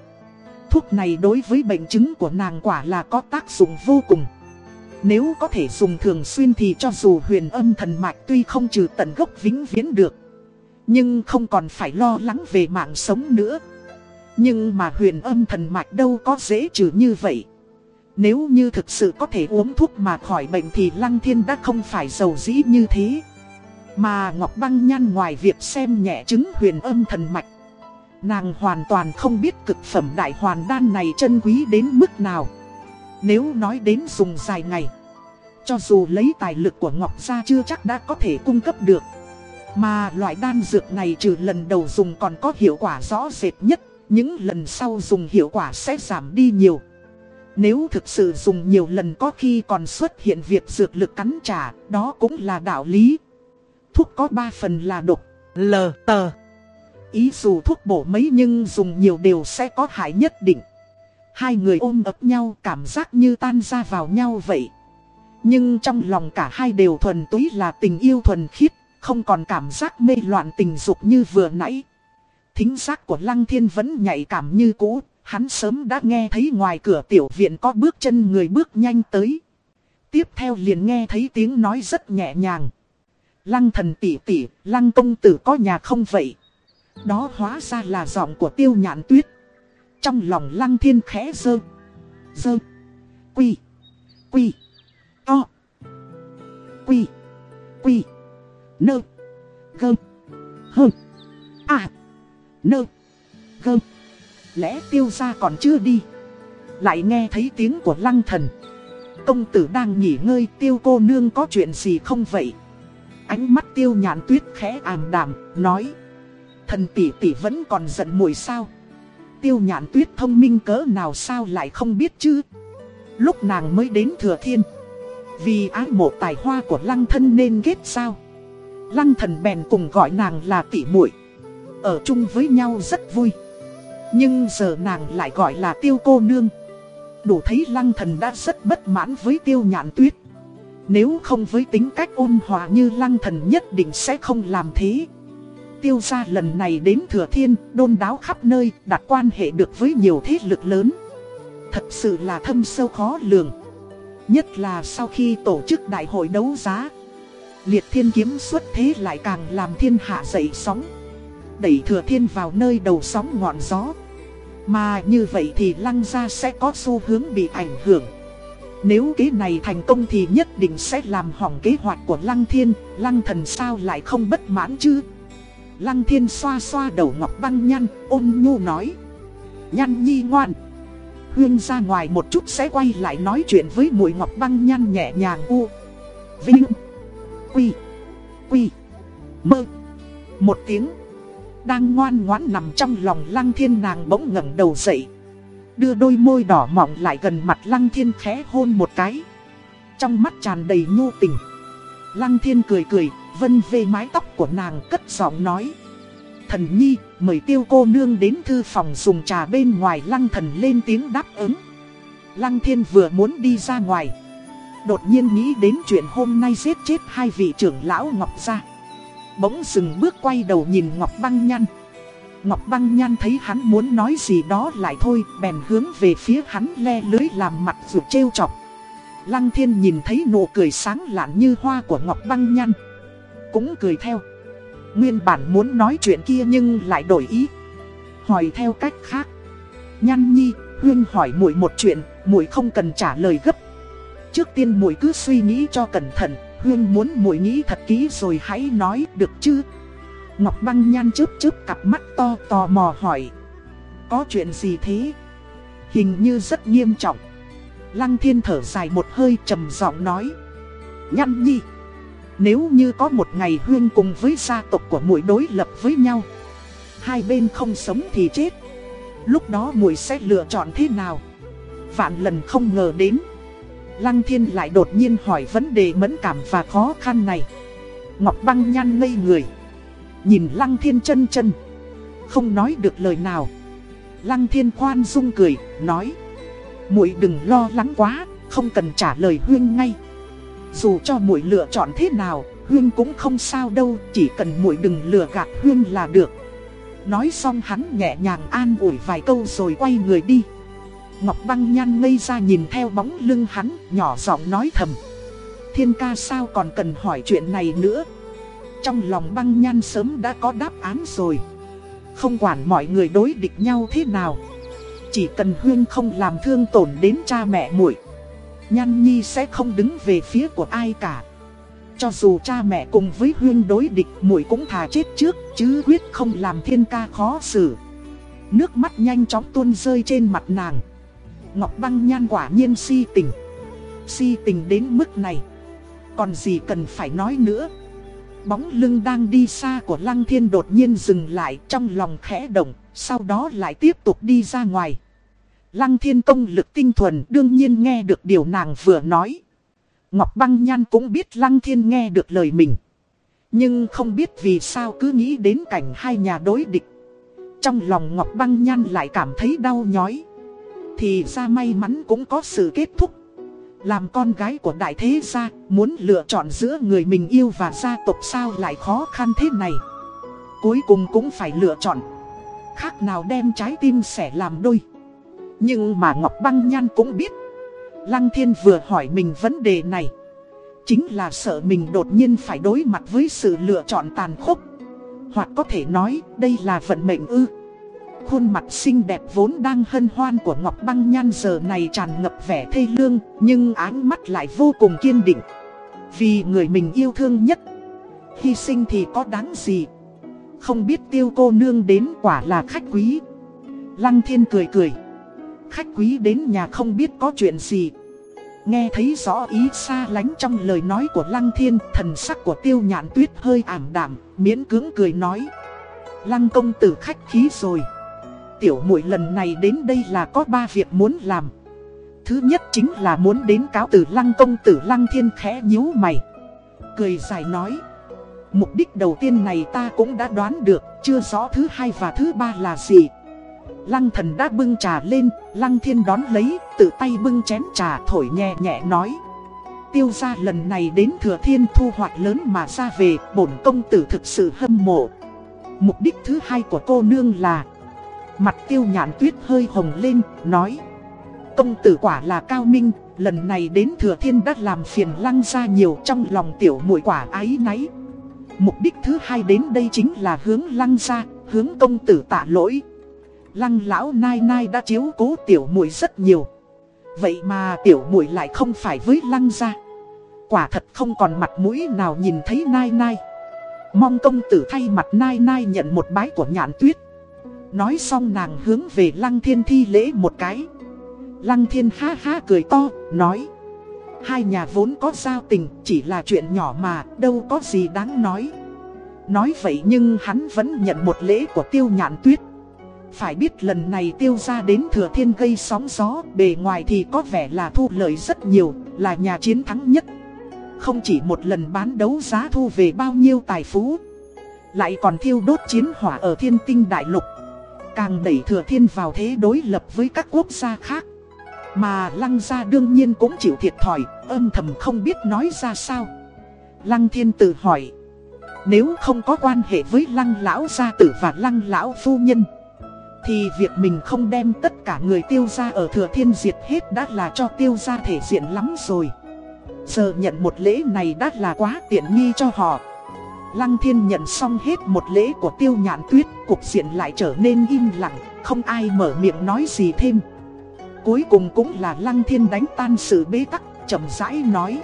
Thuốc này đối với bệnh chứng của nàng quả là có tác dụng vô cùng. Nếu có thể dùng thường xuyên thì cho dù huyền âm thần mạch tuy không trừ tận gốc vĩnh viễn được, Nhưng không còn phải lo lắng về mạng sống nữa Nhưng mà huyền âm thần mạch đâu có dễ trừ như vậy Nếu như thực sự có thể uống thuốc mà khỏi bệnh thì Lăng Thiên đã không phải giàu dĩ như thế mà Ngọc Băng Nhan ngoài việc xem nhẹ chứng huyền âm thần mạch, Nàng hoàn toàn không biết cực phẩm đại hoàn đan này chân quý đến mức nào. Nếu nói đến dùng dài ngày, Cho dù lấy tài lực của Ngọc ra chưa chắc đã có thể cung cấp được. Mà loại đan dược này trừ lần đầu dùng còn có hiệu quả rõ rệt nhất, Những lần sau dùng hiệu quả sẽ giảm đi nhiều. Nếu thực sự dùng nhiều lần có khi còn xuất hiện việc dược lực cắn trả, Đó cũng là đạo lý. Thuốc có 3 phần là độc L, tờ ý dù thuốc bổ mấy nhưng dùng nhiều đều sẽ có hại nhất định. Hai người ôm ấp nhau cảm giác như tan ra vào nhau vậy. Nhưng trong lòng cả hai đều thuần túy là tình yêu thuần khiết, không còn cảm giác mê loạn tình dục như vừa nãy. Thính giác của Lăng Thiên vẫn nhạy cảm như cũ, hắn sớm đã nghe thấy ngoài cửa tiểu viện có bước chân người bước nhanh tới. Tiếp theo liền nghe thấy tiếng nói rất nhẹ nhàng. Lăng thần tỷ tỷ, lăng công tử có nhà không vậy? Đó hóa ra là giọng của tiêu nhạn tuyết. Trong lòng lăng thiên khẽ dơ. Dơ. Quy. Quy. To. Quy. Quy. Nơ. Gơ. Hơ. À. Nơ. Gơ. Lẽ tiêu ra còn chưa đi. Lại nghe thấy tiếng của lăng thần. Công tử đang nghỉ ngơi tiêu cô nương có chuyện gì không vậy? Ánh mắt tiêu Nhàn tuyết khẽ ảm đạm, nói. Thần tỷ tỷ vẫn còn giận mùi sao? Tiêu Nhàn tuyết thông minh cỡ nào sao lại không biết chứ? Lúc nàng mới đến thừa thiên Vì ái mộ tài hoa của lăng thân nên ghét sao? Lăng thần bèn cùng gọi nàng là tỷ muội Ở chung với nhau rất vui. Nhưng giờ nàng lại gọi là tiêu cô nương. Đủ thấy lăng thần đã rất bất mãn với tiêu nhạn tuyết. Nếu không với tính cách ôn hòa như lăng thần nhất định sẽ không làm thế tiêu gia lần này đến Thừa Thiên, đôn đáo khắp nơi, đặt quan hệ được với nhiều thế lực lớn. Thật sự là thâm sâu khó lường. Nhất là sau khi tổ chức đại hội đấu giá. Liệt thiên kiếm xuất thế lại càng làm thiên hạ dậy sóng. Đẩy Thừa Thiên vào nơi đầu sóng ngọn gió. Mà như vậy thì lăng gia sẽ có xu hướng bị ảnh hưởng. Nếu kế này thành công thì nhất định sẽ làm hỏng kế hoạch của Lăng Thiên, Lăng Thần sao lại không bất mãn chứ? Lăng thiên xoa xoa đầu ngọc băng nhăn, ôn nhu nói. Nhăn nhi ngoan. Huyên ra ngoài một chút sẽ quay lại nói chuyện với mũi ngọc băng nhăn nhẹ nhàng u. Vinh. Quy. Quy. Mơ. Một tiếng. Đang ngoan ngoãn nằm trong lòng lăng thiên nàng bỗng ngẩng đầu dậy. Đưa đôi môi đỏ mọng lại gần mặt lăng thiên khẽ hôn một cái. Trong mắt tràn đầy nhu tình. Lăng thiên cười cười, vân về mái tóc của nàng cất giọng nói. Thần nhi, mời tiêu cô nương đến thư phòng dùng trà bên ngoài lăng thần lên tiếng đáp ứng. Lăng thiên vừa muốn đi ra ngoài. Đột nhiên nghĩ đến chuyện hôm nay giết chết hai vị trưởng lão Ngọc gia. Bỗng dừng bước quay đầu nhìn Ngọc băng nhăn. Ngọc băng Nhan thấy hắn muốn nói gì đó lại thôi, bèn hướng về phía hắn le lưới làm mặt dù trêu chọc. Lăng thiên nhìn thấy nụ cười sáng lạn như hoa của Ngọc băng Nhan, cũng cười theo. Nguyên bản muốn nói chuyện kia nhưng lại đổi ý. Hỏi theo cách khác. Nhan nhi, Huyên hỏi muội một chuyện, muội không cần trả lời gấp. Trước tiên muội cứ suy nghĩ cho cẩn thận, Huyên muốn muội nghĩ thật kỹ rồi hãy nói được chứ. Ngọc băng nhan chớp chớp cặp mắt to tò mò hỏi. Có chuyện gì thế? Hình như rất nghiêm trọng. Lăng thiên thở dài một hơi trầm giọng nói. Nhăn nhi. Nếu như có một ngày Huyên cùng với gia tộc của muội đối lập với nhau, Hai bên không sống thì chết Lúc đó muội sẽ lựa chọn thế nào Vạn lần không ngờ đến Lăng thiên lại đột nhiên hỏi vấn đề mẫn cảm và khó khăn này Ngọc băng nhan ngây người Nhìn lăng thiên chân chân Không nói được lời nào Lăng thiên khoan dung cười Nói muội đừng lo lắng quá Không cần trả lời Huyên ngay dù cho muội lựa chọn thế nào, Huyên cũng không sao đâu, chỉ cần muội đừng lừa gạt Huyên là được. Nói xong hắn nhẹ nhàng an ủi vài câu rồi quay người đi. Ngọc băng nhăn ngây ra nhìn theo bóng lưng hắn, nhỏ giọng nói thầm. Thiên ca sao còn cần hỏi chuyện này nữa. Trong lòng băng nhan sớm đã có đáp án rồi. Không quản mọi người đối địch nhau thế nào, Chỉ cần Huyên không làm thương tổn đến cha mẹ muội, Nhan Nhi sẽ không đứng về phía của ai cả. Cho dù cha mẹ cùng với Huyên đối địch, muội cũng thà chết trước, Chứ quyết không làm thiên ca khó xử. Nước mắt nhanh chóng tuôn rơi trên mặt nàng. Ngọc băng nhan quả nhiên si tình. Si tình đến mức này. Còn gì cần phải nói nữa? Bóng lưng đang đi xa của Lăng Thiên đột nhiên dừng lại trong lòng khẽ động, Sau đó lại tiếp tục đi ra ngoài. Lăng Thiên công lực tinh thuần đương nhiên nghe được điều nàng vừa nói. Ngọc Băng Nhan cũng biết Lăng Thiên nghe được lời mình. Nhưng không biết vì sao cứ nghĩ đến cảnh hai nhà đối địch. Trong lòng Ngọc Băng Nhan lại cảm thấy đau nhói. Thì ra may mắn cũng có sự kết thúc làm con gái của đại thế gia, muốn lựa chọn giữa người mình yêu và gia tộc sao lại khó khăn thế này. Cuối cùng cũng phải lựa chọn. Khác nào đem trái tim sẻ làm đôi. Nhưng mà Ngọc Băng Nhan cũng biết. Lăng Thiên vừa hỏi mình vấn đề này. Chính là sợ mình đột nhiên phải đối mặt với sự lựa chọn tàn khốc. Hoặc có thể nói đây là vận mệnh ư. Khuôn mặt xinh đẹp vốn đang hân hoan của Ngọc Băng Nhan giờ này tràn ngập vẻ thê lương, nhưng ánh mắt lại vô cùng kiên định. Vì người mình yêu thương nhất, hy sinh thì có đáng gì. Không biết tiêu cô nương đến quả là khách quý. Lăng thiên cười cười. Khách quý đến nhà không biết có chuyện gì. Nghe thấy rõ ý xa lánh trong lời nói của Lăng Thiên, thần sắc của tiêu nhạn tuyết hơi ảm đạm, miễn cưỡng cười nói. Lăng công tử khách khí rồi tiểu muội lần này đến đây là có ba việc muốn làm. Thứ nhất chính là muốn đến cáo tử lăng công tử lăng thiên khẽ nhíu mày. Cười dài nói. Mục đích đầu tiên này ta cũng đã đoán được, chưa rõ thứ hai và thứ ba là gì. Lăng thần đã bưng trà lên, lăng thiên đón lấy, tự tay bưng chén trà thổi nhẹ nhẹ nói. Tiêu gia lần này đến thừa thiên thu hoạch lớn mà ra về, bổn công tử thực sự hâm mộ. Mục đích thứ hai của cô nương là Mặt tiêu nhạn tuyết hơi hồng lên, nói. Công tử quả là cao minh, lần này đến thừa thiên đã làm phiền lăng ra nhiều trong lòng tiểu muội quả ái náy. Mục đích thứ hai đến đây chính là hướng lăng ra, hướng công tử tạ lỗi. Lăng lão nai nai đã chiếu cố tiểu muội rất nhiều. Vậy mà tiểu muội lại không phải với lăng ra Quả thật không còn mặt mũi nào nhìn thấy nai nai. Mong công tử thay mặt nai nai nhận một bái của nhạn tuyết. Nói xong nàng hướng về lăng thiên thi lễ một cái. Lăng thiên ha ha cười to, nói. Hai nhà vốn có giao tình, chỉ là chuyện nhỏ mà, đâu có gì đáng nói. Nói vậy nhưng hắn vẫn nhận một lễ của tiêu nhạn tuyết. Phải biết lần này tiêu ra đến thừa thiên gây sóng gió Bề ngoài thì có vẻ là thu lợi rất nhiều, là nhà chiến thắng nhất. Không chỉ một lần bán đấu giá thu về bao nhiêu tài phú Lại còn thiêu đốt chiến hỏa ở thiên tinh đại lục. Càng đẩy thừa thiên vào thế đối lập với các quốc gia khác. Mà lăng gia đương nhiên cũng chịu thiệt thòi, Âm thầm không biết nói ra sao. Lăng thiên tự hỏi, Nếu không có quan hệ với lăng lão gia tử và lăng lão phu nhân, Thì việc mình không đem tất cả người tiêu gia ở thừa thiên diệt hết đã là cho tiêu gia thể diện lắm rồi. Giờ nhận một lễ này đã là quá tiện nghi cho họ. Lăng thiên nhận xong hết một lễ của tiêu nhạn tuyết, Cục diện lại trở nên im lặng, Không ai mở miệng nói gì thêm. Cuối cùng cũng là lăng thiên đánh tan sự bế tắc, chậm rãi nói,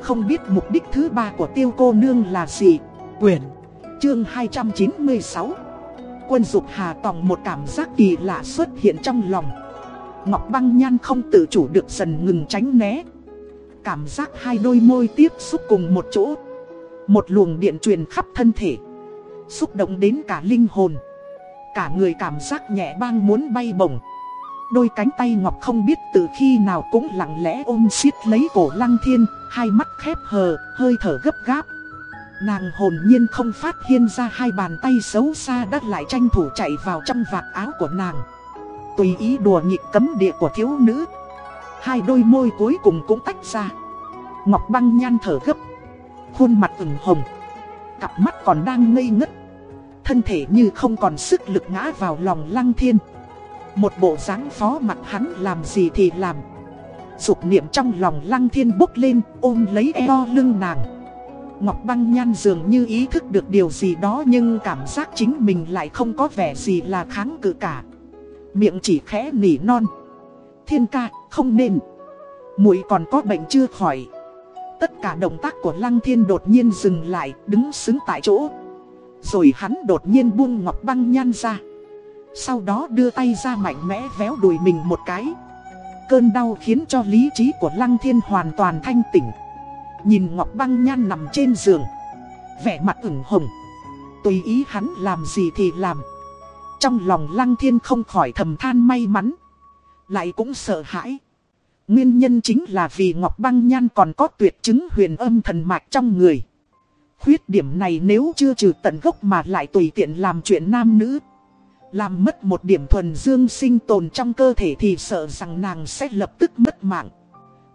Không biết mục đích thứ ba của tiêu cô nương là gì? Quyển Chương 296 Quân dục hà tòng một cảm giác kỳ lạ xuất hiện trong lòng. Ngọc băng nhan không tự chủ được dần ngừng tránh né. Cảm giác hai đôi môi tiếp xúc cùng một chỗ một luồng điện truyền khắp thân thể. Xúc động đến cả linh hồn. Cả người cảm giác nhẹ bang muốn bay bổng. Đôi cánh tay ngọc không biết từ khi nào cũng lặng lẽ ôm siết lấy cổ lăng thiên Hai mắt khép hờ, hơi thở gấp gáp. Nàng hồn nhiên không phát hiện ra hai bàn tay xấu xa đã lại tranh thủ chạy vào trong vạt áo của nàng. Tùy ý đùa nghịch cấm địa của thiếu nữ. Hai đôi môi cuối cùng cũng tách ra. Ngọc băng nhan thở gấp. Khuôn mặt ửng hồng Cặp mắt còn đang ngây ngất Thân thể như không còn sức lực ngã vào lòng lăng thiên Một bộ dáng phó mặt hắn làm gì thì làm Dục niệm trong lòng lăng thiên bốc lên ôm lấy eo lưng nàng Ngọc Băng Nhan dường như ý thức được điều gì đó nhưng cảm giác chính mình lại không có vẻ gì là kháng cự cả. Miệng chỉ khẽ nỉ non. Thiên ca, không nên. muội còn có bệnh chưa khỏi. Tất cả động tác của Lăng Thiên đột nhiên dừng lại, đứng xứng tại chỗ. Rồi hắn đột nhiên buông Ngọc Băng Nhan ra. Sau đó đưa tay ra mạnh mẽ véo đùi mình một cái. Cơn đau khiến cho lý trí của Lăng Thiên hoàn toàn thanh tỉnh. Nhìn Ngọc Băng Nhan nằm trên giường Vẻ mặt ửng hồng Tùy ý hắn làm gì thì làm Trong lòng Lăng Thiên không khỏi thầm than may mắn Lại cũng sợ hãi Nguyên nhân chính là vì Ngọc Băng Nhan còn có tuyệt chứng huyền âm thần mạch trong người. Khuyết điểm này nếu chưa trừ tận gốc mà lại tùy tiện làm chuyện nam nữ. Làm mất một điểm thuần dương sinh tồn trong cơ thể thì sợ rằng nàng sẽ lập tức mất mạng.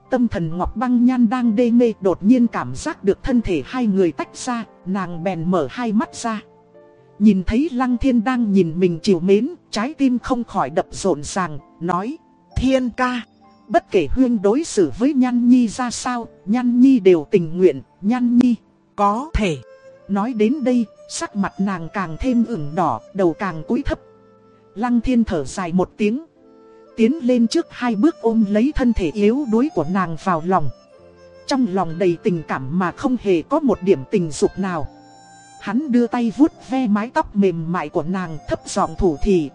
Tâm thần Ngọc Băng Nhan đang đê mê đột nhiên cảm giác được thân thể hai người tách ra, nàng bèn mở hai mắt ra. Nhìn thấy Lăng Thiên đang nhìn mình chiều mến, trái tim không khỏi đập rộn ràng, nói Thiên ca, bất kể Huyên đối xử với Nhan Nhi ra sao, Nhan Nhi đều tình nguyện, Nhan Nhi, có thể. Nói đến đây, sắc mặt nàng càng thêm ửng đỏ, đầu càng cúi thấp. Lăng Thiên thở dài một tiếng tiến lên trước hai bước ôm lấy thân thể yếu đuối của nàng vào lòng. Trong lòng đầy tình cảm mà không hề có một điểm tình dục nào. Hắn đưa tay vuốt ve mái tóc mềm mại của nàng thấp giọng thủ thì.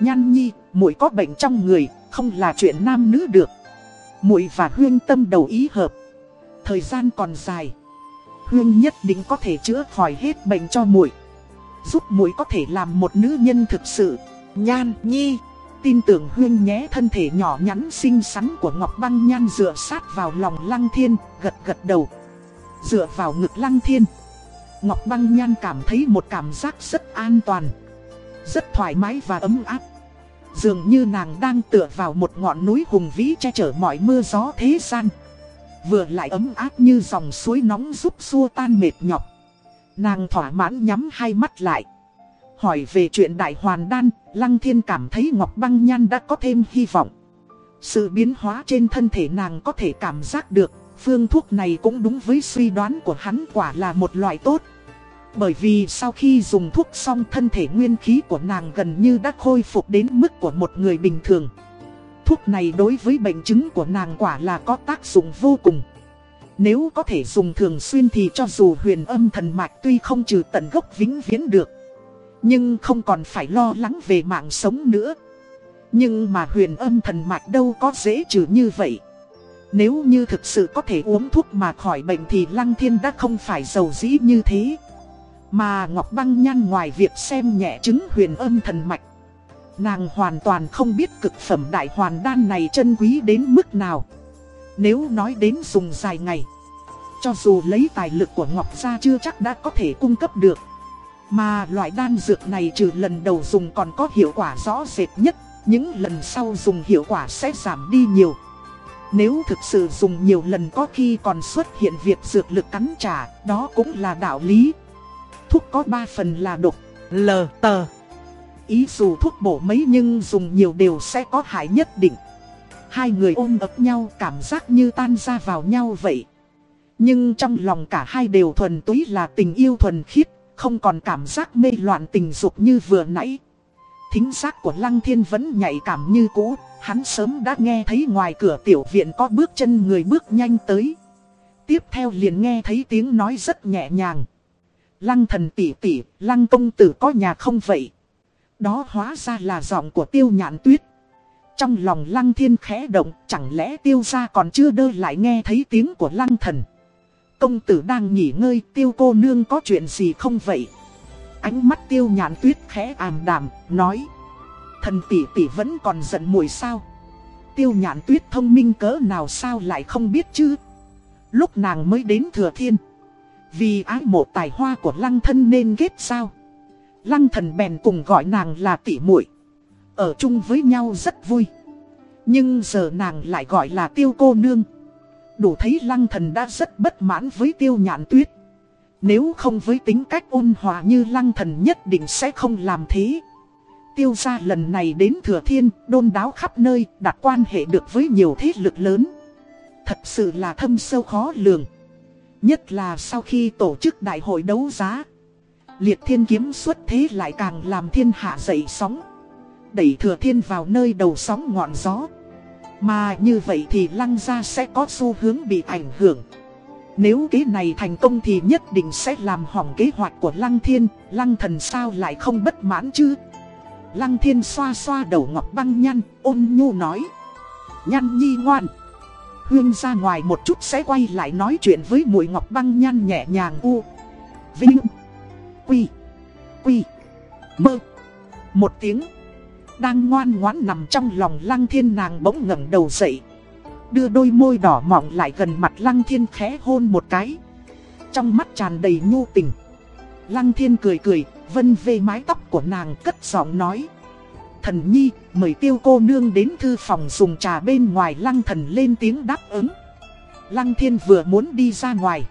Nhan nhi, muội có bệnh trong người, không là chuyện nam nữ được. muội và Huyên tâm đầu ý hợp. Thời gian còn dài. Huyên nhất định có thể chữa khỏi hết bệnh cho muội Giúp muội có thể làm một nữ nhân thực sự. Nhan nhi tin tưởng Huyên nhé thân thể nhỏ nhắn xinh xắn của Ngọc Băng Nhan dựa sát vào lòng Lăng Thiên, gật gật đầu. Dựa vào ngực Lăng Thiên. Ngọc Băng Nhan cảm thấy một cảm giác rất an toàn, rất thoải mái và ấm áp. Dường như nàng đang tựa vào một ngọn núi hùng vĩ che chở mọi mưa gió thế gian. Vừa lại ấm áp như dòng suối nóng giúp xua tan mệt nhọc. Nàng thỏa mãn nhắm hai mắt lại. Hỏi về chuyện đại hoàn đan, Lăng Thiên cảm thấy Ngọc Băng Nhan đã có thêm hy vọng. Sự biến hóa trên thân thể nàng có thể cảm giác được, phương thuốc này cũng đúng với suy đoán của hắn quả là một loại tốt. Bởi vì sau khi dùng thuốc xong thân thể nguyên khí của nàng gần như đã khôi phục đến mức của một người bình thường. Thuốc này đối với bệnh chứng của nàng quả là có tác dụng vô cùng. Nếu có thể dùng thường xuyên thì cho dù huyền âm thần mạch tuy không trừ tận gốc vĩnh viễn được, nhưng không còn phải lo lắng về mạng sống nữa Nhưng mà huyền âm thần mạch đâu có dễ trừ như vậy Nếu như thực sự có thể uống thuốc mà khỏi bệnh thì Lăng Thiên đã không phải giàu dĩ như thế mà Ngọc Băng Nhan ngoài việc xem nhẹ chứng huyền âm thần mạch Nàng hoàn toàn không biết cực phẩm đại hoàn đan này chân quý đến mức nào Nếu nói đến dùng dài ngày Cho dù lấy tài lực của Ngọc ra chưa chắc đã có thể cung cấp được mà loại đan dược này trừ lần đầu dùng còn có hiệu quả rõ rệt nhất, những lần sau dùng hiệu quả sẽ giảm đi nhiều. Nếu thực sự dùng nhiều lần có khi còn xuất hiện việc dược lực cắn trả, đó cũng là đạo lý. Thuốc có 3 phần là độc, L, tờ. Ý dù thuốc bổ mấy nhưng dùng nhiều đều sẽ có hại nhất định. Hai người ôm ấp nhau cảm giác như tan ra vào nhau vậy. Nhưng trong lòng cả hai đều thuần túy là tình yêu thuần khiết không còn cảm giác mê loạn tình dục như vừa nãy Thính giác của Lăng Thiên vẫn nhạy cảm như cũ Hắn sớm đã nghe thấy ngoài cửa tiểu viện có bước chân người bước nhanh tới Tiếp theo liền nghe thấy tiếng nói rất nhẹ nhàng Lăng thần tỷ tỷ, lăng công tử có nhà không vậy? Đó hóa ra là giọng của tiêu nhạn tuyết Trong lòng lăng thiên khẽ động, chẳng lẽ tiêu gia còn chưa đơ lại nghe thấy tiếng của lăng thần Công tử đang nghỉ ngơi tiêu cô nương có chuyện gì không vậy? Ánh mắt tiêu nhàn tuyết khẽ ảm đàm, nói. Thần tỷ tỷ vẫn còn giận mùi sao? Tiêu nhàn tuyết thông minh cỡ nào sao lại không biết chứ? Lúc nàng mới đến thừa thiên. Vì ái mộ tài hoa của lăng thân nên ghét sao? Lăng thần bèn cùng gọi nàng là tỷ muội Ở chung với nhau rất vui. Nhưng giờ nàng lại gọi là tiêu cô nương. Đủ thấy lăng thần đã rất bất mãn với tiêu nhạn tuyết Nếu không với tính cách ôn hòa như lăng thần nhất định sẽ không làm thế Tiêu gia lần này đến Thừa Thiên, đôn đáo khắp nơi, đặt quan hệ được với nhiều thế lực lớn Thật sự là thâm sâu khó lường Nhất là sau khi tổ chức đại hội đấu giá. Liệt thiên kiếm xuất thế lại càng làm thiên hạ dậy sóng. Đẩy thừa thiên vào nơi đầu sóng ngọn gió. Mà như vậy thì lăng gia sẽ có xu hướng bị ảnh hưởng. Nếu kế này thành công thì nhất định sẽ làm hỏng kế hoạch của lăng thiên. Lăng thần sao lại không bất mãn chứ? Lăng thiên xoa xoa đầu ngọc băng nhăn, ôn nhu nói. Nhăn nhi ngoan Huyên ra ngoài một chút sẽ quay lại nói chuyện với mùi ngọc băng nhan nhẹ nhàng u. Vinh. Quy. Quy. Mơ. Một tiếng. Đang ngoan ngoãn nằm trong lòng lăng thiên nàng bỗng ngẩng đầu dậy. Đưa đôi môi đỏ mọng lại gần mặt lăng thiên khẽ hôn một cái. Trong mắt tràn đầy nhu tình. Lăng thiên cười cười, Vân về mái tóc của nàng cất giọng nói. Thần nhi, mời tiêu cô nương đến thư phòng dùng trà bên ngoài lăng thần lên tiếng đáp ứng. Lăng thiên vừa muốn đi ra ngoài.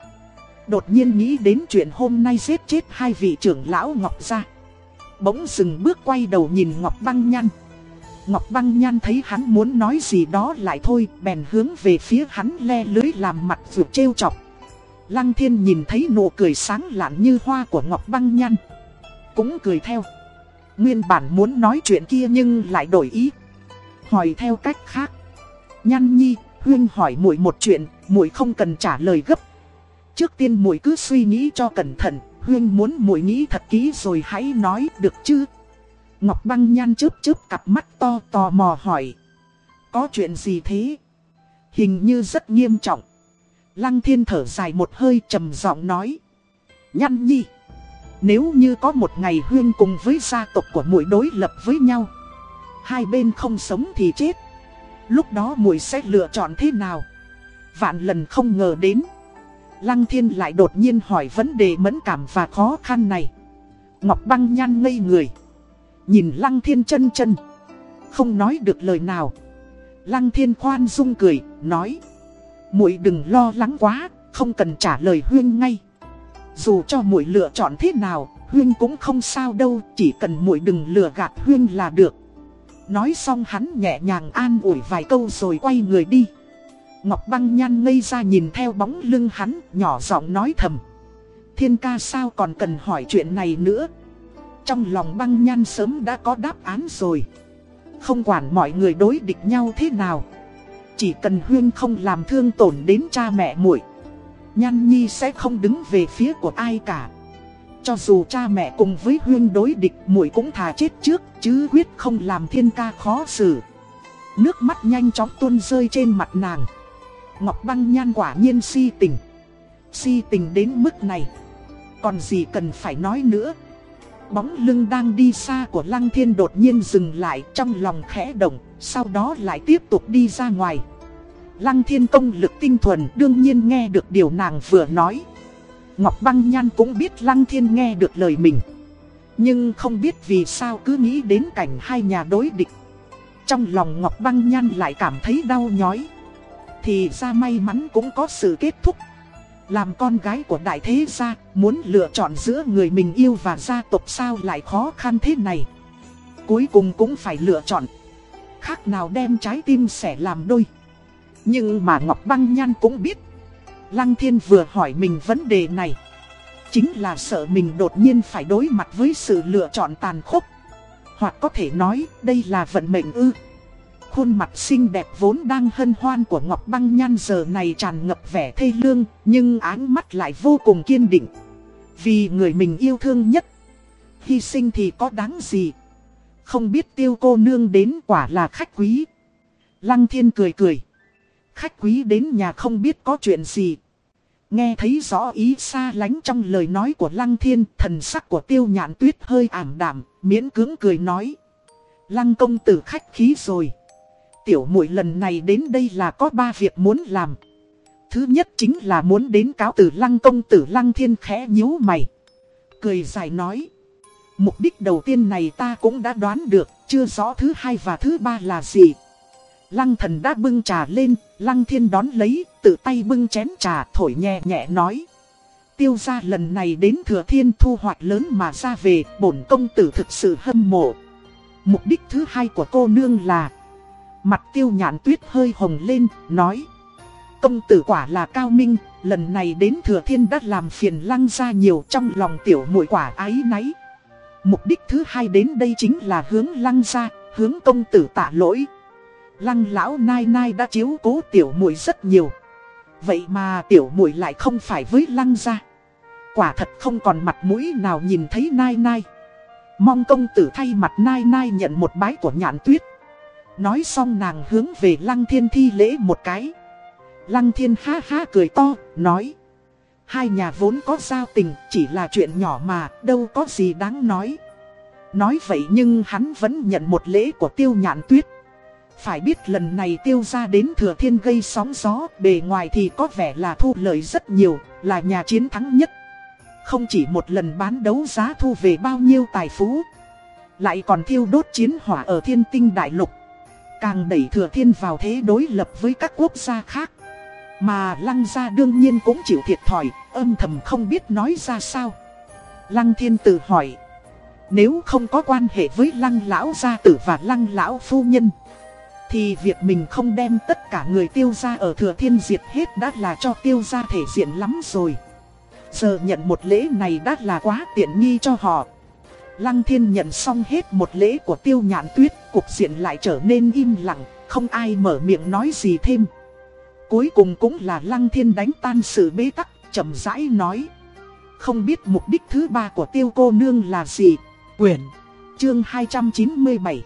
Đột nhiên nghĩ đến chuyện hôm nay giết chết hai vị trưởng lão Ngọc gia. Bỗng dừng bước quay đầu nhìn Ngọc Băng Nhăn Ngọc Băng Nhan thấy hắn muốn nói gì đó lại thôi, Bèn hướng về phía hắn le lưới làm mặt vượt trêu chọc. Lăng thiên nhìn thấy nụ cười sáng lạn như hoa của Ngọc Băng Nhan. Cũng cười theo. Nguyên bản muốn nói chuyện kia nhưng lại đổi ý Hỏi theo cách khác Nhăn nhi, Huyên hỏi muội một chuyện, muội không cần trả lời gấp Trước tiên muội cứ suy nghĩ cho cẩn thận, Huyên muốn muội nghĩ thật kỹ rồi hãy nói được chứ. Ngọc băng nhan chớp chớp cặp mắt to tò mò hỏi. Có chuyện gì thế? Hình như rất nghiêm trọng. Lăng thiên thở dài một hơi trầm giọng nói. Nhăn nhi. Nếu như có một ngày Huyên cùng với gia tộc của muội đối lập với nhau. Hai bên không sống thì chết. Lúc đó muội sẽ lựa chọn thế nào? Vạn lần không ngờ đến. Lăng thiên lại đột nhiên hỏi vấn đề mẫn cảm và khó khăn này. Ngọc băng nhăn ngây người. Nhìn lăng thiên chân chân. Không nói được lời nào. Lăng thiên khoan dung cười, nói. muội đừng lo lắng quá, không cần trả lời huyên ngay. Dù cho muội lựa chọn thế nào, huyên cũng không sao đâu, chỉ cần muội đừng lừa gạt huyên là được. Nói xong hắn nhẹ nhàng an ủi vài câu rồi quay người đi. Ngọc băng nhan ngây ra nhìn theo bóng lưng hắn, nhỏ giọng nói thầm. Thiên ca sao còn cần hỏi chuyện này nữa. Trong lòng băng nhan sớm đã có đáp án rồi. Không quản mọi người đối địch nhau thế nào. Chỉ cần Huyên không làm thương tổn đến cha mẹ muội Nhan Nhi sẽ không đứng về phía của ai cả. Cho dù cha mẹ cùng với Huyên đối địch muội cũng thà chết trước chứ quyết không làm thiên ca khó xử. Nước mắt nhanh chóng tuôn rơi trên mặt nàng. Ngọc Băng Nhan quả nhiên si tình. Si tình đến mức này. Còn gì cần phải nói nữa. Bóng lưng đang đi xa của Lăng Thiên đột nhiên dừng lại trong lòng khẽ động, sau đó lại tiếp tục đi ra ngoài. Lăng Thiên công lực tinh thuần, đương nhiên nghe được điều nàng vừa nói. Ngọc Băng Nhan cũng biết Lăng Thiên nghe được lời mình. Nhưng không biết vì sao cứ nghĩ đến cảnh hai nhà đối địch. Trong lòng Ngọc Băng Nhan lại cảm thấy đau nhói. Thì ra may mắn cũng có sự kết thúc Làm con gái của đại thế gia, Muốn lựa chọn giữa người mình yêu và gia tộc sao lại khó khăn thế này Cuối cùng cũng phải lựa chọn Khác nào đem trái tim sẻ làm đôi nhưng mà Ngọc Băng Nhan cũng biết Lăng Thiên vừa hỏi mình vấn đề này Chính là sợ mình đột nhiên phải đối mặt với sự lựa chọn tàn khốc Hoặc có thể nói đây là vận mệnh ư Khuôn mặt xinh đẹp vốn đang hân hoan của Ngọc Băng Nhan giờ này tràn ngập vẻ thê lương, nhưng áng mắt lại vô cùng kiên định. Vì người mình yêu thương nhất, hy sinh thì có đáng gì. Không biết tiêu cô nương đến quả là khách quý. Lăng thiên cười cười. Khách quý đến nhà không biết có chuyện gì. Nghe thấy rõ ý xa lánh trong lời nói của Lăng Thiên, thần sắc của tiêu nhạn tuyết hơi ảm đạm, miễn cưỡng cười nói. Lăng công tử khách khí rồi. Tiểu muội lần này đến đây là có ba việc muốn làm. Thứ nhất chính là muốn đến cáo tử lăng công tử lăng thiên khẽ nhíu mày. Cười dài nói. Mục đích đầu tiên này ta cũng đã đoán được, chưa rõ thứ hai và thứ ba là gì. Lăng thần đã bưng trà lên, lăng thiên đón lấy, tự tay bưng chén trà thổi nhẹ nhẹ nói. Tiêu gia lần này đến thừa thiên thu hoạch lớn mà ra về, bổn công tử thực sự hâm mộ. Mục đích thứ hai của cô nương là Mặt tiêu nhạn tuyết hơi hồng lên, nói công tử quả là cao minh, lần này đến thừa thiên đã làm phiền lăng ra nhiều trong lòng tiểu muội quả ái náy. Mục đích thứ hai đến đây chính là hướng lăng ra, hướng công tử tạ lỗi. Lăng lão nai nai đã chiếu cố tiểu muội rất nhiều. Vậy mà tiểu muội lại không phải với lăng gia Quả thật không còn mặt mũi nào nhìn thấy nai nai. Mong công tử thay mặt nai nai nhận một bái của nhạn tuyết. Nói xong nàng hướng về lăng thiên thi lễ một cái. Lăng thiên ha ha cười to, nói. Hai nhà vốn có giao tình, chỉ là chuyện nhỏ mà, đâu có gì đáng nói. Nói vậy nhưng hắn vẫn nhận một lễ của tiêu nhạn tuyết. Phải biết lần này tiêu ra đến thừa thiên gây sóng gió, bề ngoài thì có vẻ là thu lợi rất nhiều, là nhà chiến thắng nhất. Không chỉ một lần bán đấu giá thu về bao nhiêu tài phú, lại còn thiêu đốt chiến hỏa ở thiên tinh đại lục. Càng đẩy thừa thiên vào thế đối lập với các quốc gia khác. Mà lăng gia đương nhiên cũng chịu thiệt thòi, âm thầm không biết nói ra sao. Lăng thiên tự hỏi. Nếu không có quan hệ với lăng lão gia tử và lăng lão phu nhân thì việc mình không đem tất cả người tiêu gia ở thừa thiên diệt hết đã là cho tiêu gia thể diện lắm rồi. Giờ nhận một lễ này đã là quá tiện nghi cho họ. Lăng thiên nhận xong hết một lễ của tiêu nhạn tuyết cuộc diện lại trở nên im lặng, Không ai mở miệng nói gì thêm. Cuối cùng cũng là lăng thiên đánh tan sự bế tắc, chậm rãi nói, Không biết mục đích thứ ba của tiêu cô nương là gì? Quyển Chương 297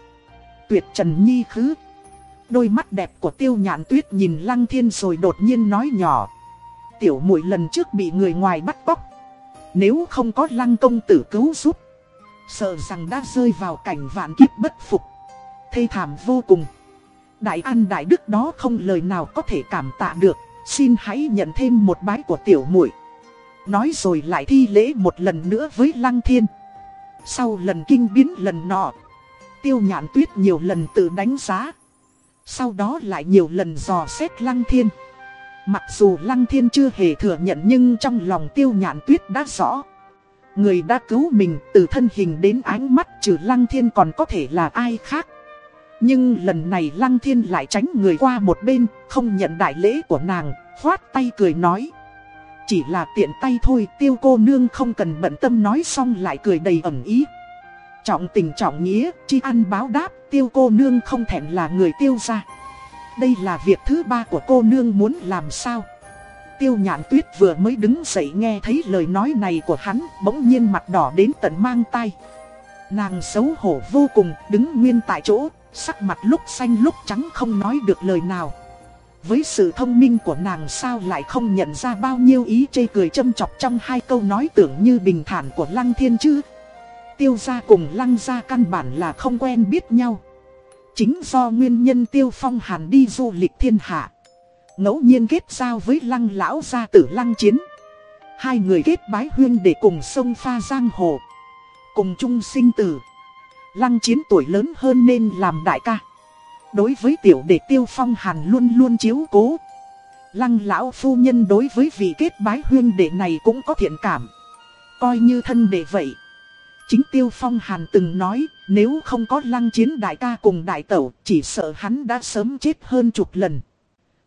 Tuyệt Trần Nhi khứ. Đôi mắt đẹp của tiêu nhạn tuyết nhìn lăng thiên rồi đột nhiên nói nhỏ. Tiểu muội lần trước bị người ngoài bắt bóc Nếu không có lăng công tử cứu giúp, Sợ rằng đã rơi vào cảnh vạn kiếp bất phục. Thê thảm vô cùng. Đại an đại đức đó không lời nào có thể cảm tạ được. Xin hãy nhận thêm một bái của tiểu muội. Nói rồi lại thi lễ một lần nữa với lăng thiên. Sau lần kinh biến lần nọ, Tiêu nhạn tuyết nhiều lần tự đánh giá. Sau đó lại nhiều lần dò xét lăng thiên. Mặc dù lăng thiên chưa hề thừa nhận nhưng trong lòng tiêu nhạn tuyết đã rõ. Người đã cứu mình từ thân hình đến ánh mắt trừ lăng thiên còn có thể là ai khác. Nhưng lần này lăng thiên lại tránh người qua một bên Không nhận đại lễ của nàng Khoát tay cười nói. Chỉ là tiện tay thôi tiêu cô nương không cần bận tâm nói xong lại cười đầy ẩn ý. Trọng tình trọng nghĩa, chi ăn báo đáp, tiêu cô nương không thèm là người tiêu ra đây là việc thứ ba của cô nương muốn làm sao? Tiêu nhạn tuyết vừa mới đứng dậy nghe thấy lời nói này của hắn, Bỗng nhiên mặt đỏ đến tận mang tay Nàng xấu hổ vô cùng, đứng nguyên tại chỗ, Sắc mặt lúc xanh lúc trắng không nói được lời nào. Với sự thông minh của nàng sao lại không nhận ra bao nhiêu ý chê cười châm chọc trong hai câu nói tưởng như bình thản của Lăng Thiên chứ? Tiêu gia cùng Lăng gia căn bản là không quen biết nhau Chính do nguyên nhân Tiêu Phong Hàn đi du lịch thiên hạ. ngẫu nhiên kết giao với lăng lão gia tử lăng chiến. Hai người kết bái huyên để cùng sông pha giang hồ. Cùng chung sinh tử. Lăng chiến tuổi lớn hơn nên làm đại ca. Đối với tiểu đệ Tiêu Phong Hàn luôn luôn chiếu cố. Lăng lão phu nhân đối với vị kết bái huyên đệ này cũng có thiện cảm. Coi như thân đệ vậy. Chính Tiêu Phong Hàn từng nói, nếu không có lăng chiến đại ca cùng đại tẩu, chỉ sợ hắn đã sớm chết hơn chục lần.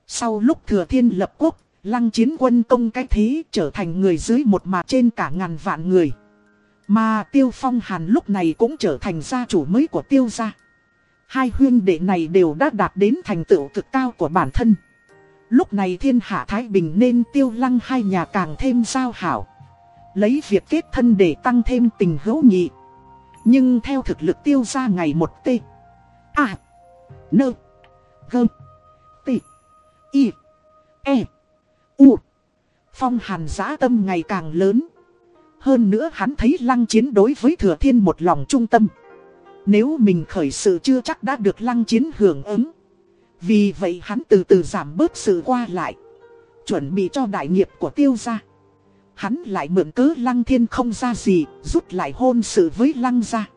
Sau lúc thừa thiên lập quốc, lăng chiến quân công cách thế trở thành người dưới một mà trên cả ngàn vạn người. Mà Tiêu Phong Hàn lúc này cũng trở thành gia chủ mới của Tiêu gia. Hai huyên đệ này đều đã đạt đến thành tựu cực cao của bản thân. Lúc này thiên hạ Thái Bình nên tiêu lăng hai nhà càng thêm giao hảo. Lấy việc kết thân để tăng thêm tình hữu nghị. Nhưng theo thực lực tiêu ra ngày một t A. Nơ. Gơ. T Y. E. U. Phong hàn giã tâm ngày càng lớn. Hơn nữa hắn thấy lăng chiến đối với thừa thiên một lòng trung tâm. Nếu mình khởi sự chưa chắc đã được lăng chiến hưởng ứng. Vì vậy hắn từ từ giảm bớt sự qua lại. Chuẩn bị cho đại nghiệp của tiêu gia. Hắn lại mượn cớ lăng thiên không ra gì, rút lại hôn sự với lăng ra.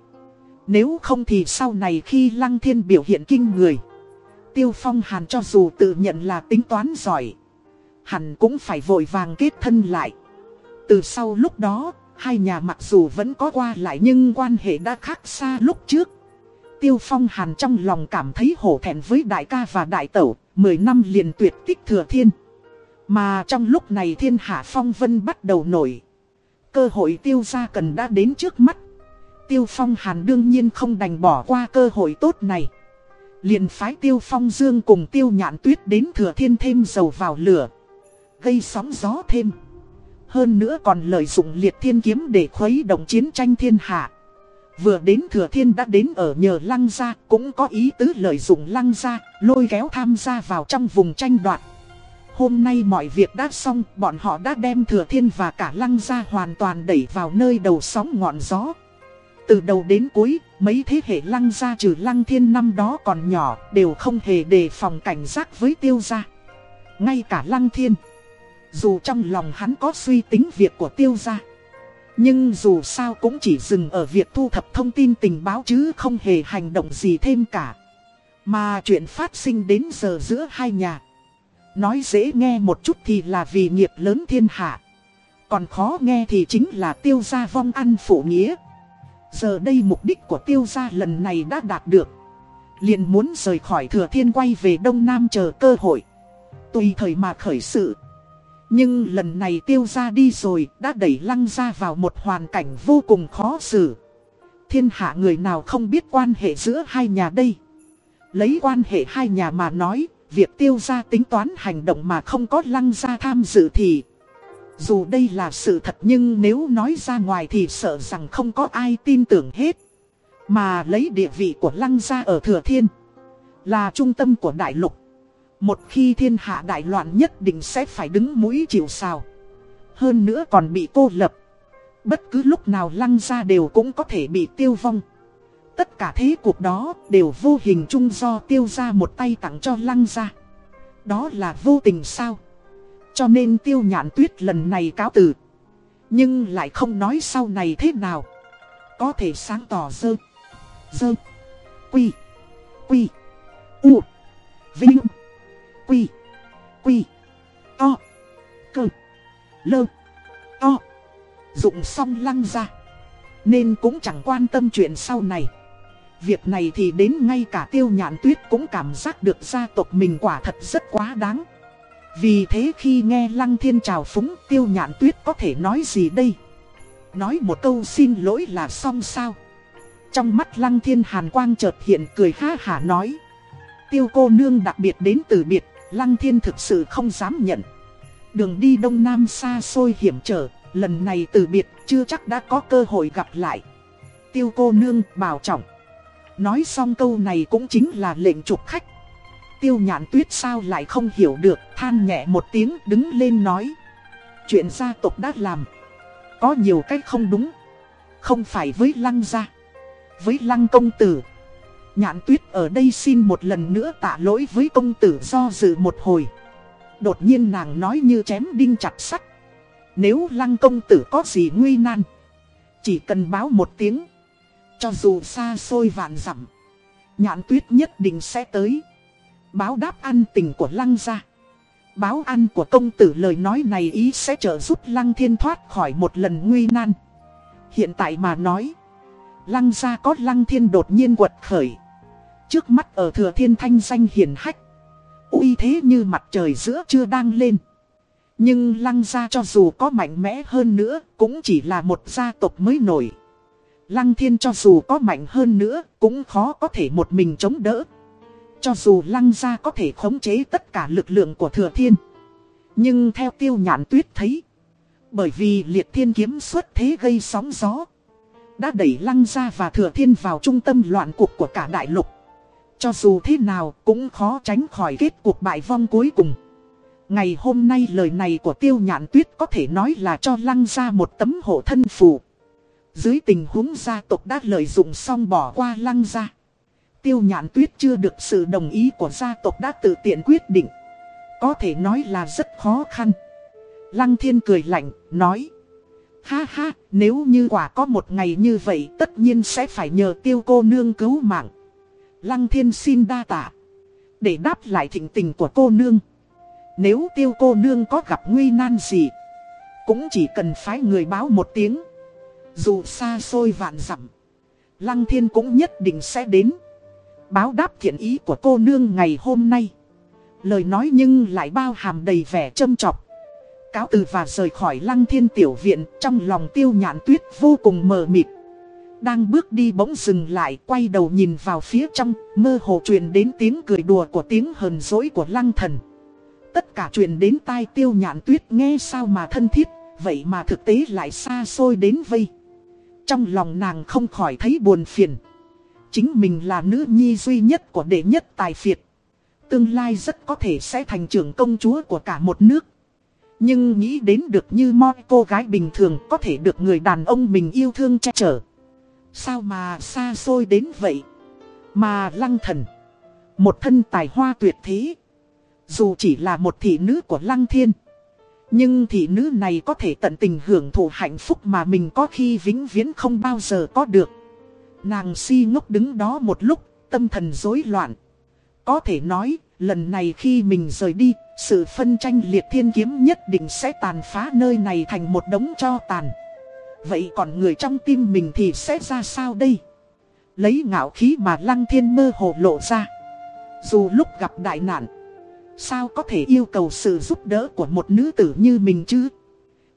Nếu không thì sau này khi lăng thiên biểu hiện kinh người, tiêu phong hàn cho dù tự nhận là tính toán giỏi, hẳn cũng phải vội vàng kết thân lại. Từ sau lúc đó, hai nhà mặc dù vẫn có qua lại nhưng quan hệ đã khác xa lúc trước. Tiêu phong hàn trong lòng cảm thấy hổ thẹn với đại ca và đại tẩu, 10 năm liền tuyệt tích thừa thiên. Mà trong lúc này thiên hạ phong vân bắt đầu nổi. Cơ hội tiêu gia cần đã đến trước mắt. Tiêu phong hàn đương nhiên không đành bỏ qua cơ hội tốt này. liền phái tiêu phong dương cùng tiêu nhạn tuyết đến thừa thiên thêm dầu vào lửa. Gây sóng gió thêm. Hơn nữa còn lợi dụng liệt thiên kiếm để khuấy động chiến tranh thiên hạ. Vừa đến thừa thiên đã đến ở nhờ lăng gia, cũng có ý tứ lợi dụng lăng gia, lôi kéo tham gia vào trong vùng tranh đoạt. Hôm nay mọi việc đã xong, bọn họ đã đem thừa thiên và cả lăng gia hoàn toàn đẩy vào nơi đầu sóng ngọn gió. Từ đầu đến cuối, mấy thế hệ lăng gia trừ lăng thiên năm đó còn nhỏ, đều không hề đề phòng cảnh giác với tiêu gia. Ngay cả lăng thiên, dù trong lòng hắn có suy tính việc của tiêu gia. Nhưng dù sao cũng chỉ dừng ở việc thu thập thông tin tình báo chứ không hề hành động gì thêm cả. Mà chuyện phát sinh đến giờ giữa hai nhà. Nói dễ nghe một chút thì là vì nghiệp lớn thiên hạ. Còn khó nghe thì chính là tiêu gia vong ăn phụ nghĩa. Giờ đây mục đích của tiêu gia lần này đã đạt được. liền muốn rời khỏi thừa thiên quay về đông nam chờ cơ hội. Tùy thời mà khởi sự. Nhưng lần này tiêu gia đi rồi đã đẩy lăng ra vào một hoàn cảnh vô cùng khó xử. Thiên hạ người nào không biết quan hệ giữa hai nhà đây. Lấy quan hệ hai nhà mà nói, việc tiêu gia tính toán hành động mà không có lăng gia tham dự thì... Dù đây là sự thật nhưng nếu nói ra ngoài thì sợ rằng không có ai tin tưởng hết. Mà lấy địa vị của lăng gia ở Thừa Thiên, là trung tâm của đại lục. Một khi thiên hạ đại loạn nhất định sẽ phải đứng mũi chịu sào. Hơn nữa còn bị cô lập. Bất cứ lúc nào lăng gia đều cũng có thể bị tiêu vong. Tất cả thế cuộc đó đều vô hình chung do tiêu ra một tay tặng cho lăng gia. Đó là vô tình sao? Cho nên tiêu nhạn tuyết lần này cáo từ. Nhưng lại không nói sau này thế nào. Có thể sáng tỏ dơ. Dơ. Quy. Quy. U. Vinh. Quy. Quy. To. Cơ. Lơ. To. Dụng xong lăng ra. Nên cũng chẳng quan tâm chuyện sau này. Việc này thì đến ngay cả tiêu nhạn tuyết cũng cảm giác được gia tộc mình quả thật rất quá đáng. Vì thế khi nghe Lăng Thiên chào phúng tiêu nhạn tuyết có thể nói gì đây? Nói một câu xin lỗi là xong sao? Trong mắt Lăng Thiên hàn quang chợt hiện cười ha hả nói. Tiêu cô nương đặc biệt đến từ biệt, Lăng Thiên thực sự không dám nhận. Đường đi Đông Nam xa xôi hiểm trở, lần này từ biệt chưa chắc đã có cơ hội gặp lại. Tiêu cô nương bảo trọng. Nói xong câu này cũng chính là lệnh trục khách. Tiêu nhạn tuyết sao lại không hiểu được, than nhẹ một tiếng đứng lên nói. Chuyện gia tộc đã làm. Có nhiều cách không đúng. Không phải với lăng gia. Với lăng công tử. Nhạn tuyết ở đây xin một lần nữa tạ lỗi với công tử do dự một hồi. Đột nhiên nàng nói như chém đinh chặt sắt. Nếu lăng công tử có gì nguy nan. Chỉ cần báo một tiếng. Cho dù xa xôi vạn dặm Nhạn tuyết nhất định sẽ tới. Báo đáp ăn tình của lăng gia. Báo ăn của công tử lời nói này ý sẽ trợ giúp lăng thiên thoát khỏi một lần nguy nan. Hiện tại mà nói, Lăng gia có lăng thiên đột nhiên quật khởi. Trước mắt ở thừa thiên thanh danh hiền hách, uy thế như mặt trời giữa chưa đang lên. Nhưng lăng gia cho dù có mạnh mẽ hơn nữa Cũng chỉ là một gia tộc mới nổi. Lăng thiên cho dù có mạnh hơn nữa, cũng khó có thể một mình chống đỡ. Cho dù lăng gia có thể khống chế tất cả lực lượng của thừa thiên. Nhưng theo tiêu nhạn tuyết thấy, bởi vì liệt thiên kiếm xuất thế gây sóng gió, đã đẩy lăng gia và thừa thiên vào trung tâm loạn cuộc của cả đại lục. Cho dù thế nào cũng khó tránh khỏi kết cuộc bại vong cuối cùng. Ngày hôm nay lời này của tiêu nhạn tuyết có thể nói là cho lăng gia một tấm hộ thân phù. Dưới tình huống gia tộc đã lợi dụng xong bỏ qua lăng gia. Tiêu nhạn tuyết chưa được sự đồng ý của gia tộc đã tự tiện quyết định. Có thể nói là rất khó khăn. Lăng thiên cười lạnh, nói. Ha ha, nếu như quả có một ngày như vậy tất nhiên sẽ phải nhờ tiêu cô nương cứu mạng. Lăng thiên xin đa tạ. Để đáp lại thịnh tình của cô nương. Nếu tiêu cô nương có gặp nguy nan gì. Cũng chỉ cần phái người báo một tiếng. Dù xa xôi vạn dặm, Lăng thiên cũng nhất định sẽ đến. Báo đáp thiện ý của cô nương ngày hôm nay. Lời nói nhưng lại bao hàm đầy vẻ châm chọc. Cáo từ và rời khỏi lăng thiên tiểu viện, Trong lòng tiêu nhạn tuyết vô cùng mờ mịt. Đang bước đi bỗng dừng lại, Quay đầu nhìn vào phía trong, Mơ hồ truyền đến tiếng cười đùa của tiếng hờn dỗi của lăng thần. Tất cả truyền đến tai tiêu nhạn tuyết nghe sao mà thân thiết, Vậy mà thực tế lại xa xôi đến vây. Trong lòng nàng không khỏi thấy buồn phiền. Chính mình là nữ nhi duy nhất của đệ nhất tài phiệt. Tương lai rất có thể sẽ thành trưởng công chúa của cả một nước. Nhưng nghĩ đến được như mọi cô gái bình thường có thể được người đàn ông mình yêu thương che chở. Sao mà xa xôi đến vậy? Mà lăng thần, Một thân tài hoa tuyệt thế. Dù chỉ là một thị nữ của lăng thiên nhưng thị nữ này có thể tận tình hưởng thụ hạnh phúc mà mình có khi vĩnh viễn không bao giờ có được Nàng si ngốc đứng đó một lúc, tâm thần rối loạn. Có thể nói, lần này khi mình rời đi, sự phân tranh liệt thiên kiếm nhất định sẽ tàn phá nơi này thành một đống cho tàn. Vậy còn người trong tim mình thì sẽ ra sao đây? Lấy ngạo khí mà lăng thiên mơ hồ lộ ra. Dù lúc gặp đại nạn, sao có thể yêu cầu sự giúp đỡ của một nữ tử như mình chứ?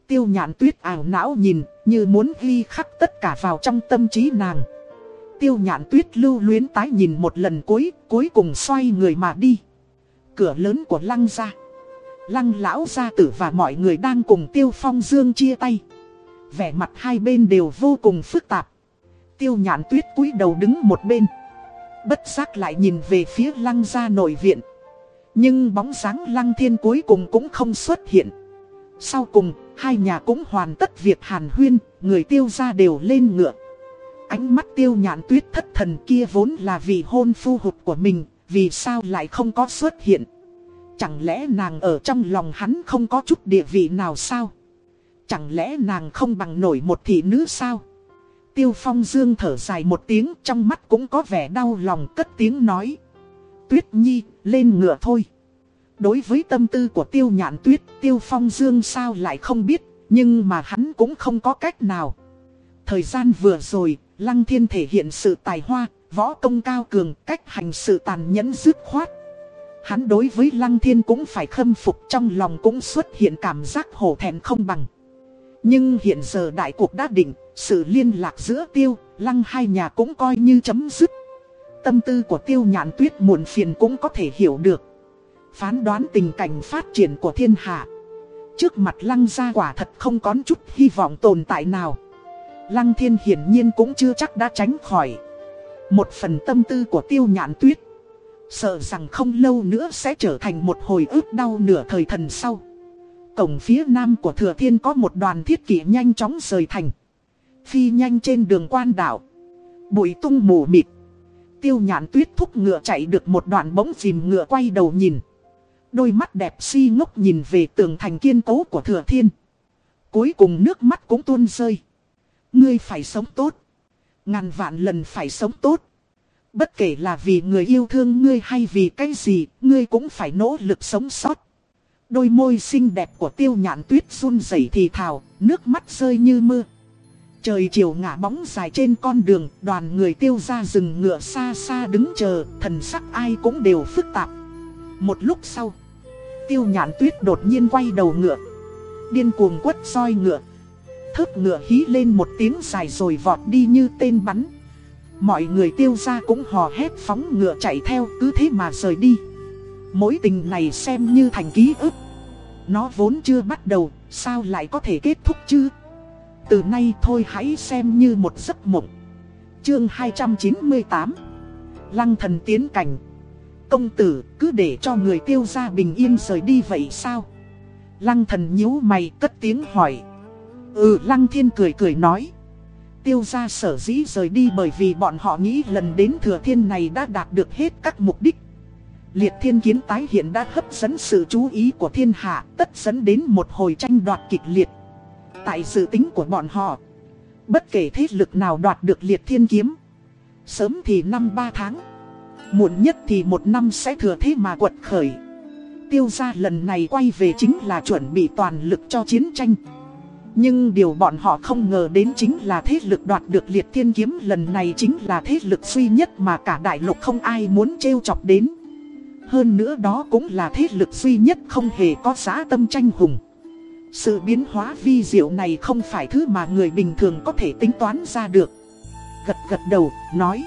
Tiêu nhạn tuyết ảo não nhìn, như muốn ghi khắc tất cả vào trong tâm trí nàng. Tiêu nhạn tuyết lưu luyến tái nhìn một lần cuối, cuối cùng xoay người mà đi. Cửa lớn của lăng ra. Lăng lão gia tử và mọi người đang cùng tiêu phong dương chia tay. Vẻ mặt hai bên đều vô cùng phức tạp. Tiêu nhạn tuyết cúi đầu đứng một bên. Bất giác lại nhìn về phía lăng gia nội viện. Nhưng bóng dáng lăng thiên cuối cùng cũng không xuất hiện. Sau cùng, hai nhà cũng hoàn tất việc hàn huyên, người tiêu gia đều lên ngựa. Ánh mắt tiêu nhạn tuyết thất thần kia vốn là vì hôn phu hụt của mình, vì sao lại không có xuất hiện. Chẳng lẽ nàng ở trong lòng hắn không có chút địa vị nào sao? Chẳng lẽ nàng không bằng nổi một thị nữ sao? Tiêu phong dương thở dài một tiếng trong mắt cũng có vẻ đau lòng cất tiếng nói. Tuyết nhi, lên ngựa thôi. Đối với tâm tư của tiêu nhạn tuyết, tiêu phong dương sao lại không biết, nhưng mà hắn cũng không có cách nào. Thời gian vừa rồi, Lăng thiên thể hiện sự tài hoa, võ công cao cường, cách hành sự tàn nhẫn dứt khoát. Hắn đối với lăng thiên cũng phải khâm phục trong lòng cũng xuất hiện cảm giác hổ thẹn không bằng. Nhưng hiện giờ đại cuộc đã định, sự liên lạc giữa tiêu, lăng hai nhà cũng coi như chấm dứt. Tâm tư của tiêu nhạn tuyết muộn phiền cũng có thể hiểu được. Phán đoán tình cảnh phát triển của thiên hạ. Trước mặt lăng gia quả thật không có chút hy vọng tồn tại nào. Lăng thiên hiển nhiên cũng chưa chắc đã tránh khỏi. Một phần tâm tư của tiêu nhạn tuyết. Sợ rằng không lâu nữa sẽ trở thành một hồi ức đau nửa thời thần sau. Cổng phía nam của thừa thiên có một đoàn thiết kỷ nhanh chóng rời thành. Phi nhanh trên đường quan đảo. Bụi tung mù mịt. Tiêu nhạn tuyết thúc ngựa chạy được một đoạn bỗng dìm ngựa quay đầu nhìn. Đôi mắt đẹp si ngốc nhìn về tường thành kiên cố của thừa thiên. Cuối cùng nước mắt cũng tuôn rơi. Ngươi phải sống tốt. Ngàn vạn lần phải sống tốt. Bất kể là vì người yêu thương ngươi hay vì cái gì, ngươi cũng phải nỗ lực sống sót. Đôi môi xinh đẹp của tiêu nhạn tuyết run rẩy thì thào, nước mắt rơi như mưa. Trời chiều ngả bóng dài trên con đường, đoàn người tiêu ra rừng ngựa xa xa đứng chờ, thần sắc ai cũng đều phức tạp. Một lúc sau, tiêu nhạn tuyết đột nhiên quay đầu ngựa. Điên cuồng quất soi ngựa, Thớp ngựa hí lên một tiếng dài rồi vọt đi như tên bắn. Mọi người tiêu ra cũng hò hét phóng ngựa chạy theo cứ thế mà rời đi. Mối tình này xem như thành ký ức. Nó vốn chưa bắt đầu, sao lại có thể kết thúc chứ? Từ nay thôi hãy xem như một giấc mộng. Chương 298 Lăng thần tiến cảnh Công tử, cứ để cho người tiêu gia bình yên rời đi vậy sao? Lăng thần nhíu mày cất tiếng hỏi Ừ Lăng Thiên cười cười nói. Tiêu gia sở dĩ rời đi bởi vì bọn họ nghĩ lần đến thừa thiên này đã đạt được hết các mục đích. Liệt thiên kiến tái hiện đã hấp dẫn sự chú ý của thiên hạ, tất dẫn đến một hồi tranh đoạt kịch liệt. Tại dự tính của bọn họ, bất kể thế lực nào đoạt được liệt thiên kiếm. Sớm thì năm ba tháng, muộn nhất thì một năm sẽ thừa thế mà quật khởi. Tiêu gia lần này quay về chính là chuẩn bị toàn lực cho chiến tranh. Nhưng điều bọn họ không ngờ đến chính là thế lực đoạt được liệt thiên kiếm lần này chính là thế lực duy nhất mà cả đại lục không ai muốn trêu chọc đến. Hơn nữa đó cũng là thế lực duy nhất không hề có giá tâm tranh hùng. Sự biến hóa vi diệu này không phải thứ mà người bình thường có thể tính toán ra được. Gật gật đầu, nói.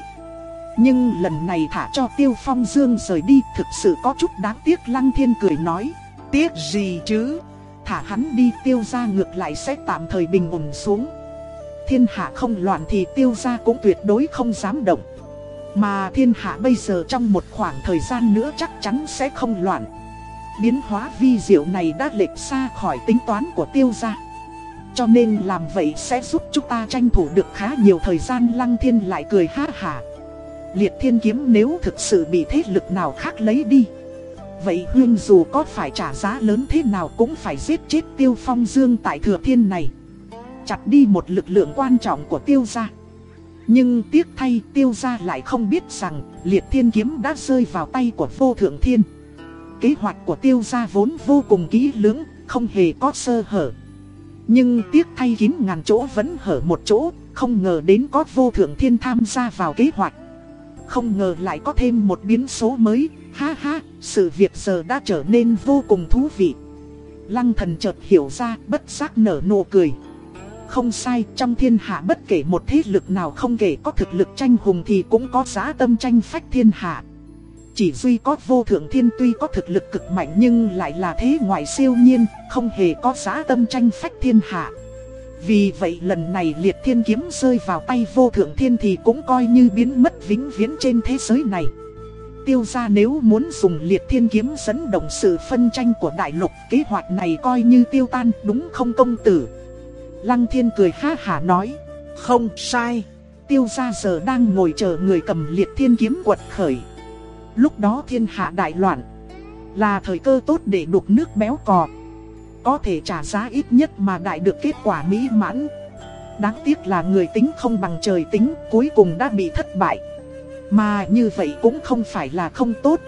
Nhưng lần này thả cho Tiêu Phong Dương rời đi thực sự có chút đáng tiếc Lăng Thiên cười nói. Tiếc gì chứ? Thả hắn đi tiêu ra ngược lại sẽ tạm thời bình ổn xuống. Thiên hạ không loạn thì tiêu ra cũng tuyệt đối không dám động. Mà thiên hạ bây giờ trong một khoảng thời gian nữa chắc chắn sẽ không loạn. Biến hóa vi diệu này đã lệch xa khỏi tính toán của tiêu gia. Cho nên làm vậy sẽ giúp chúng ta tranh thủ được khá nhiều thời gian lăng thiên lại cười ha hả. Liệt thiên kiếm nếu thực sự bị thế lực nào khác lấy đi. Vậy Huyên dù có phải trả giá lớn thế nào cũng phải giết chết tiêu phong dương tại thừa thiên này. Chặt đi một lực lượng quan trọng của tiêu gia. Nhưng tiếc thay tiêu gia lại không biết rằng liệt thiên kiếm đã rơi vào tay của vô thượng thiên. Kế hoạch của tiêu gia vốn vô cùng kỹ lưỡng, không hề có sơ hở. Nhưng tiếc thay kín ngàn chỗ vẫn hở một chỗ, không ngờ đến có vô thượng thiên tham gia vào kế hoạch. Không ngờ lại có thêm một biến số mới, ha ha, sự việc giờ đã trở nên vô cùng thú vị. Lăng thần chợt hiểu ra, bất giác nở nụ cười. Không sai, trong thiên hạ bất kể một thế lực nào không kể có thực lực tranh hùng thì cũng có giá tâm tranh phách thiên hạ. Chỉ duy có vô thượng thiên tuy có thực lực cực mạnh nhưng lại là thế ngoại siêu nhiên, không hề có giá tâm tranh phách thiên hạ. Vì vậy lần này liệt thiên kiếm rơi vào tay vô thượng thiên thì cũng coi như biến mất vĩnh viễn trên thế giới này. Tiêu ra nếu muốn dùng liệt thiên kiếm dẫn động sự phân tranh của đại lục kế hoạch này coi như tiêu tan đúng không công tử. Lăng thiên cười ha hả nói, không sai, tiêu ra giờ đang ngồi chờ người cầm liệt thiên kiếm quật khởi. Lúc đó thiên hạ đại loạn, là thời cơ tốt để đục nước béo cò. Có thể trả giá ít nhất mà đại được kết quả mỹ mãn. Đáng tiếc là người tính không bằng trời tính, cuối cùng đã bị thất bại. Mà như vậy cũng không phải là không tốt.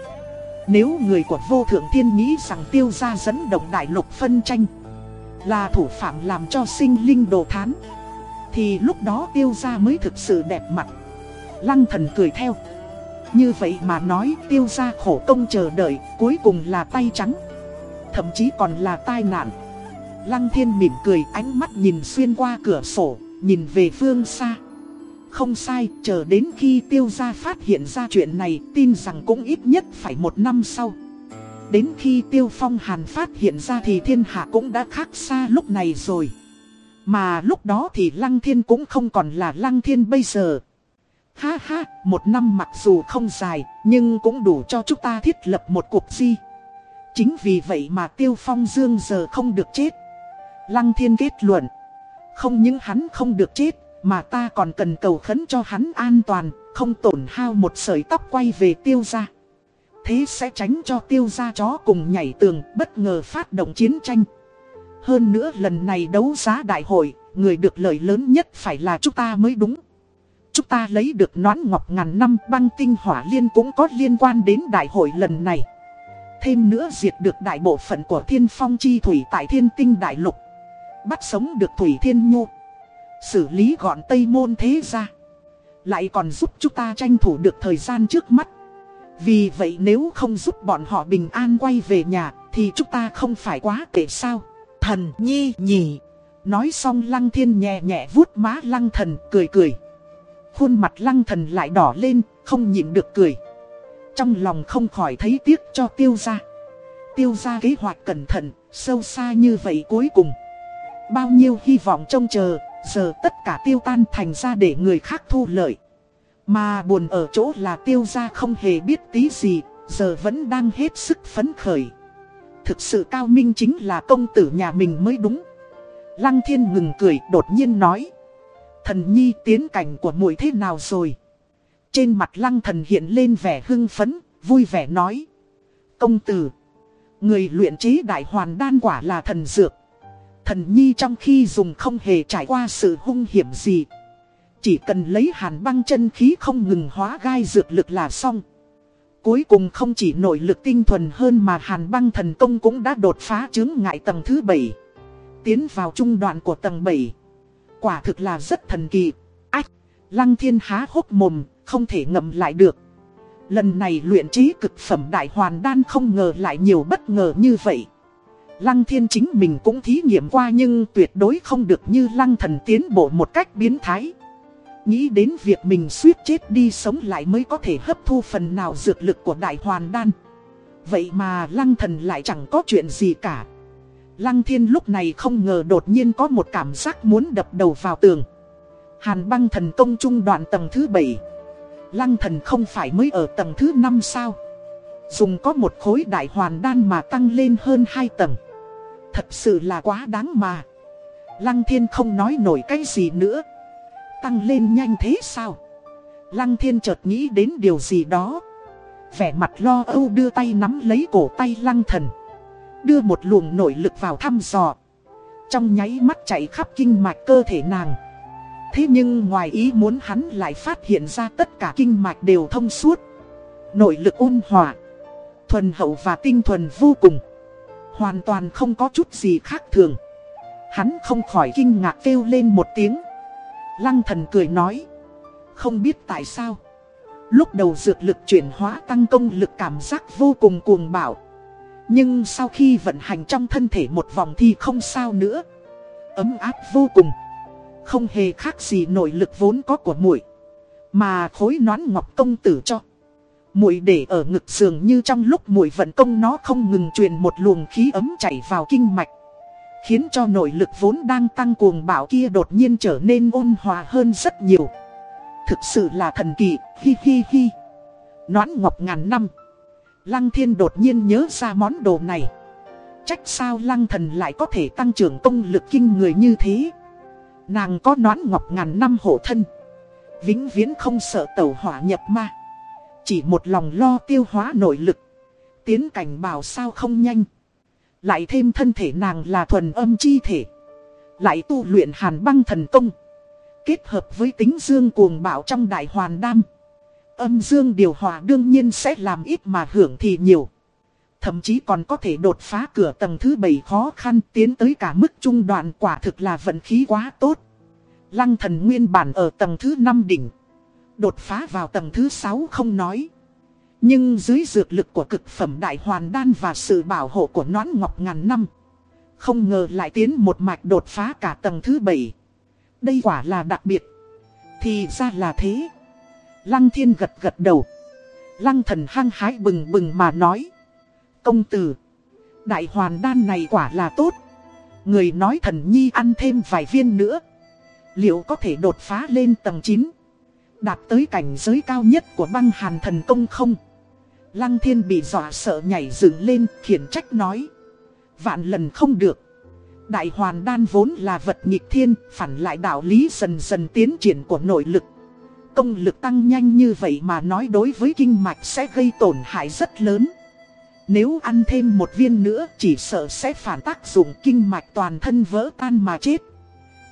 Nếu người của vô thượng thiên nghĩ rằng tiêu gia dẫn động đại lục phân tranh là thủ phạm làm cho sinh linh đồ thán Thì lúc đó tiêu gia mới thực sự đẹp mặt Lăng thần cười theo như vậy mà nói tiêu gia khổ công chờ đợi Cuối cùng là tay trắng Thậm chí còn là tai nạn Lăng thiên mỉm cười ánh mắt nhìn xuyên qua cửa sổ, Nhìn về phương xa Không sai, chờ đến khi tiêu gia phát hiện ra chuyện này, Tin rằng cũng ít nhất phải một năm sau Đến khi Tiêu Phong Hàn phát hiện ra thì thiên hạ cũng đã khác xa lúc này rồi. Mà lúc đó thì Lăng Thiên cũng không còn là Lăng Thiên bây giờ. Ha ha, một năm mặc dù không dài, nhưng cũng đủ cho chúng ta thiết lập một cuộc di. Chính vì vậy mà Tiêu Phong Dương giờ không được chết. Lăng Thiên kết luận. Không những hắn không được chết, mà ta còn cần cầu khấn cho hắn an toàn, không tổn hao một sợi tóc quay về tiêu gia. Thế sẽ tránh cho tiêu gia chó cùng nhảy tường bất ngờ phát động chiến tranh. Hơn nữa lần này đấu giá đại hội, người được lợi lớn nhất phải là chúng ta mới đúng. Chúng ta lấy được nón ngọc ngàn năm, băng tinh hỏa liên cũng có liên quan đến đại hội lần này. Thêm nữa diệt được đại bộ phận của thiên phong chi thủy tại thiên tinh đại lục. Bắt sống được thủy thiên nhu. Xử lý gọn tây môn thế ra. Lại còn giúp chúng ta tranh thủ được thời gian trước mắt. Vì vậy nếu không giúp bọn họ bình an quay về nhà, thì chúng ta không phải quá tệ sao? Thần nhi nhỉ. Nói xong lăng thiên nhẹ nhẹ vuốt má lăng thần, cười cười. Khuôn mặt lăng thần lại đỏ lên, không nhịn được cười. Trong lòng không khỏi thấy tiếc cho tiêu gia. Tiêu gia kế hoạch cẩn thận, sâu xa như vậy cuối cùng. Bao nhiêu hy vọng trông chờ, giờ tất cả tiêu tan thành ra để người khác thu lợi. Mà buồn ở chỗ là tiêu gia không hề biết tí gì, giờ vẫn đang hết sức phấn khởi. Thực sự cao minh chính là công tử nhà mình mới đúng. Lăng thiên ngừng cười đột nhiên nói. Thần nhi tiến cảnh của muội thế nào rồi? Trên mặt lăng thần hiện lên vẻ hưng phấn, vui vẻ nói. Công tử, người luyện chế đại hoàn đan quả là thần dược. Thần nhi trong khi dùng không hề trải qua sự hung hiểm gì. Chỉ cần lấy hàn băng chân khí không ngừng hóa gai dược lực là xong. Cuối cùng không chỉ nội lực tinh thuần hơn mà hàn băng thần công cũng đã đột phá chứng ngại tầng thứ 7. Tiến vào trung đoạn của tầng 7. Quả thực là rất thần kỳ. Ách, lăng thiên há hốc mồm, không thể ngậm lại được. Lần này luyện trí cực phẩm đại hoàn đan không ngờ lại nhiều bất ngờ như vậy. Lăng thiên chính mình cũng thí nghiệm qua nhưng tuyệt đối không được như lăng thần tiến bộ một cách biến thái. Nghĩ đến việc mình suýt chết đi sống lại mới có thể hấp thu phần nào dược lực của đại hoàn đan. Vậy mà lăng thần lại chẳng có chuyện gì cả. Lăng thiên lúc này không ngờ đột nhiên có một cảm giác muốn đập đầu vào tường. Hàn băng thần công trung đoạn tầng thứ 7. Lăng thần không phải mới ở tầng thứ 5 sao. Dùng có một khối đại hoàn đan mà tăng lên hơn 2 tầng. Thật sự là quá đáng mà. Lăng thiên không nói nổi cái gì nữa. Tăng lên nhanh thế sao? Lăng thiên chợt nghĩ đến điều gì đó. Vẻ mặt lo âu đưa tay nắm lấy cổ tay lăng thần. Đưa một luồng nội lực vào thăm dò. Trong nháy mắt chạy khắp kinh mạch cơ thể nàng. Thế nhưng ngoài ý muốn hắn lại phát hiện ra tất cả kinh mạch đều thông suốt. Nội lực ôn hòa. Thuần hậu và tinh thuần vô cùng. Hoàn toàn không có chút gì khác thường. Hắn không khỏi kinh ngạc kêu lên một tiếng. Lăng thần cười nói. Không biết tại sao. Lúc đầu dược lực chuyển hóa tăng công lực cảm giác vô cùng cuồng bạo. Nhưng sau khi vận hành trong thân thể một vòng thì không sao nữa. Ấm áp vô cùng. Không hề khác gì nội lực vốn có của muội Mà khối nón ngọc công tử cho muội để ở ngực giường như trong lúc muội vận công nó không ngừng truyền một luồng khí ấm chảy vào kinh mạch Khiến cho nội lực vốn đang tăng cuồng bạo kia đột nhiên trở nên ôn hòa hơn rất nhiều Thực sự là thần kỳ, hi hi hi Nón ngọc ngàn năm Lăng thiên đột nhiên nhớ ra món đồ này. Trách sao lăng thần lại có thể tăng trưởng công lực kinh người như thế? Nàng có nón ngọc ngàn năm hộ thân. Vĩnh viễn không sợ tẩu hỏa nhập ma. Chỉ một lòng lo tiêu hóa nội lực. Tiến cảnh bảo sao không nhanh. Lại thêm thân thể nàng là thuần âm chi thể. Lại tu luyện hàn băng thần công. Kết hợp với tính dương cuồng bạo trong đại hoàn đam. Âm dương điều hòa đương nhiên sẽ làm ít mà hưởng thì nhiều Thậm chí còn có thể đột phá cửa tầng thứ 7 khó khăn tiến tới cả mức trung đoạn quả thực là vận khí quá tốt. Lăng thần nguyên bản ở tầng thứ 5 đỉnh. Đột phá vào tầng thứ 6 không nói. Nhưng dưới dược lực của cực phẩm đại hoàn đan và sự bảo hộ của nón ngọc ngàn năm. Không ngờ lại tiến một mạch đột phá cả tầng thứ 7. Đây quả là đặc biệt. Thì ra là thế. Lăng thiên gật gật đầu. Lăng thần hăng hái bừng bừng mà nói. Công tử, đại hoàn đan này quả là tốt. Người nói thần nhi ăn thêm vài viên nữa. Liệu có thể đột phá lên tầng 9? Đạt tới cảnh giới cao nhất của băng hàn thần công không? Lăng thiên bị dọa sợ nhảy dựng lên, khiển trách nói. Vạn lần không được. Đại hoàn đan vốn là vật nghịch thiên, phản lại đạo lý dần dần tiến triển của nội lực. Công lực tăng nhanh như vậy mà nói đối với kinh mạch sẽ gây tổn hại rất lớn. Nếu ăn thêm một viên nữa, chỉ sợ sẽ phản tác dụng kinh mạch toàn thân vỡ tan mà chết.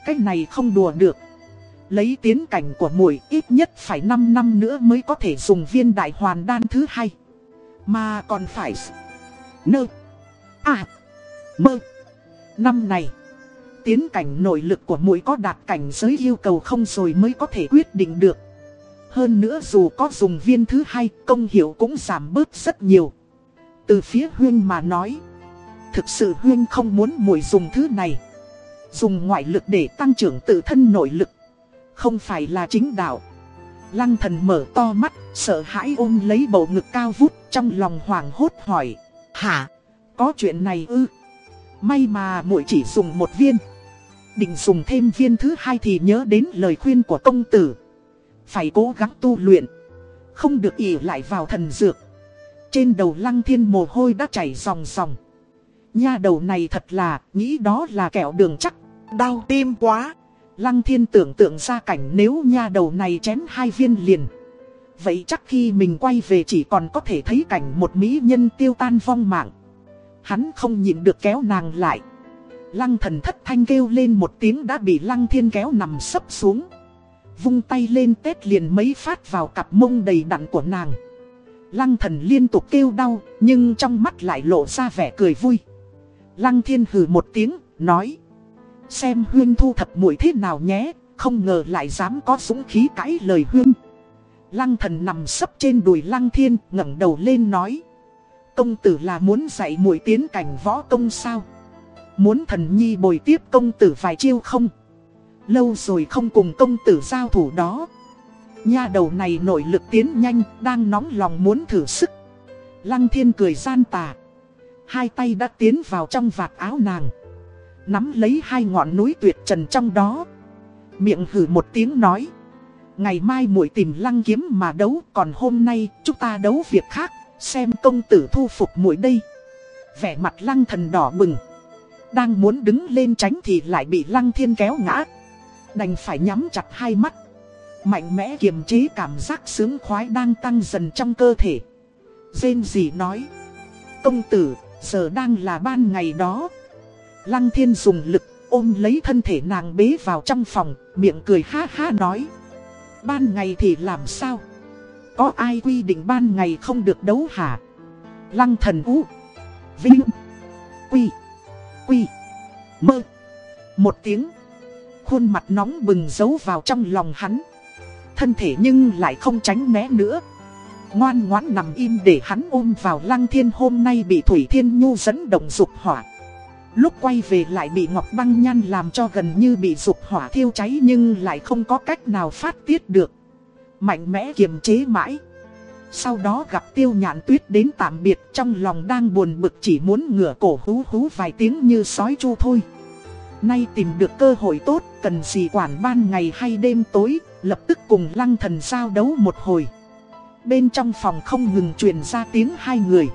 Cái này không đùa được. Lấy tiến cảnh của mũi ít nhất phải 5 năm nữa mới có thể dùng viên đại hoàn đan thứ hai. Mà còn phải... Nơ. À. Mơ. Năm này. Tiến cảnh nội lực của mũi có đạt cảnh giới yêu cầu không rồi mới có thể quyết định được. Hơn nữa dù có dùng viên thứ hai, công hiệu cũng giảm bớt rất nhiều. Từ phía Huyên mà nói, Thực sự Huyên không muốn mùi dùng thứ này Dùng ngoại lực để tăng trưởng tự thân nội lực Không phải là chính đạo Lăng thần mở to mắt, Sợ hãi ôm lấy bầu ngực cao vút, Trong lòng hoảng hốt hỏi, Hả? Có chuyện này ư? May mà muội chỉ dùng một viên Định dùng thêm viên thứ hai thì nhớ đến lời khuyên của công tử phải cố gắng tu luyện Không được ỉ lại vào thần dược trên đầu lăng thiên mồ hôi đã chảy ròng ròng. Nha đầu này thật là, nghĩ đó là kẹo đường chắc. Đau tim quá. Lăng thiên tưởng tượng ra cảnh nếu nha đầu này chén hai viên liền. Vậy chắc khi mình quay về chỉ còn có thể thấy cảnh một mỹ nhân tiêu tan vong mạng. Hắn không nhịn được kéo nàng lại. Lăng thần thất thanh kêu lên một tiếng đã bị lăng thiên kéo nằm sấp xuống. Vung tay lên tết liền mấy phát vào cặp mông đầy đặn của nàng. Lăng thần liên tục kêu đau, nhưng trong mắt lại lộ ra vẻ cười vui. Lăng thiên hừ một tiếng, nói. Xem huyên thu thập mũi thế nào nhé, không ngờ lại dám có súng khí cãi lời huyên. Lăng thần nằm sấp trên đùi lăng thiên ngẩng đầu lên nói. Công tử là muốn dạy mũi tiến cảnh võ công sao? Muốn thần nhi bồi tiếp công tử vài chiêu không? Lâu rồi không cùng công tử giao thủ đó. Nha đầu này nội lực tiến nhanh, đang nóng lòng muốn thử sức. Lăng thiên cười gian tà. Hai tay đã tiến vào trong vạt áo nàng. Nắm lấy hai ngọn núi tuyệt trần trong đó. Miệng hử một tiếng nói. Ngày mai muội tìm lăng kiếm mà đấu, còn hôm nay chúng ta đấu việc khác, xem công tử thu phục muội đây. Vẻ mặt lăng thần đỏ bừng. Đang muốn đứng lên tránh thì lại bị lăng thiên kéo ngã. Đành phải nhắm chặt hai mắt. Mạnh mẽ kiềm chế cảm giác sướng khoái đang tăng dần trong cơ thể. Dên gì nói. Công tử, giờ đang là ban ngày đó. Lăng thiên dùng lực ôm lấy thân thể nàng bế vào trong phòng, miệng cười ha ha nói. Ban ngày thì làm sao? Có ai quy định ban ngày không được đấu hả? Lăng thần ú, Vinh Quy Quy Mơ Một tiếng Khuôn mặt nóng bừng giấu vào trong lòng hắn Thân thể nhưng lại không tránh né nữa Ngoan ngoãn nằm im để hắn ôm vào lăng thiên hôm nay bị Thủy Thiên Nhu dẫn động dục hỏa Lúc quay về lại bị Ngọc Băng Nhan làm cho gần như bị dục hỏa thiêu cháy nhưng lại không có cách nào phát tiết được. Mạnh mẽ kiềm chế mãi. Sau đó gặp tiêu nhạn tuyết đến tạm biệt trong lòng đang buồn bực chỉ muốn ngửa cổ hú hú vài tiếng như sói chu thôi. Nay tìm được cơ hội tốt, cần gì quản ban ngày hay đêm tối, lập tức cùng lăng thần giao đấu một hồi. Bên trong phòng không ngừng truyền ra tiếng hai người.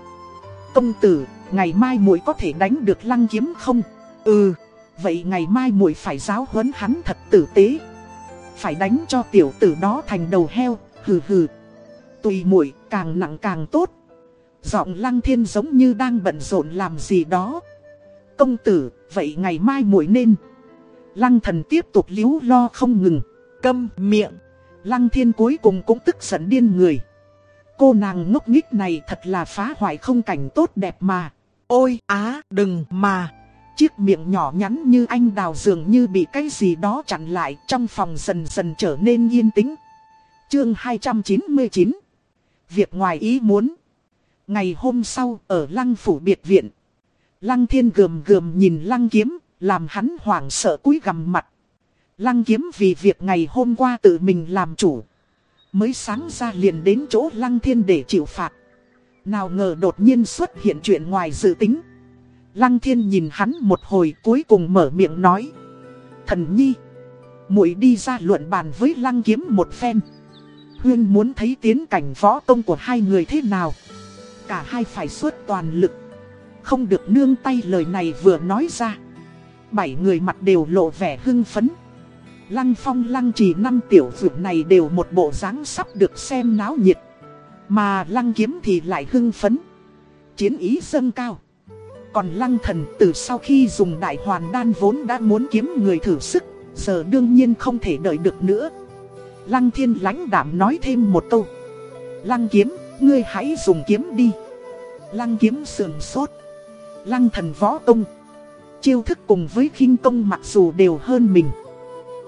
Công tử, ngày mai muội có thể đánh được lăng kiếm không? Ừ, vậy ngày mai muội phải giáo huấn hắn thật tử tế. Phải đánh cho tiểu tử đó thành đầu heo, hừ hừ. Tùy muội càng nặng càng tốt. Giọng lăng thiên giống như đang bận rộn làm gì đó. Công tử, vậy ngày mai muội nên. Lăng thần tiếp tục liếu lo không ngừng. Câm miệng. Lăng thiên cuối cùng cũng tức giận điên người. Cô nàng ngốc nghích này thật là phá hoại không cảnh tốt đẹp mà. Ôi á đừng mà. Chiếc miệng nhỏ nhắn như anh đào dường như bị cái gì đó chặn lại trong phòng dần dần trở nên yên tĩnh. Chương 299 Việc ngoài ý muốn Ngày hôm sau ở lăng phủ biệt viện Lăng thiên gườm gườm nhìn lăng kiếm, Làm hắn hoảng sợ cúi gằm mặt. Lăng kiếm vì việc ngày hôm qua tự mình làm chủ. Mới sáng ra liền đến chỗ lăng thiên để chịu phạt. Nào ngờ đột nhiên xuất hiện chuyện ngoài dự tính. Lăng thiên nhìn hắn một hồi cuối cùng mở miệng nói. Thần nhi, muội đi ra luận bàn với lăng kiếm một phen. Huyên muốn thấy tiến cảnh võ công của hai người thế nào. Cả hai phải suốt toàn lực. Không được nương tay lời này vừa nói ra. Bảy người mặt đều lộ vẻ hưng phấn. Lăng phong lăng trì năm tiểu vượt này đều một bộ dáng sắp được xem náo nhiệt. Mà lăng kiếm thì lại hưng phấn. Chiến ý dâng cao. Còn lăng thần từ sau khi dùng đại hoàn đan vốn đã muốn kiếm người thử sức Giờ đương nhiên không thể đợi được nữa. Lăng thiên lãnh đảm nói thêm một câu. Lăng kiếm, ngươi hãy dùng kiếm đi. Lăng kiếm sườn sốt. Lăng thần võ công. Chiêu thức cùng với khinh công mặc dù đều hơn mình.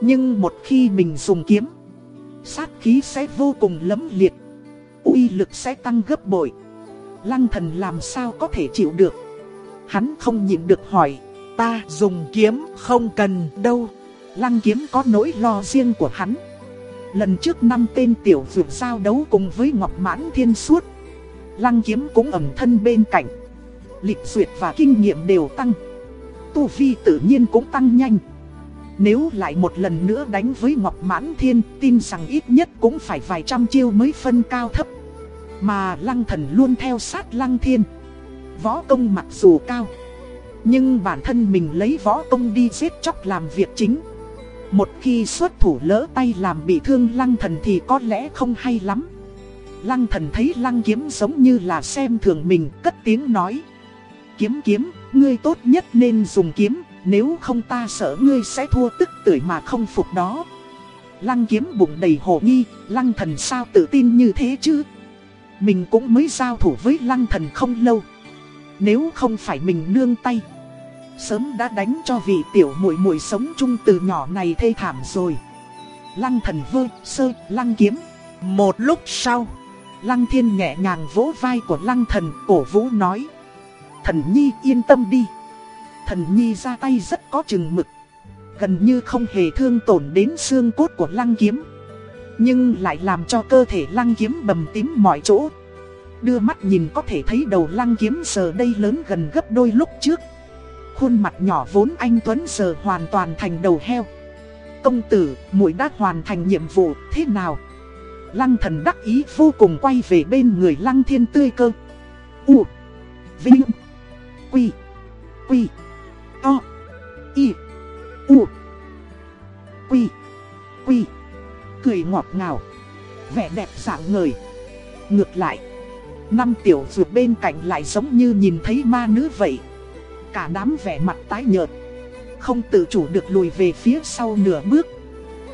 Nhưng một khi mình dùng kiếm, Sát khí sẽ vô cùng lấm liệt. Uy lực sẽ tăng gấp bội. Lăng thần làm sao có thể chịu được? Hắn không nhịn được hỏi, Ta dùng kiếm không cần đâu. Lăng kiếm có nỗi lo riêng của hắn. Lần trước năm tên tiểu dược giao đấu cùng với Ngọc Mãn Thiên Suốt, Lăng kiếm cũng ẩm thân bên cạnh. Lịch duyệt và kinh nghiệm đều tăng. Tu Vi tự nhiên cũng tăng nhanh. Nếu lại một lần nữa đánh với Ngọc Mãn Thiên, Tin rằng ít nhất cũng phải vài trăm chiêu mới phân cao thấp. Mà Lăng Thần luôn theo sát Lăng Thiên. Võ công mặc dù cao, Nhưng bản thân mình lấy võ công đi giết chóc làm việc chính. Một khi xuất thủ lỡ tay làm bị thương lăng thần thì có lẽ không hay lắm. Lăng thần thấy lăng kiếm giống như là xem thường mình, cất tiếng nói. Kiếm kiếm, ngươi tốt nhất nên dùng kiếm Nếu không ta sợ ngươi sẽ thua tức tưởi mà không phục đó. Lăng kiếm bụng đầy hồ nghi Lăng thần sao tự tin như thế chứ? Mình cũng mới giao thủ với lăng thần không lâu. Nếu không phải mình nương tay Sớm đã đánh cho vị tiểu muội muội sống chung từ nhỏ này thê thảm rồi. Lăng thần vơ, sơ, lăng kiếm. Một lúc sau, Lăng thiên nhẹ nhàng vỗ vai của lăng thần cổ vũ nói. Thần nhi yên tâm đi. Thần nhi ra tay rất có chừng mực. Gần như không hề thương tổn đến xương cốt của lăng kiếm. Nhưng lại làm cho cơ thể lăng kiếm bầm tím mọi chỗ. Đưa mắt nhìn có thể thấy đầu lăng kiếm giờ đây lớn gần gấp đôi lúc trước. Khuôn mặt nhỏ vốn anh Tuấn giờ hoàn toàn thành đầu heo. Công tử, muội đã hoàn thành nhiệm vụ, thế nào? Lăng thần đắc ý vô cùng quay về bên người lăng thiên tươi cơ. U. Vinh. Quy. Quy. To. Y. U. Quy. Quy. Cười ngọt ngào. Vẻ đẹp dạng ngời. Ngược lại. Năm tiểu dược bên cạnh lại giống như nhìn thấy ma nữ vậy. Cả đám vẻ mặt tái nhợt. Không tự chủ được lùi về phía sau nửa bước.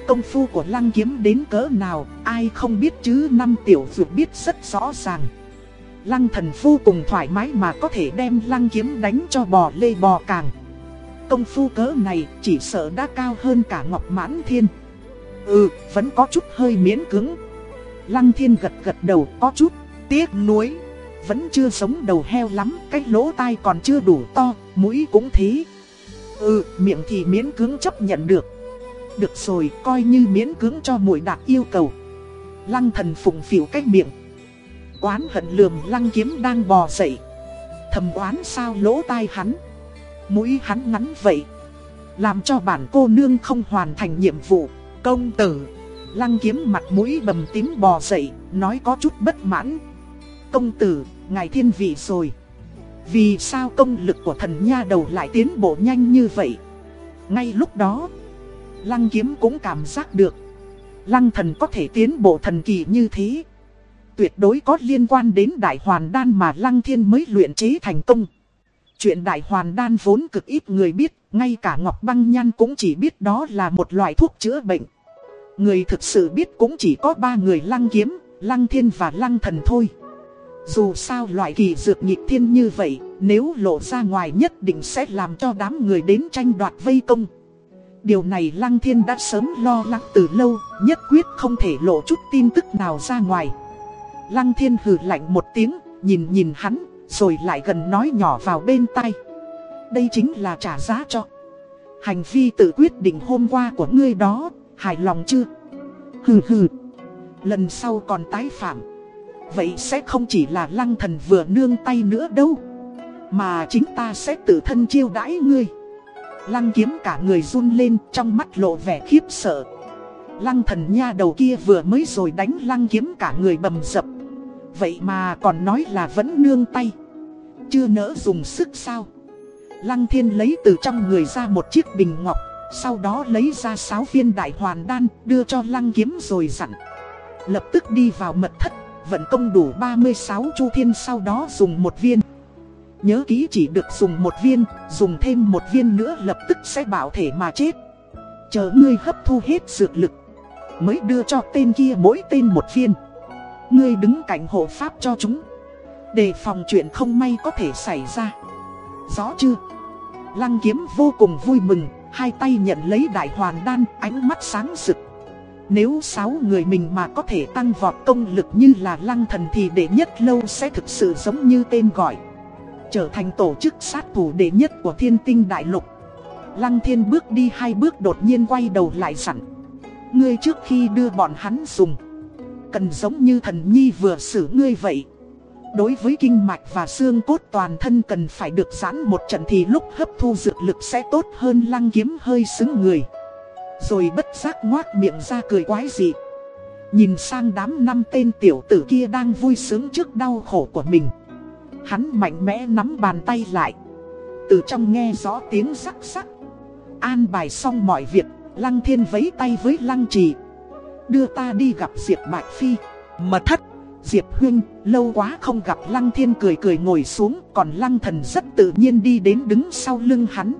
Công phu của lăng kiếm đến cỡ nào, ai không biết chứ năm tiểu dược biết rất rõ ràng. Lăng thần vô cùng thoải mái mà có thể đem lăng kiếm đánh cho bò lê bò càng. Công phu cỡ này chỉ sợ đã cao hơn cả Ngọc Mãn Thiên. Ừ, vẫn có chút hơi miễn cứng. Lăng thiên gật gật đầu có chút, tiếc nuối. Vẫn chưa sống đầu heo lắm, cái lỗ tai còn chưa đủ to, mũi cũng thế. Ừ, miệng thì miễn cứng chấp nhận được. Được rồi, coi như miễn cứng cho mũi đạt yêu cầu. Lăng thần phụng phiểu cách miệng. Quán hận lườm lăng kiếm đang bò dậy. Thầm oán sao lỗ tai hắn. Mũi hắn ngắn vậy. Làm cho bản cô nương không hoàn thành nhiệm vụ. Công tử. Lăng kiếm mặt mũi bầm tím bò dậy, nói có chút bất mãn. Công tử, ngài thiên vị rồi. Vì sao công lực của thần nha đầu lại tiến bộ nhanh như vậy? Ngay lúc đó, Lăng kiếm cũng cảm giác được. Lăng thần có thể tiến bộ thần kỳ như thế. Tuyệt đối có liên quan đến đại hoàn đan mà lăng thiên mới luyện chế thành công. Chuyện đại hoàn đan vốn cực ít người biết, ngay cả Ngọc Băng Nhan cũng chỉ biết đó là một loại thuốc chữa bệnh. Người thực sự biết cũng chỉ có ba người lăng kiếm, lăng thiên và lăng thần thôi. Dù sao loại kỳ dược nhịp thiên như vậy, nếu lộ ra ngoài nhất định sẽ làm cho đám người đến tranh đoạt vây công. Điều này Lăng Thiên đã sớm lo lắng từ lâu, nhất quyết không thể lộ chút tin tức nào ra ngoài. Lăng Thiên hừ lạnh một tiếng, nhìn nhìn hắn, rồi lại gần nói nhỏ vào bên tai. Đây chính là trả giá cho. Hành vi tự quyết định hôm qua của ngươi đó, hài lòng chưa? Hừ hừ. Lần sau còn tái phạm. Vậy sẽ không chỉ là lăng thần vừa nương tay nữa đâu. Mà chính ta sẽ tự thân chiêu đãi ngươi. Lăng kiếm cả người run lên trong mắt lộ vẻ khiếp sợ Lăng thần nha đầu kia vừa mới rồi đánh lăng kiếm cả người bầm dập Vậy mà còn nói là vẫn nương tay Chưa nỡ dùng sức sao Lăng thiên lấy từ trong người ra một chiếc bình ngọc Sau đó lấy ra 6 viên đại hoàn đan đưa cho lăng kiếm rồi dặn Lập tức đi vào mật thất Vận công đủ 36 chu thiên sau đó dùng một viên Nhớ ký chỉ được dùng một viên, dùng thêm một viên nữa lập tức sẽ bảo thể mà chết. Chờ ngươi hấp thu hết dược lực, mới đưa cho tên kia mỗi tên một viên. Ngươi đứng cạnh hộ pháp cho chúng, đề phòng chuyện không may có thể xảy ra. Rõ chưa? Lăng kiếm vô cùng vui mừng, hai tay nhận lấy đại hoàn đan, ánh mắt sáng rực. Nếu sáu người mình mà có thể tăng vọt công lực như là lăng thần thì đệ nhất lâu sẽ thực sự giống như tên gọi trở thành tổ chức sát thủ đệ nhất của thiên tinh đại lục. Lăng thiên bước đi hai bước đột nhiên quay đầu lại sẵn. Ngươi trước khi đưa bọn hắn dùng. Cần giống như thần nhi vừa xử ngươi vậy. Đối với kinh mạch và xương cốt toàn thân cần phải được giãn một trận thì lúc hấp thu dược lực sẽ tốt hơn lăng kiếm hơi xứng người. Rồi bất giác ngoác miệng ra cười quái dị. Nhìn sang đám năm tên tiểu tử kia đang vui sướng trước đau khổ của mình. Hắn mạnh mẽ nắm bàn tay lại Từ trong nghe rõ tiếng sắc sắc An bài xong mọi việc, Lăng thiên vấy tay với lăng trì Đưa ta đi gặp Diệp Bạch Phi. Mật thất Diệp Huyên lâu quá không gặp Lăng thiên cười cười ngồi xuống Còn Lăng thần rất tự nhiên đi đến đứng sau lưng hắn.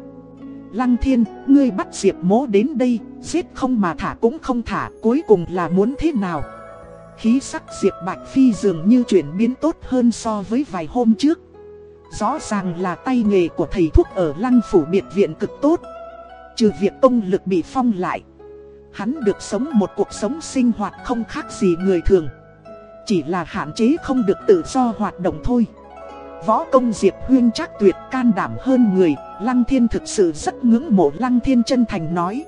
Lăng thiên, ngươi bắt Diệp mố đến đây Giết không mà thả cũng không thả Cuối cùng là muốn thế nào? Khí sắc Diệp Bạch Phi dường như chuyển biến tốt hơn so với vài hôm trước. Rõ ràng là tay nghề của thầy thuốc ở lăng phủ biệt viện cực tốt. Trừ việc công lực bị phong lại Hắn được sống một cuộc sống sinh hoạt không khác gì người thường. Chỉ là hạn chế không được tự do hoạt động thôi. Võ công Diệp Huyên chắc tuyệt can đảm hơn người. Lăng Thiên thực sự rất ngưỡng mộ Lăng Thiên chân thành nói.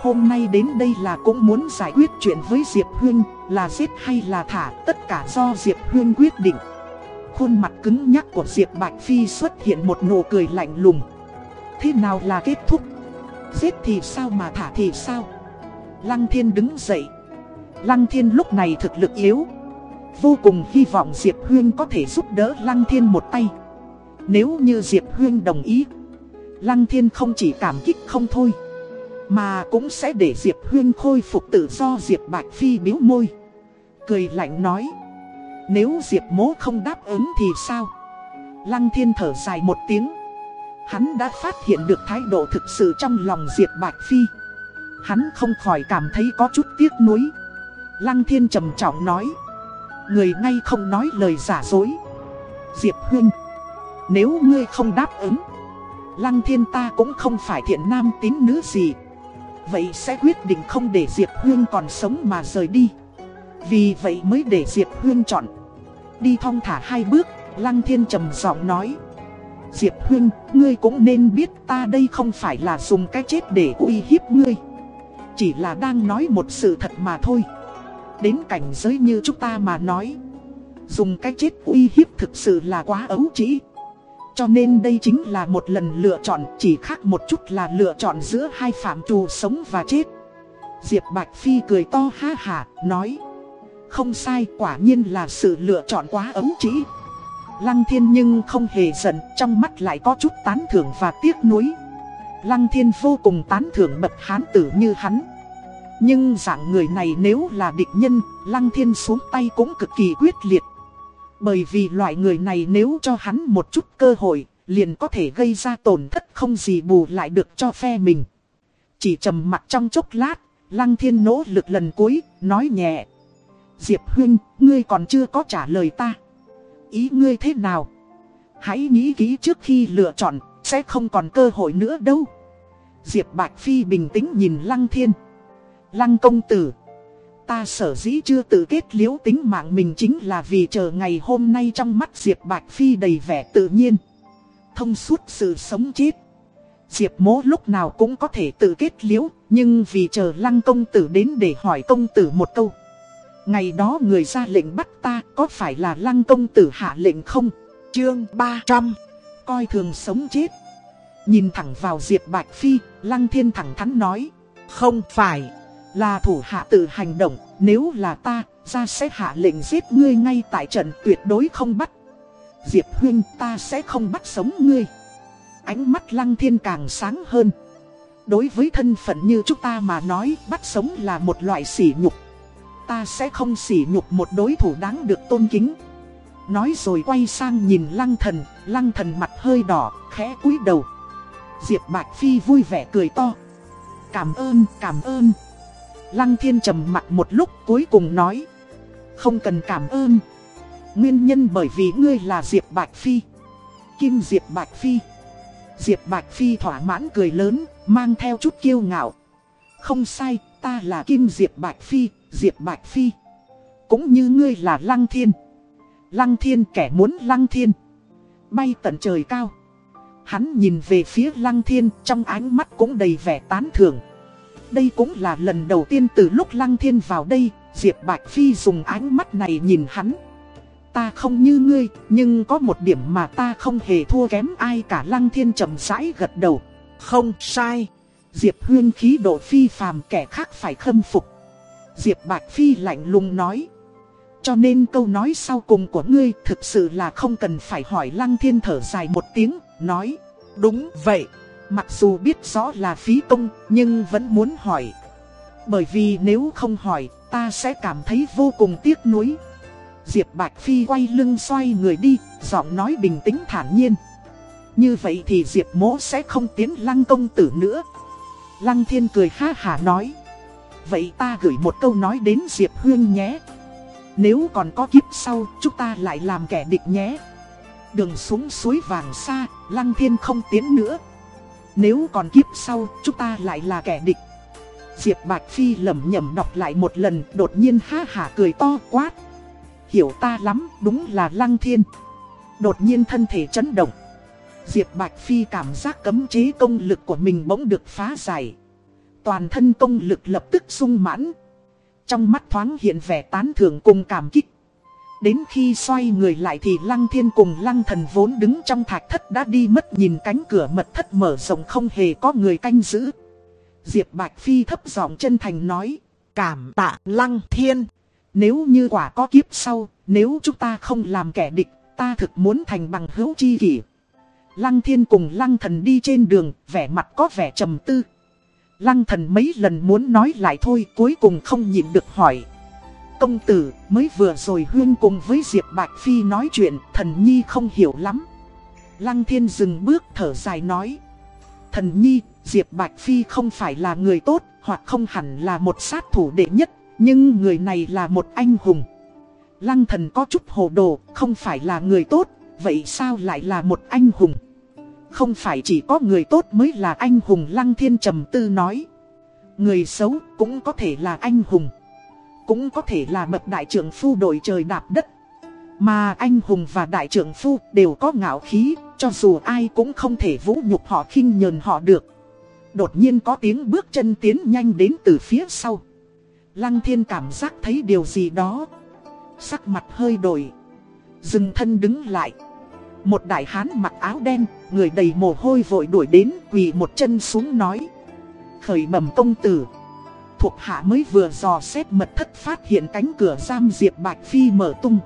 Hôm nay đến đây là cũng muốn giải quyết chuyện với Diệp Huyên, Là giết hay là thả, tất cả do Diệp Huyên quyết định. Khuôn mặt cứng nhắc của Diệp Bạch Phi xuất hiện một nụ cười lạnh lùng. Thế nào là kết thúc? Giết thì sao mà thả thì sao? Lăng Thiên đứng dậy. Lăng Thiên lúc này thực lực yếu. Vô cùng hy vọng Diệp Huyên có thể giúp đỡ Lăng Thiên một tay. Nếu như Diệp Huyên đồng ý, Lăng Thiên không chỉ cảm kích không thôi, Mà cũng sẽ để Diệp Huyên khôi phục tự do. Diệp Bạch Phi biếu môi, Cười lạnh nói, Nếu Diệp mố không đáp ứng thì sao? Lăng Thiên thở dài một tiếng. Hắn đã phát hiện được thái độ thực sự trong lòng Diệp Bạch Phi. Hắn không khỏi cảm thấy có chút tiếc nuối. Lăng Thiên trầm trọng nói Người ngay không nói lời giả dối. Diệp Huyên Nếu ngươi không đáp ứng Lăng thiên ta cũng không phải thiện nam tín nữ gì. Vậy sẽ quyết định không để Diệp Huyên còn sống mà rời đi. Vì vậy mới để Diệp Huyên chọn. Đi thong thả hai bước Lăng thiên trầm giọng nói Diệp Huyên, ngươi cũng nên biết ta đây không phải là dùng cái chết để uy hiếp ngươi. Chỉ là đang nói một sự thật mà thôi. Đến cảnh giới như chúng ta mà nói, Dùng cái chết uy hiếp thực sự là quá ấu trĩ. Cho nên đây chính là một lần lựa chọn, Chỉ khác một chút là lựa chọn giữa hai phạm trù sống và chết. Diệp Bạch Phi cười to ha hà, nói, Không sai, quả nhiên là sự lựa chọn quá ấu trĩ. Lăng thiên nhưng không hề giận, Trong mắt lại có chút tán thưởng và tiếc nuối. Lăng thiên vô cùng tán thưởng bậc hán tử như hắn nhưng dạng người này nếu là địch nhân, Lăng Thiên xuống tay cũng cực kỳ quyết liệt. Bởi vì loại người này nếu cho hắn một chút cơ hội, liền có thể gây ra tổn thất không gì bù lại được cho phe mình. Chỉ trầm mặt trong chốc lát, Lăng Thiên nỗ lực lần cuối, nói nhẹ. Diệp Huynh, ngươi còn chưa có trả lời ta. Ý ngươi thế nào? Hãy nghĩ kỹ trước khi lựa chọn, sẽ không còn cơ hội nữa đâu. Diệp Bạch Phi bình tĩnh nhìn Lăng Thiên. Lăng công tử. Ta sở dĩ chưa tự kết liễu tính mạng mình chính là vì chờ ngày hôm nay trong mắt Diệp Bạch Phi đầy vẻ tự nhiên. Thông suốt sự sống chết. Diệp mố lúc nào cũng có thể tự kết liễu, nhưng vì chờ lăng công tử đến để hỏi công tử một câu. Ngày đó người ra lệnh bắt ta có phải là lăng công tử hạ lệnh không? Chương 300 Coi thường sống chết Nhìn thẳng vào Diệp Bạch Phi, lăng thiên thẳng thắn nói Không phải là thủ hạ tự hành động, nếu là ta, ra sẽ hạ lệnh giết ngươi ngay tại trận tuyệt đối không bắt. Diệp Huyên ta sẽ không bắt sống ngươi. Ánh mắt lăng thiên càng sáng hơn. Đối với thân phận như chúng ta mà nói, bắt sống là một loại sỉ nhục. Ta sẽ không sỉ nhục một đối thủ đáng được tôn kính. Nói rồi quay sang nhìn lăng thần, lăng thần mặt hơi đỏ, khẽ cúi đầu. Diệp Bạch Phi vui vẻ cười to. Cảm ơn, cảm ơn. Lăng thiên trầm mặt một lúc cuối cùng nói. Không cần cảm ơn. Nguyên nhân bởi vì ngươi là Diệp Bạch Phi. Kim Diệp Bạch Phi. Diệp Bạch Phi thỏa mãn cười lớn, mang theo chút kiêu ngạo. Không sai, ta là Kim Diệp Bạch Phi, Diệp Bạch Phi. Cũng như ngươi là Lăng Thiên. Lăng Thiên kẻ muốn Lăng Thiên. Bay tận trời cao. Hắn nhìn về phía Lăng Thiên trong ánh mắt cũng đầy vẻ tán thưởng. Đây cũng là lần đầu tiên từ lúc Lăng Thiên vào đây, Diệp Bạch Phi dùng ánh mắt này nhìn hắn. Ta không như ngươi, nhưng có một điểm mà ta không hề thua kém ai cả Lăng Thiên chậm rãi gật đầu. Không sai. Diệp Huyên khí độ phi phàm kẻ khác phải khâm phục. Diệp Bạch Phi lạnh lùng nói. Cho nên câu nói sau cùng của ngươi thực sự là không cần phải hỏi Lăng Thiên thở dài một tiếng, nói. Đúng vậy. Mặc dù biết rõ là phí công, nhưng vẫn muốn hỏi. Bởi vì nếu không hỏi, ta sẽ cảm thấy vô cùng tiếc nuối. Diệp Bạch Phi quay lưng xoay người đi, giọng nói bình tĩnh thản nhiên. Như vậy thì Diệp mỗ sẽ không tiến lăng công tử nữa. Lăng thiên cười ha hà nói. Vậy ta gửi một câu nói đến Diệp Hương nhé. Nếu còn có kiếp sau, chúng ta lại làm kẻ địch nhé. Đường xuống suối vàng xa, lăng thiên không tiến nữa. Nếu còn kiếp sau, chúng ta lại là kẻ địch. Diệp Bạch Phi lẩm nhẩm đọc lại một lần đột nhiên ha hả cười to quát. Hiểu ta lắm, đúng là Lăng Thiên. Đột nhiên thân thể chấn động. Diệp Bạch Phi cảm giác cấm chế công lực của mình bỗng được phá giải. Toàn thân công lực lập tức sung mãn. Trong mắt thoáng hiện vẻ tán thưởng cùng cảm kích. Đến khi xoay người lại thì Lăng Thiên cùng Lăng Thần vốn đứng trong thạch thất đã đi mất nhìn cánh cửa mật thất mở rộng không hề có người canh giữ. Diệp Bạch Phi thấp giọng chân thành nói, cảm tạ Lăng Thiên. Nếu như quả có kiếp sau, nếu chúng ta không làm kẻ địch, ta thực muốn thành bằng hữu chi kỷ. Lăng Thiên cùng Lăng Thần đi trên đường, vẻ mặt có vẻ trầm tư. Lăng Thần mấy lần muốn nói lại thôi, cuối cùng không nhịn được hỏi. Công tử, mới vừa rồi Huyên cùng với Diệp Bạch Phi nói chuyện, thần nhi không hiểu lắm. Lăng Thiên dừng bước thở dài nói. Thần nhi, Diệp Bạch Phi không phải là người tốt, hoặc không hẳn là một sát thủ đệ nhất, nhưng người này là một anh hùng. Lăng thần có chút hồ đồ, không phải là người tốt, vậy sao lại là một anh hùng? Không phải chỉ có người tốt mới là anh hùng Lăng Thiên trầm tư nói. Người xấu cũng có thể là anh hùng. Cũng có thể là bậc đại trưởng phu đội trời đạp đất. Mà anh hùng và đại trưởng phu đều có ngạo khí, cho dù ai cũng không thể vũ nhục họ khinh nhờn họ được. Đột nhiên có tiếng bước chân tiến nhanh đến từ phía sau. Lăng thiên cảm giác thấy điều gì đó. Sắc mặt hơi đổi. Dừng thân đứng lại. Một đại hán mặc áo đen, người đầy mồ hôi vội đuổi đến quỳ một chân xuống nói. Khởi bẩm công tử. Thuộc hạ mới vừa dò xét mật thất phát hiện cánh cửa giam Diệp Bạch Phi mở tung.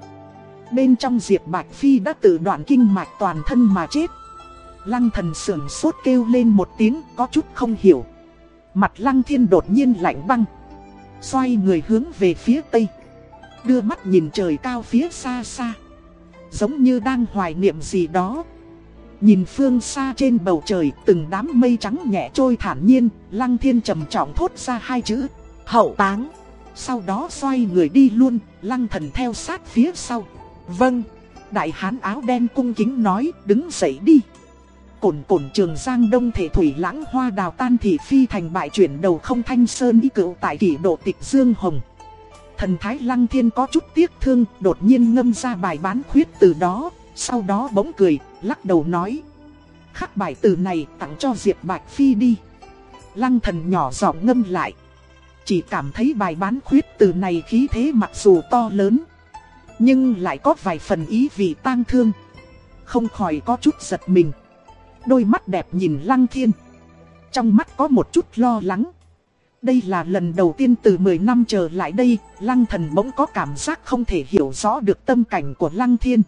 Bên trong Diệp Bạch Phi đã tự đoạn kinh mạch toàn thân mà chết. Lăng thần sưởng sốt kêu lên một tiếng có chút không hiểu. Mặt lăng thiên đột nhiên lạnh băng. Xoay người hướng về phía tây. Đưa mắt nhìn trời cao phía xa xa. Giống như đang hoài niệm gì đó. Nhìn phương xa trên bầu trời, từng đám mây trắng nhẹ trôi thản nhiên. Lăng thiên trầm trọng thốt ra hai chữ. Hậu táng. Sau đó xoay người đi luôn. Lăng thần theo sát phía sau. Vâng. Đại hán áo đen cung kính nói, đứng dậy đi cổn cổn trường giang đông thể thủy lãng hoa đào tan thị phi thành bại chuyển đầu không thanh sơn y cựu tại kỷ độ tịch dương hồng. Thần thái lăng thiên có chút tiếc thương, đột nhiên ngâm ra bài bán khuyết từ đó, sau đó bỗng cười, lắc đầu nói. Khắc bài từ này tặng cho Diệp Bạch Phi đi. Lăng thần nhỏ giọng ngâm lại. Chỉ cảm thấy bài bán khuyết từ này khí thế mặc dù to lớn. Nhưng lại có vài phần ý vị tang thương. Không khỏi có chút giật mình. Đôi mắt đẹp nhìn Lăng Thiên. Trong mắt có một chút lo lắng. Đây là lần đầu tiên từ 10 năm trở lại đây, Lăng Thần bỗng có cảm giác không thể hiểu rõ được tâm cảnh của Lăng Thiên.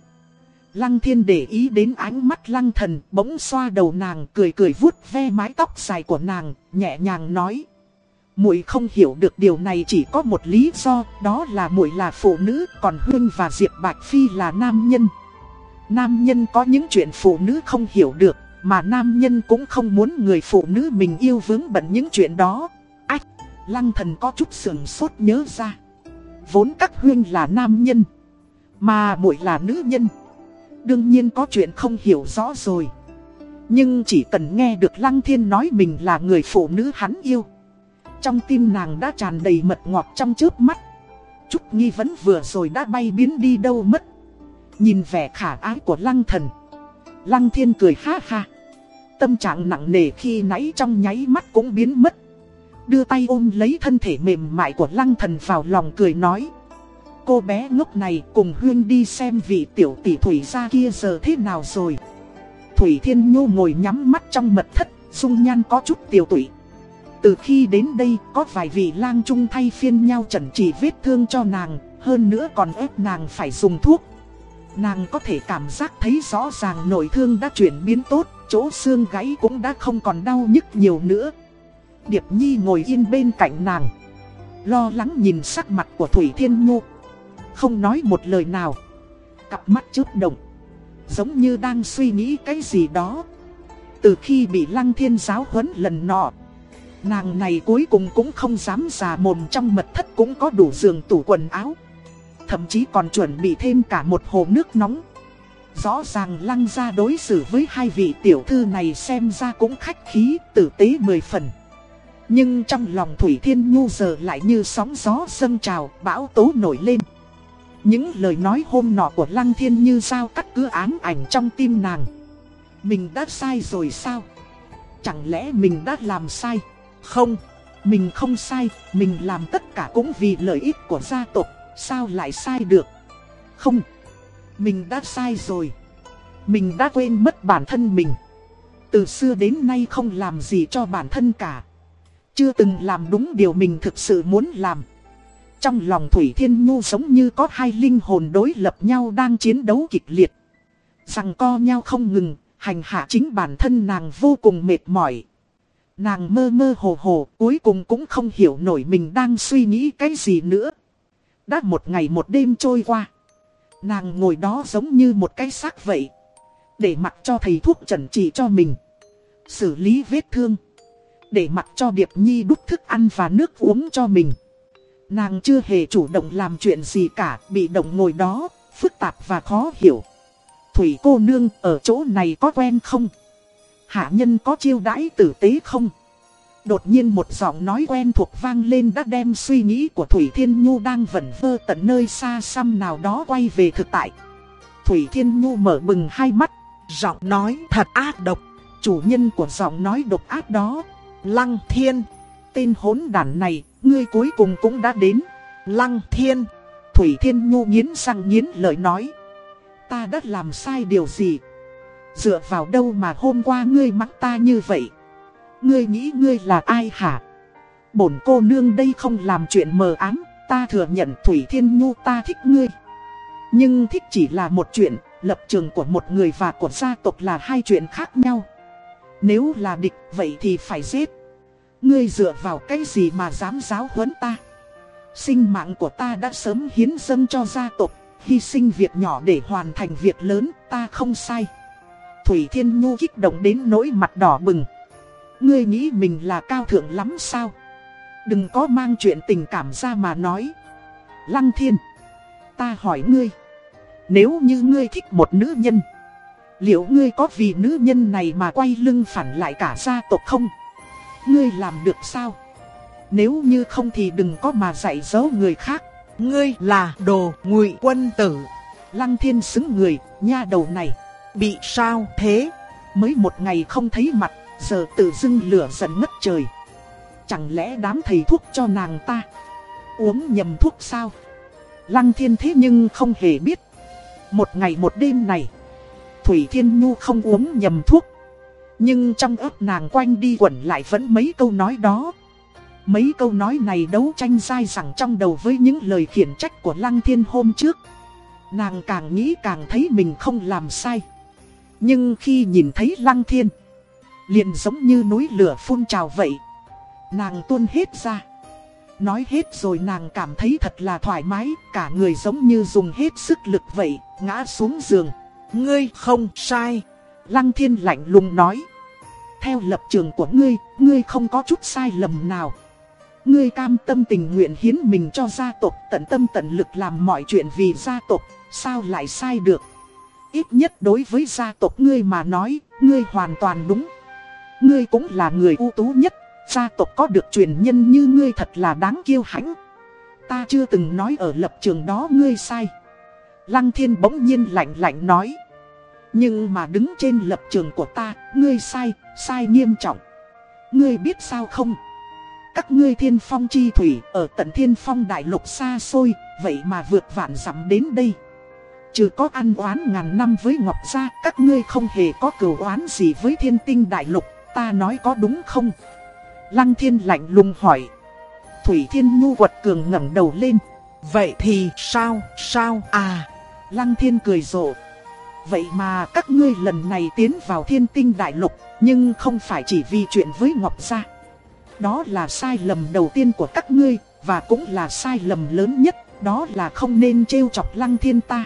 Lăng Thiên để ý đến ánh mắt Lăng Thần, bỗng xoa đầu nàng, cười cười vuốt ve mái tóc dài của nàng, nhẹ nhàng nói. Muội không hiểu được điều này chỉ có một lý do, đó là muội là phụ nữ, còn Hương và Diệp Bạch Phi là nam nhân. Nam nhân có những chuyện phụ nữ không hiểu được, mà nam nhân cũng không muốn người phụ nữ mình yêu vướng bận những chuyện đó. Lăng thần có chút sườn sốt nhớ ra. Vốn các huyên là nam nhân, mà muội là nữ nhân. Đương nhiên có chuyện không hiểu rõ rồi. Nhưng chỉ cần nghe được Lăng Thiên nói mình là người phụ nữ hắn yêu. Trong tim nàng đã tràn đầy mật ngọt trong trước mắt. Chút nghi vấn vừa rồi đã bay biến đi đâu mất. Nhìn vẻ khả ái của Lăng Thần. Lăng thiên cười ha ha. Tâm trạng nặng nề khi nãy trong nháy mắt cũng biến mất. Đưa tay ôm lấy thân thể mềm mại của lăng thần vào lòng cười nói. Cô bé ngốc này cùng Huyên đi xem vị tiểu tỷ Thủy ra kia giờ thế nào rồi. Thủy Thiên Nhu ngồi nhắm mắt trong mật thất, dung nhan có chút tiểu tụy. Từ khi đến đây có vài vị lang trung thay phiên nhau chẩn trị vết thương cho nàng, hơn nữa còn ép nàng phải dùng thuốc. Nàng có thể cảm giác thấy rõ ràng nội thương đã chuyển biến tốt, chỗ xương gáy cũng đã không còn đau nhức nhiều nữa. Điệp Nhi ngồi yên bên cạnh nàng, lo lắng nhìn sắc mặt của Thủy Thiên Nhu. Không nói một lời nào, cặp mắt chớp động, giống như đang suy nghĩ cái gì đó. Từ khi bị Lăng Thiên giáo huấn lần nọ, nàng này cuối cùng cũng không dám già mồm trong mật thất cũng có đủ giường tủ quần áo thậm chí còn chuẩn bị thêm cả một hồ nước nóng. Rõ ràng lăng ra đối xử với hai vị tiểu thư này xem ra cũng khách khí, tử tế mười phần. Nhưng trong lòng Thủy Thiên Nhu giờ lại như sóng gió dâng trào, bão tố nổi lên. Những lời nói hôm nọ của Lăng Thiên như sao cắt cứ ám ảnh trong tim nàng. Mình đã sai rồi sao? Chẳng lẽ mình đã làm sai? Không, mình không sai, mình làm tất cả cũng vì lợi ích của gia tộc, sao lại sai được? Không, mình đã sai rồi. Mình đã quên mất bản thân mình. Từ xưa đến nay không làm gì cho bản thân cả. Chưa từng làm đúng điều mình thực sự muốn làm. Trong lòng Thủy Thiên Nhu giống như có hai linh hồn đối lập nhau đang chiến đấu kịch liệt. Rằng co nhau không ngừng, hành hạ chính bản thân nàng vô cùng mệt mỏi. Nàng mơ mơ hồ hồ, cuối cùng cũng không hiểu nổi mình đang suy nghĩ cái gì nữa. Đã một ngày một đêm trôi qua. Nàng ngồi đó giống như một cái xác vậy. Để mặc cho thầy thuốc trần trị cho mình. Xử lý vết thương. Để mặc cho Điệp Nhi đút thức ăn và nước uống cho mình. Nàng chưa hề chủ động làm chuyện gì cả, bị động ngồi đó, phức tạp và khó hiểu. Thủy cô nương ở chỗ này có quen không? Hạ nhân có chiêu đãi tử tế không? Đột nhiên một giọng nói quen thuộc vang lên đã đem suy nghĩ của Thủy Thiên Nhu đang vẩn vơ tận nơi xa xăm nào đó quay về thực tại. Thủy Thiên Nhu mở bừng hai mắt, giọng nói thật ác độc. Chủ nhân của giọng nói độc ác đó, Lăng Thiên. Tên hỗn đản này, ngươi cuối cùng cũng đã đến. Lăng Thiên. Thủy Thiên Nhu nghiến răng nghiến lời nói. Ta đã làm sai điều gì? Dựa vào đâu mà hôm qua ngươi mắng ta như vậy? Ngươi nghĩ ngươi là ai hả? Bổn cô nương đây không làm chuyện mờ ám, ta thừa nhận Thủy Thiên Nhu ta thích ngươi. Nhưng thích chỉ là một chuyện, lập trường của một người và của gia tộc là hai chuyện khác nhau. Nếu là địch vậy thì phải giết. Ngươi dựa vào cái gì mà dám giáo huấn ta? Sinh mạng của ta đã sớm hiến dâng cho gia tộc, hy sinh việc nhỏ để hoàn thành việc lớn, ta không sai. Thủy Thiên Nhu kích động đến nỗi mặt đỏ bừng. Ngươi nghĩ mình là cao thượng lắm sao? Đừng có mang chuyện tình cảm ra mà nói. Lăng Thiên, ta hỏi ngươi. Nếu như ngươi thích một nữ nhân, liệu ngươi có vì nữ nhân này mà quay lưng phản lại cả gia tộc không? Ngươi làm được sao? Nếu như không thì đừng có mà dạy dỗ người khác. Ngươi là đồ ngụy quân tử. Lăng thiên xứng người, nha đầu này. Bị sao thế? Mới một ngày không thấy mặt, giờ tự dưng lửa giận ngất trời. Chẳng lẽ đám thầy thuốc cho nàng ta? Uống nhầm thuốc sao? Lăng thiên thế nhưng không hề biết. Một ngày một đêm này, Thủy Thiên Nhu không uống nhầm thuốc. Nhưng trong ấp nàng quanh đi quẩn lại vẫn mấy câu nói đó. Mấy câu nói này đấu tranh dai dẳng trong đầu với những lời khiển trách của Lăng Thiên hôm trước. Nàng càng nghĩ càng thấy mình không làm sai. Nhưng khi nhìn thấy Lăng Thiên, liền giống như núi lửa phun trào vậy. Nàng tuôn hết ra. Nói hết rồi nàng cảm thấy thật là thoải mái, cả người giống như dùng hết sức lực vậy, ngã xuống giường. Ngươi không sai. Lăng thiên lạnh lùng nói. Theo lập trường của ngươi, ngươi không có chút sai lầm nào. Ngươi cam tâm tình nguyện hiến mình cho gia tộc, tận tâm tận lực làm mọi chuyện vì gia tộc, sao lại sai được. Ít nhất đối với gia tộc ngươi mà nói, ngươi hoàn toàn đúng. Ngươi cũng là người ưu tú nhất, gia tộc có được truyền nhân như ngươi thật là đáng kiêu hãnh. Ta chưa từng nói ở lập trường đó ngươi sai. Lăng thiên bỗng nhiên lạnh lạnh nói. Nhưng mà đứng trên lập trường của ta, ngươi sai, sai nghiêm trọng. Ngươi biết sao không? Các ngươi thiên phong chi thủy ở tận thiên phong đại lục xa xôi, vậy mà vượt vạn dặm đến đây. Trừ có ăn oán ngàn năm với Ngọc Gia, các ngươi không hề có cửu oán gì với thiên tinh đại lục, ta nói có đúng không? Lăng thiên lạnh lùng hỏi. Thủy thiên nhu quật cường ngẩng đầu lên. Vậy thì sao, sao à? Lăng thiên cười rộ. Vậy mà các ngươi lần này tiến vào thiên tinh đại lục, nhưng không phải chỉ vì chuyện với Ngọc Gia. Đó là sai lầm đầu tiên của các ngươi, và cũng là sai lầm lớn nhất, đó là không nên trêu chọc lăng thiên ta.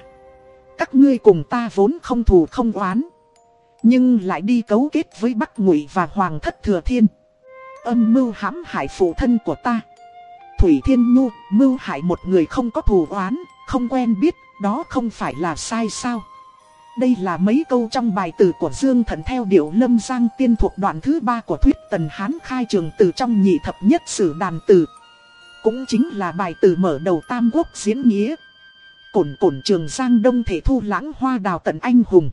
Các ngươi cùng ta vốn không thù không oán, nhưng lại đi cấu kết với Bắc Ngụy và Hoàng thất Thừa Thiên. Âm mưu hãm hại phụ thân của ta. Thủy Thiên Nhu, mưu hại một người không có thù oán, không quen biết, đó không phải là sai sao. Đây là mấy câu trong bài từ của Dương Thần theo điệu lâm giang tiên thuộc đoạn thứ ba của thuyết tần hán khai trường từ trong nhị thập nhất sử đàn từ. Cũng chính là bài từ mở đầu tam quốc diễn nghĩa. Cổn cổn trường giang đông thể thu lãng hoa đào tận anh hùng.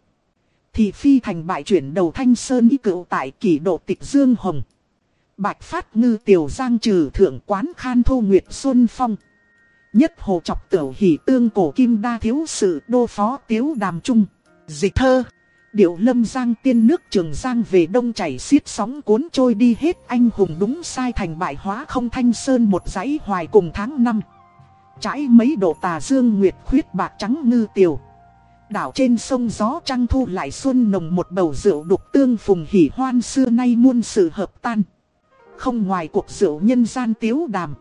Thì phi thành bại chuyển đầu thanh sơn y cựu tại kỷ độ tịch Dương Hồng. Bạch phát ngư tiểu giang trừ thượng quán khan thu nguyệt xuân phong. Nhất hồ chọc tiểu hỷ tương cổ kim đa thiếu sự đô phó tiếu đàm trung. Dịch thơ. Điệu lâm giang tiên nước trường giang về đông chảy xiết sóng cuốn trôi đi hết anh hùng đúng sai thành bại hóa không thanh sơn một dãy hoài cùng tháng năm. Trái mấy độ tà dương nguyệt khuyết bạc trắng ngư tiểu. Đảo trên sông gió trăng thu lại xuân nồng một bầu rượu đục tương phùng hỉ hoan xưa nay muôn sự hợp tan. Không ngoài cuộc rượu nhân gian tiếu đàm.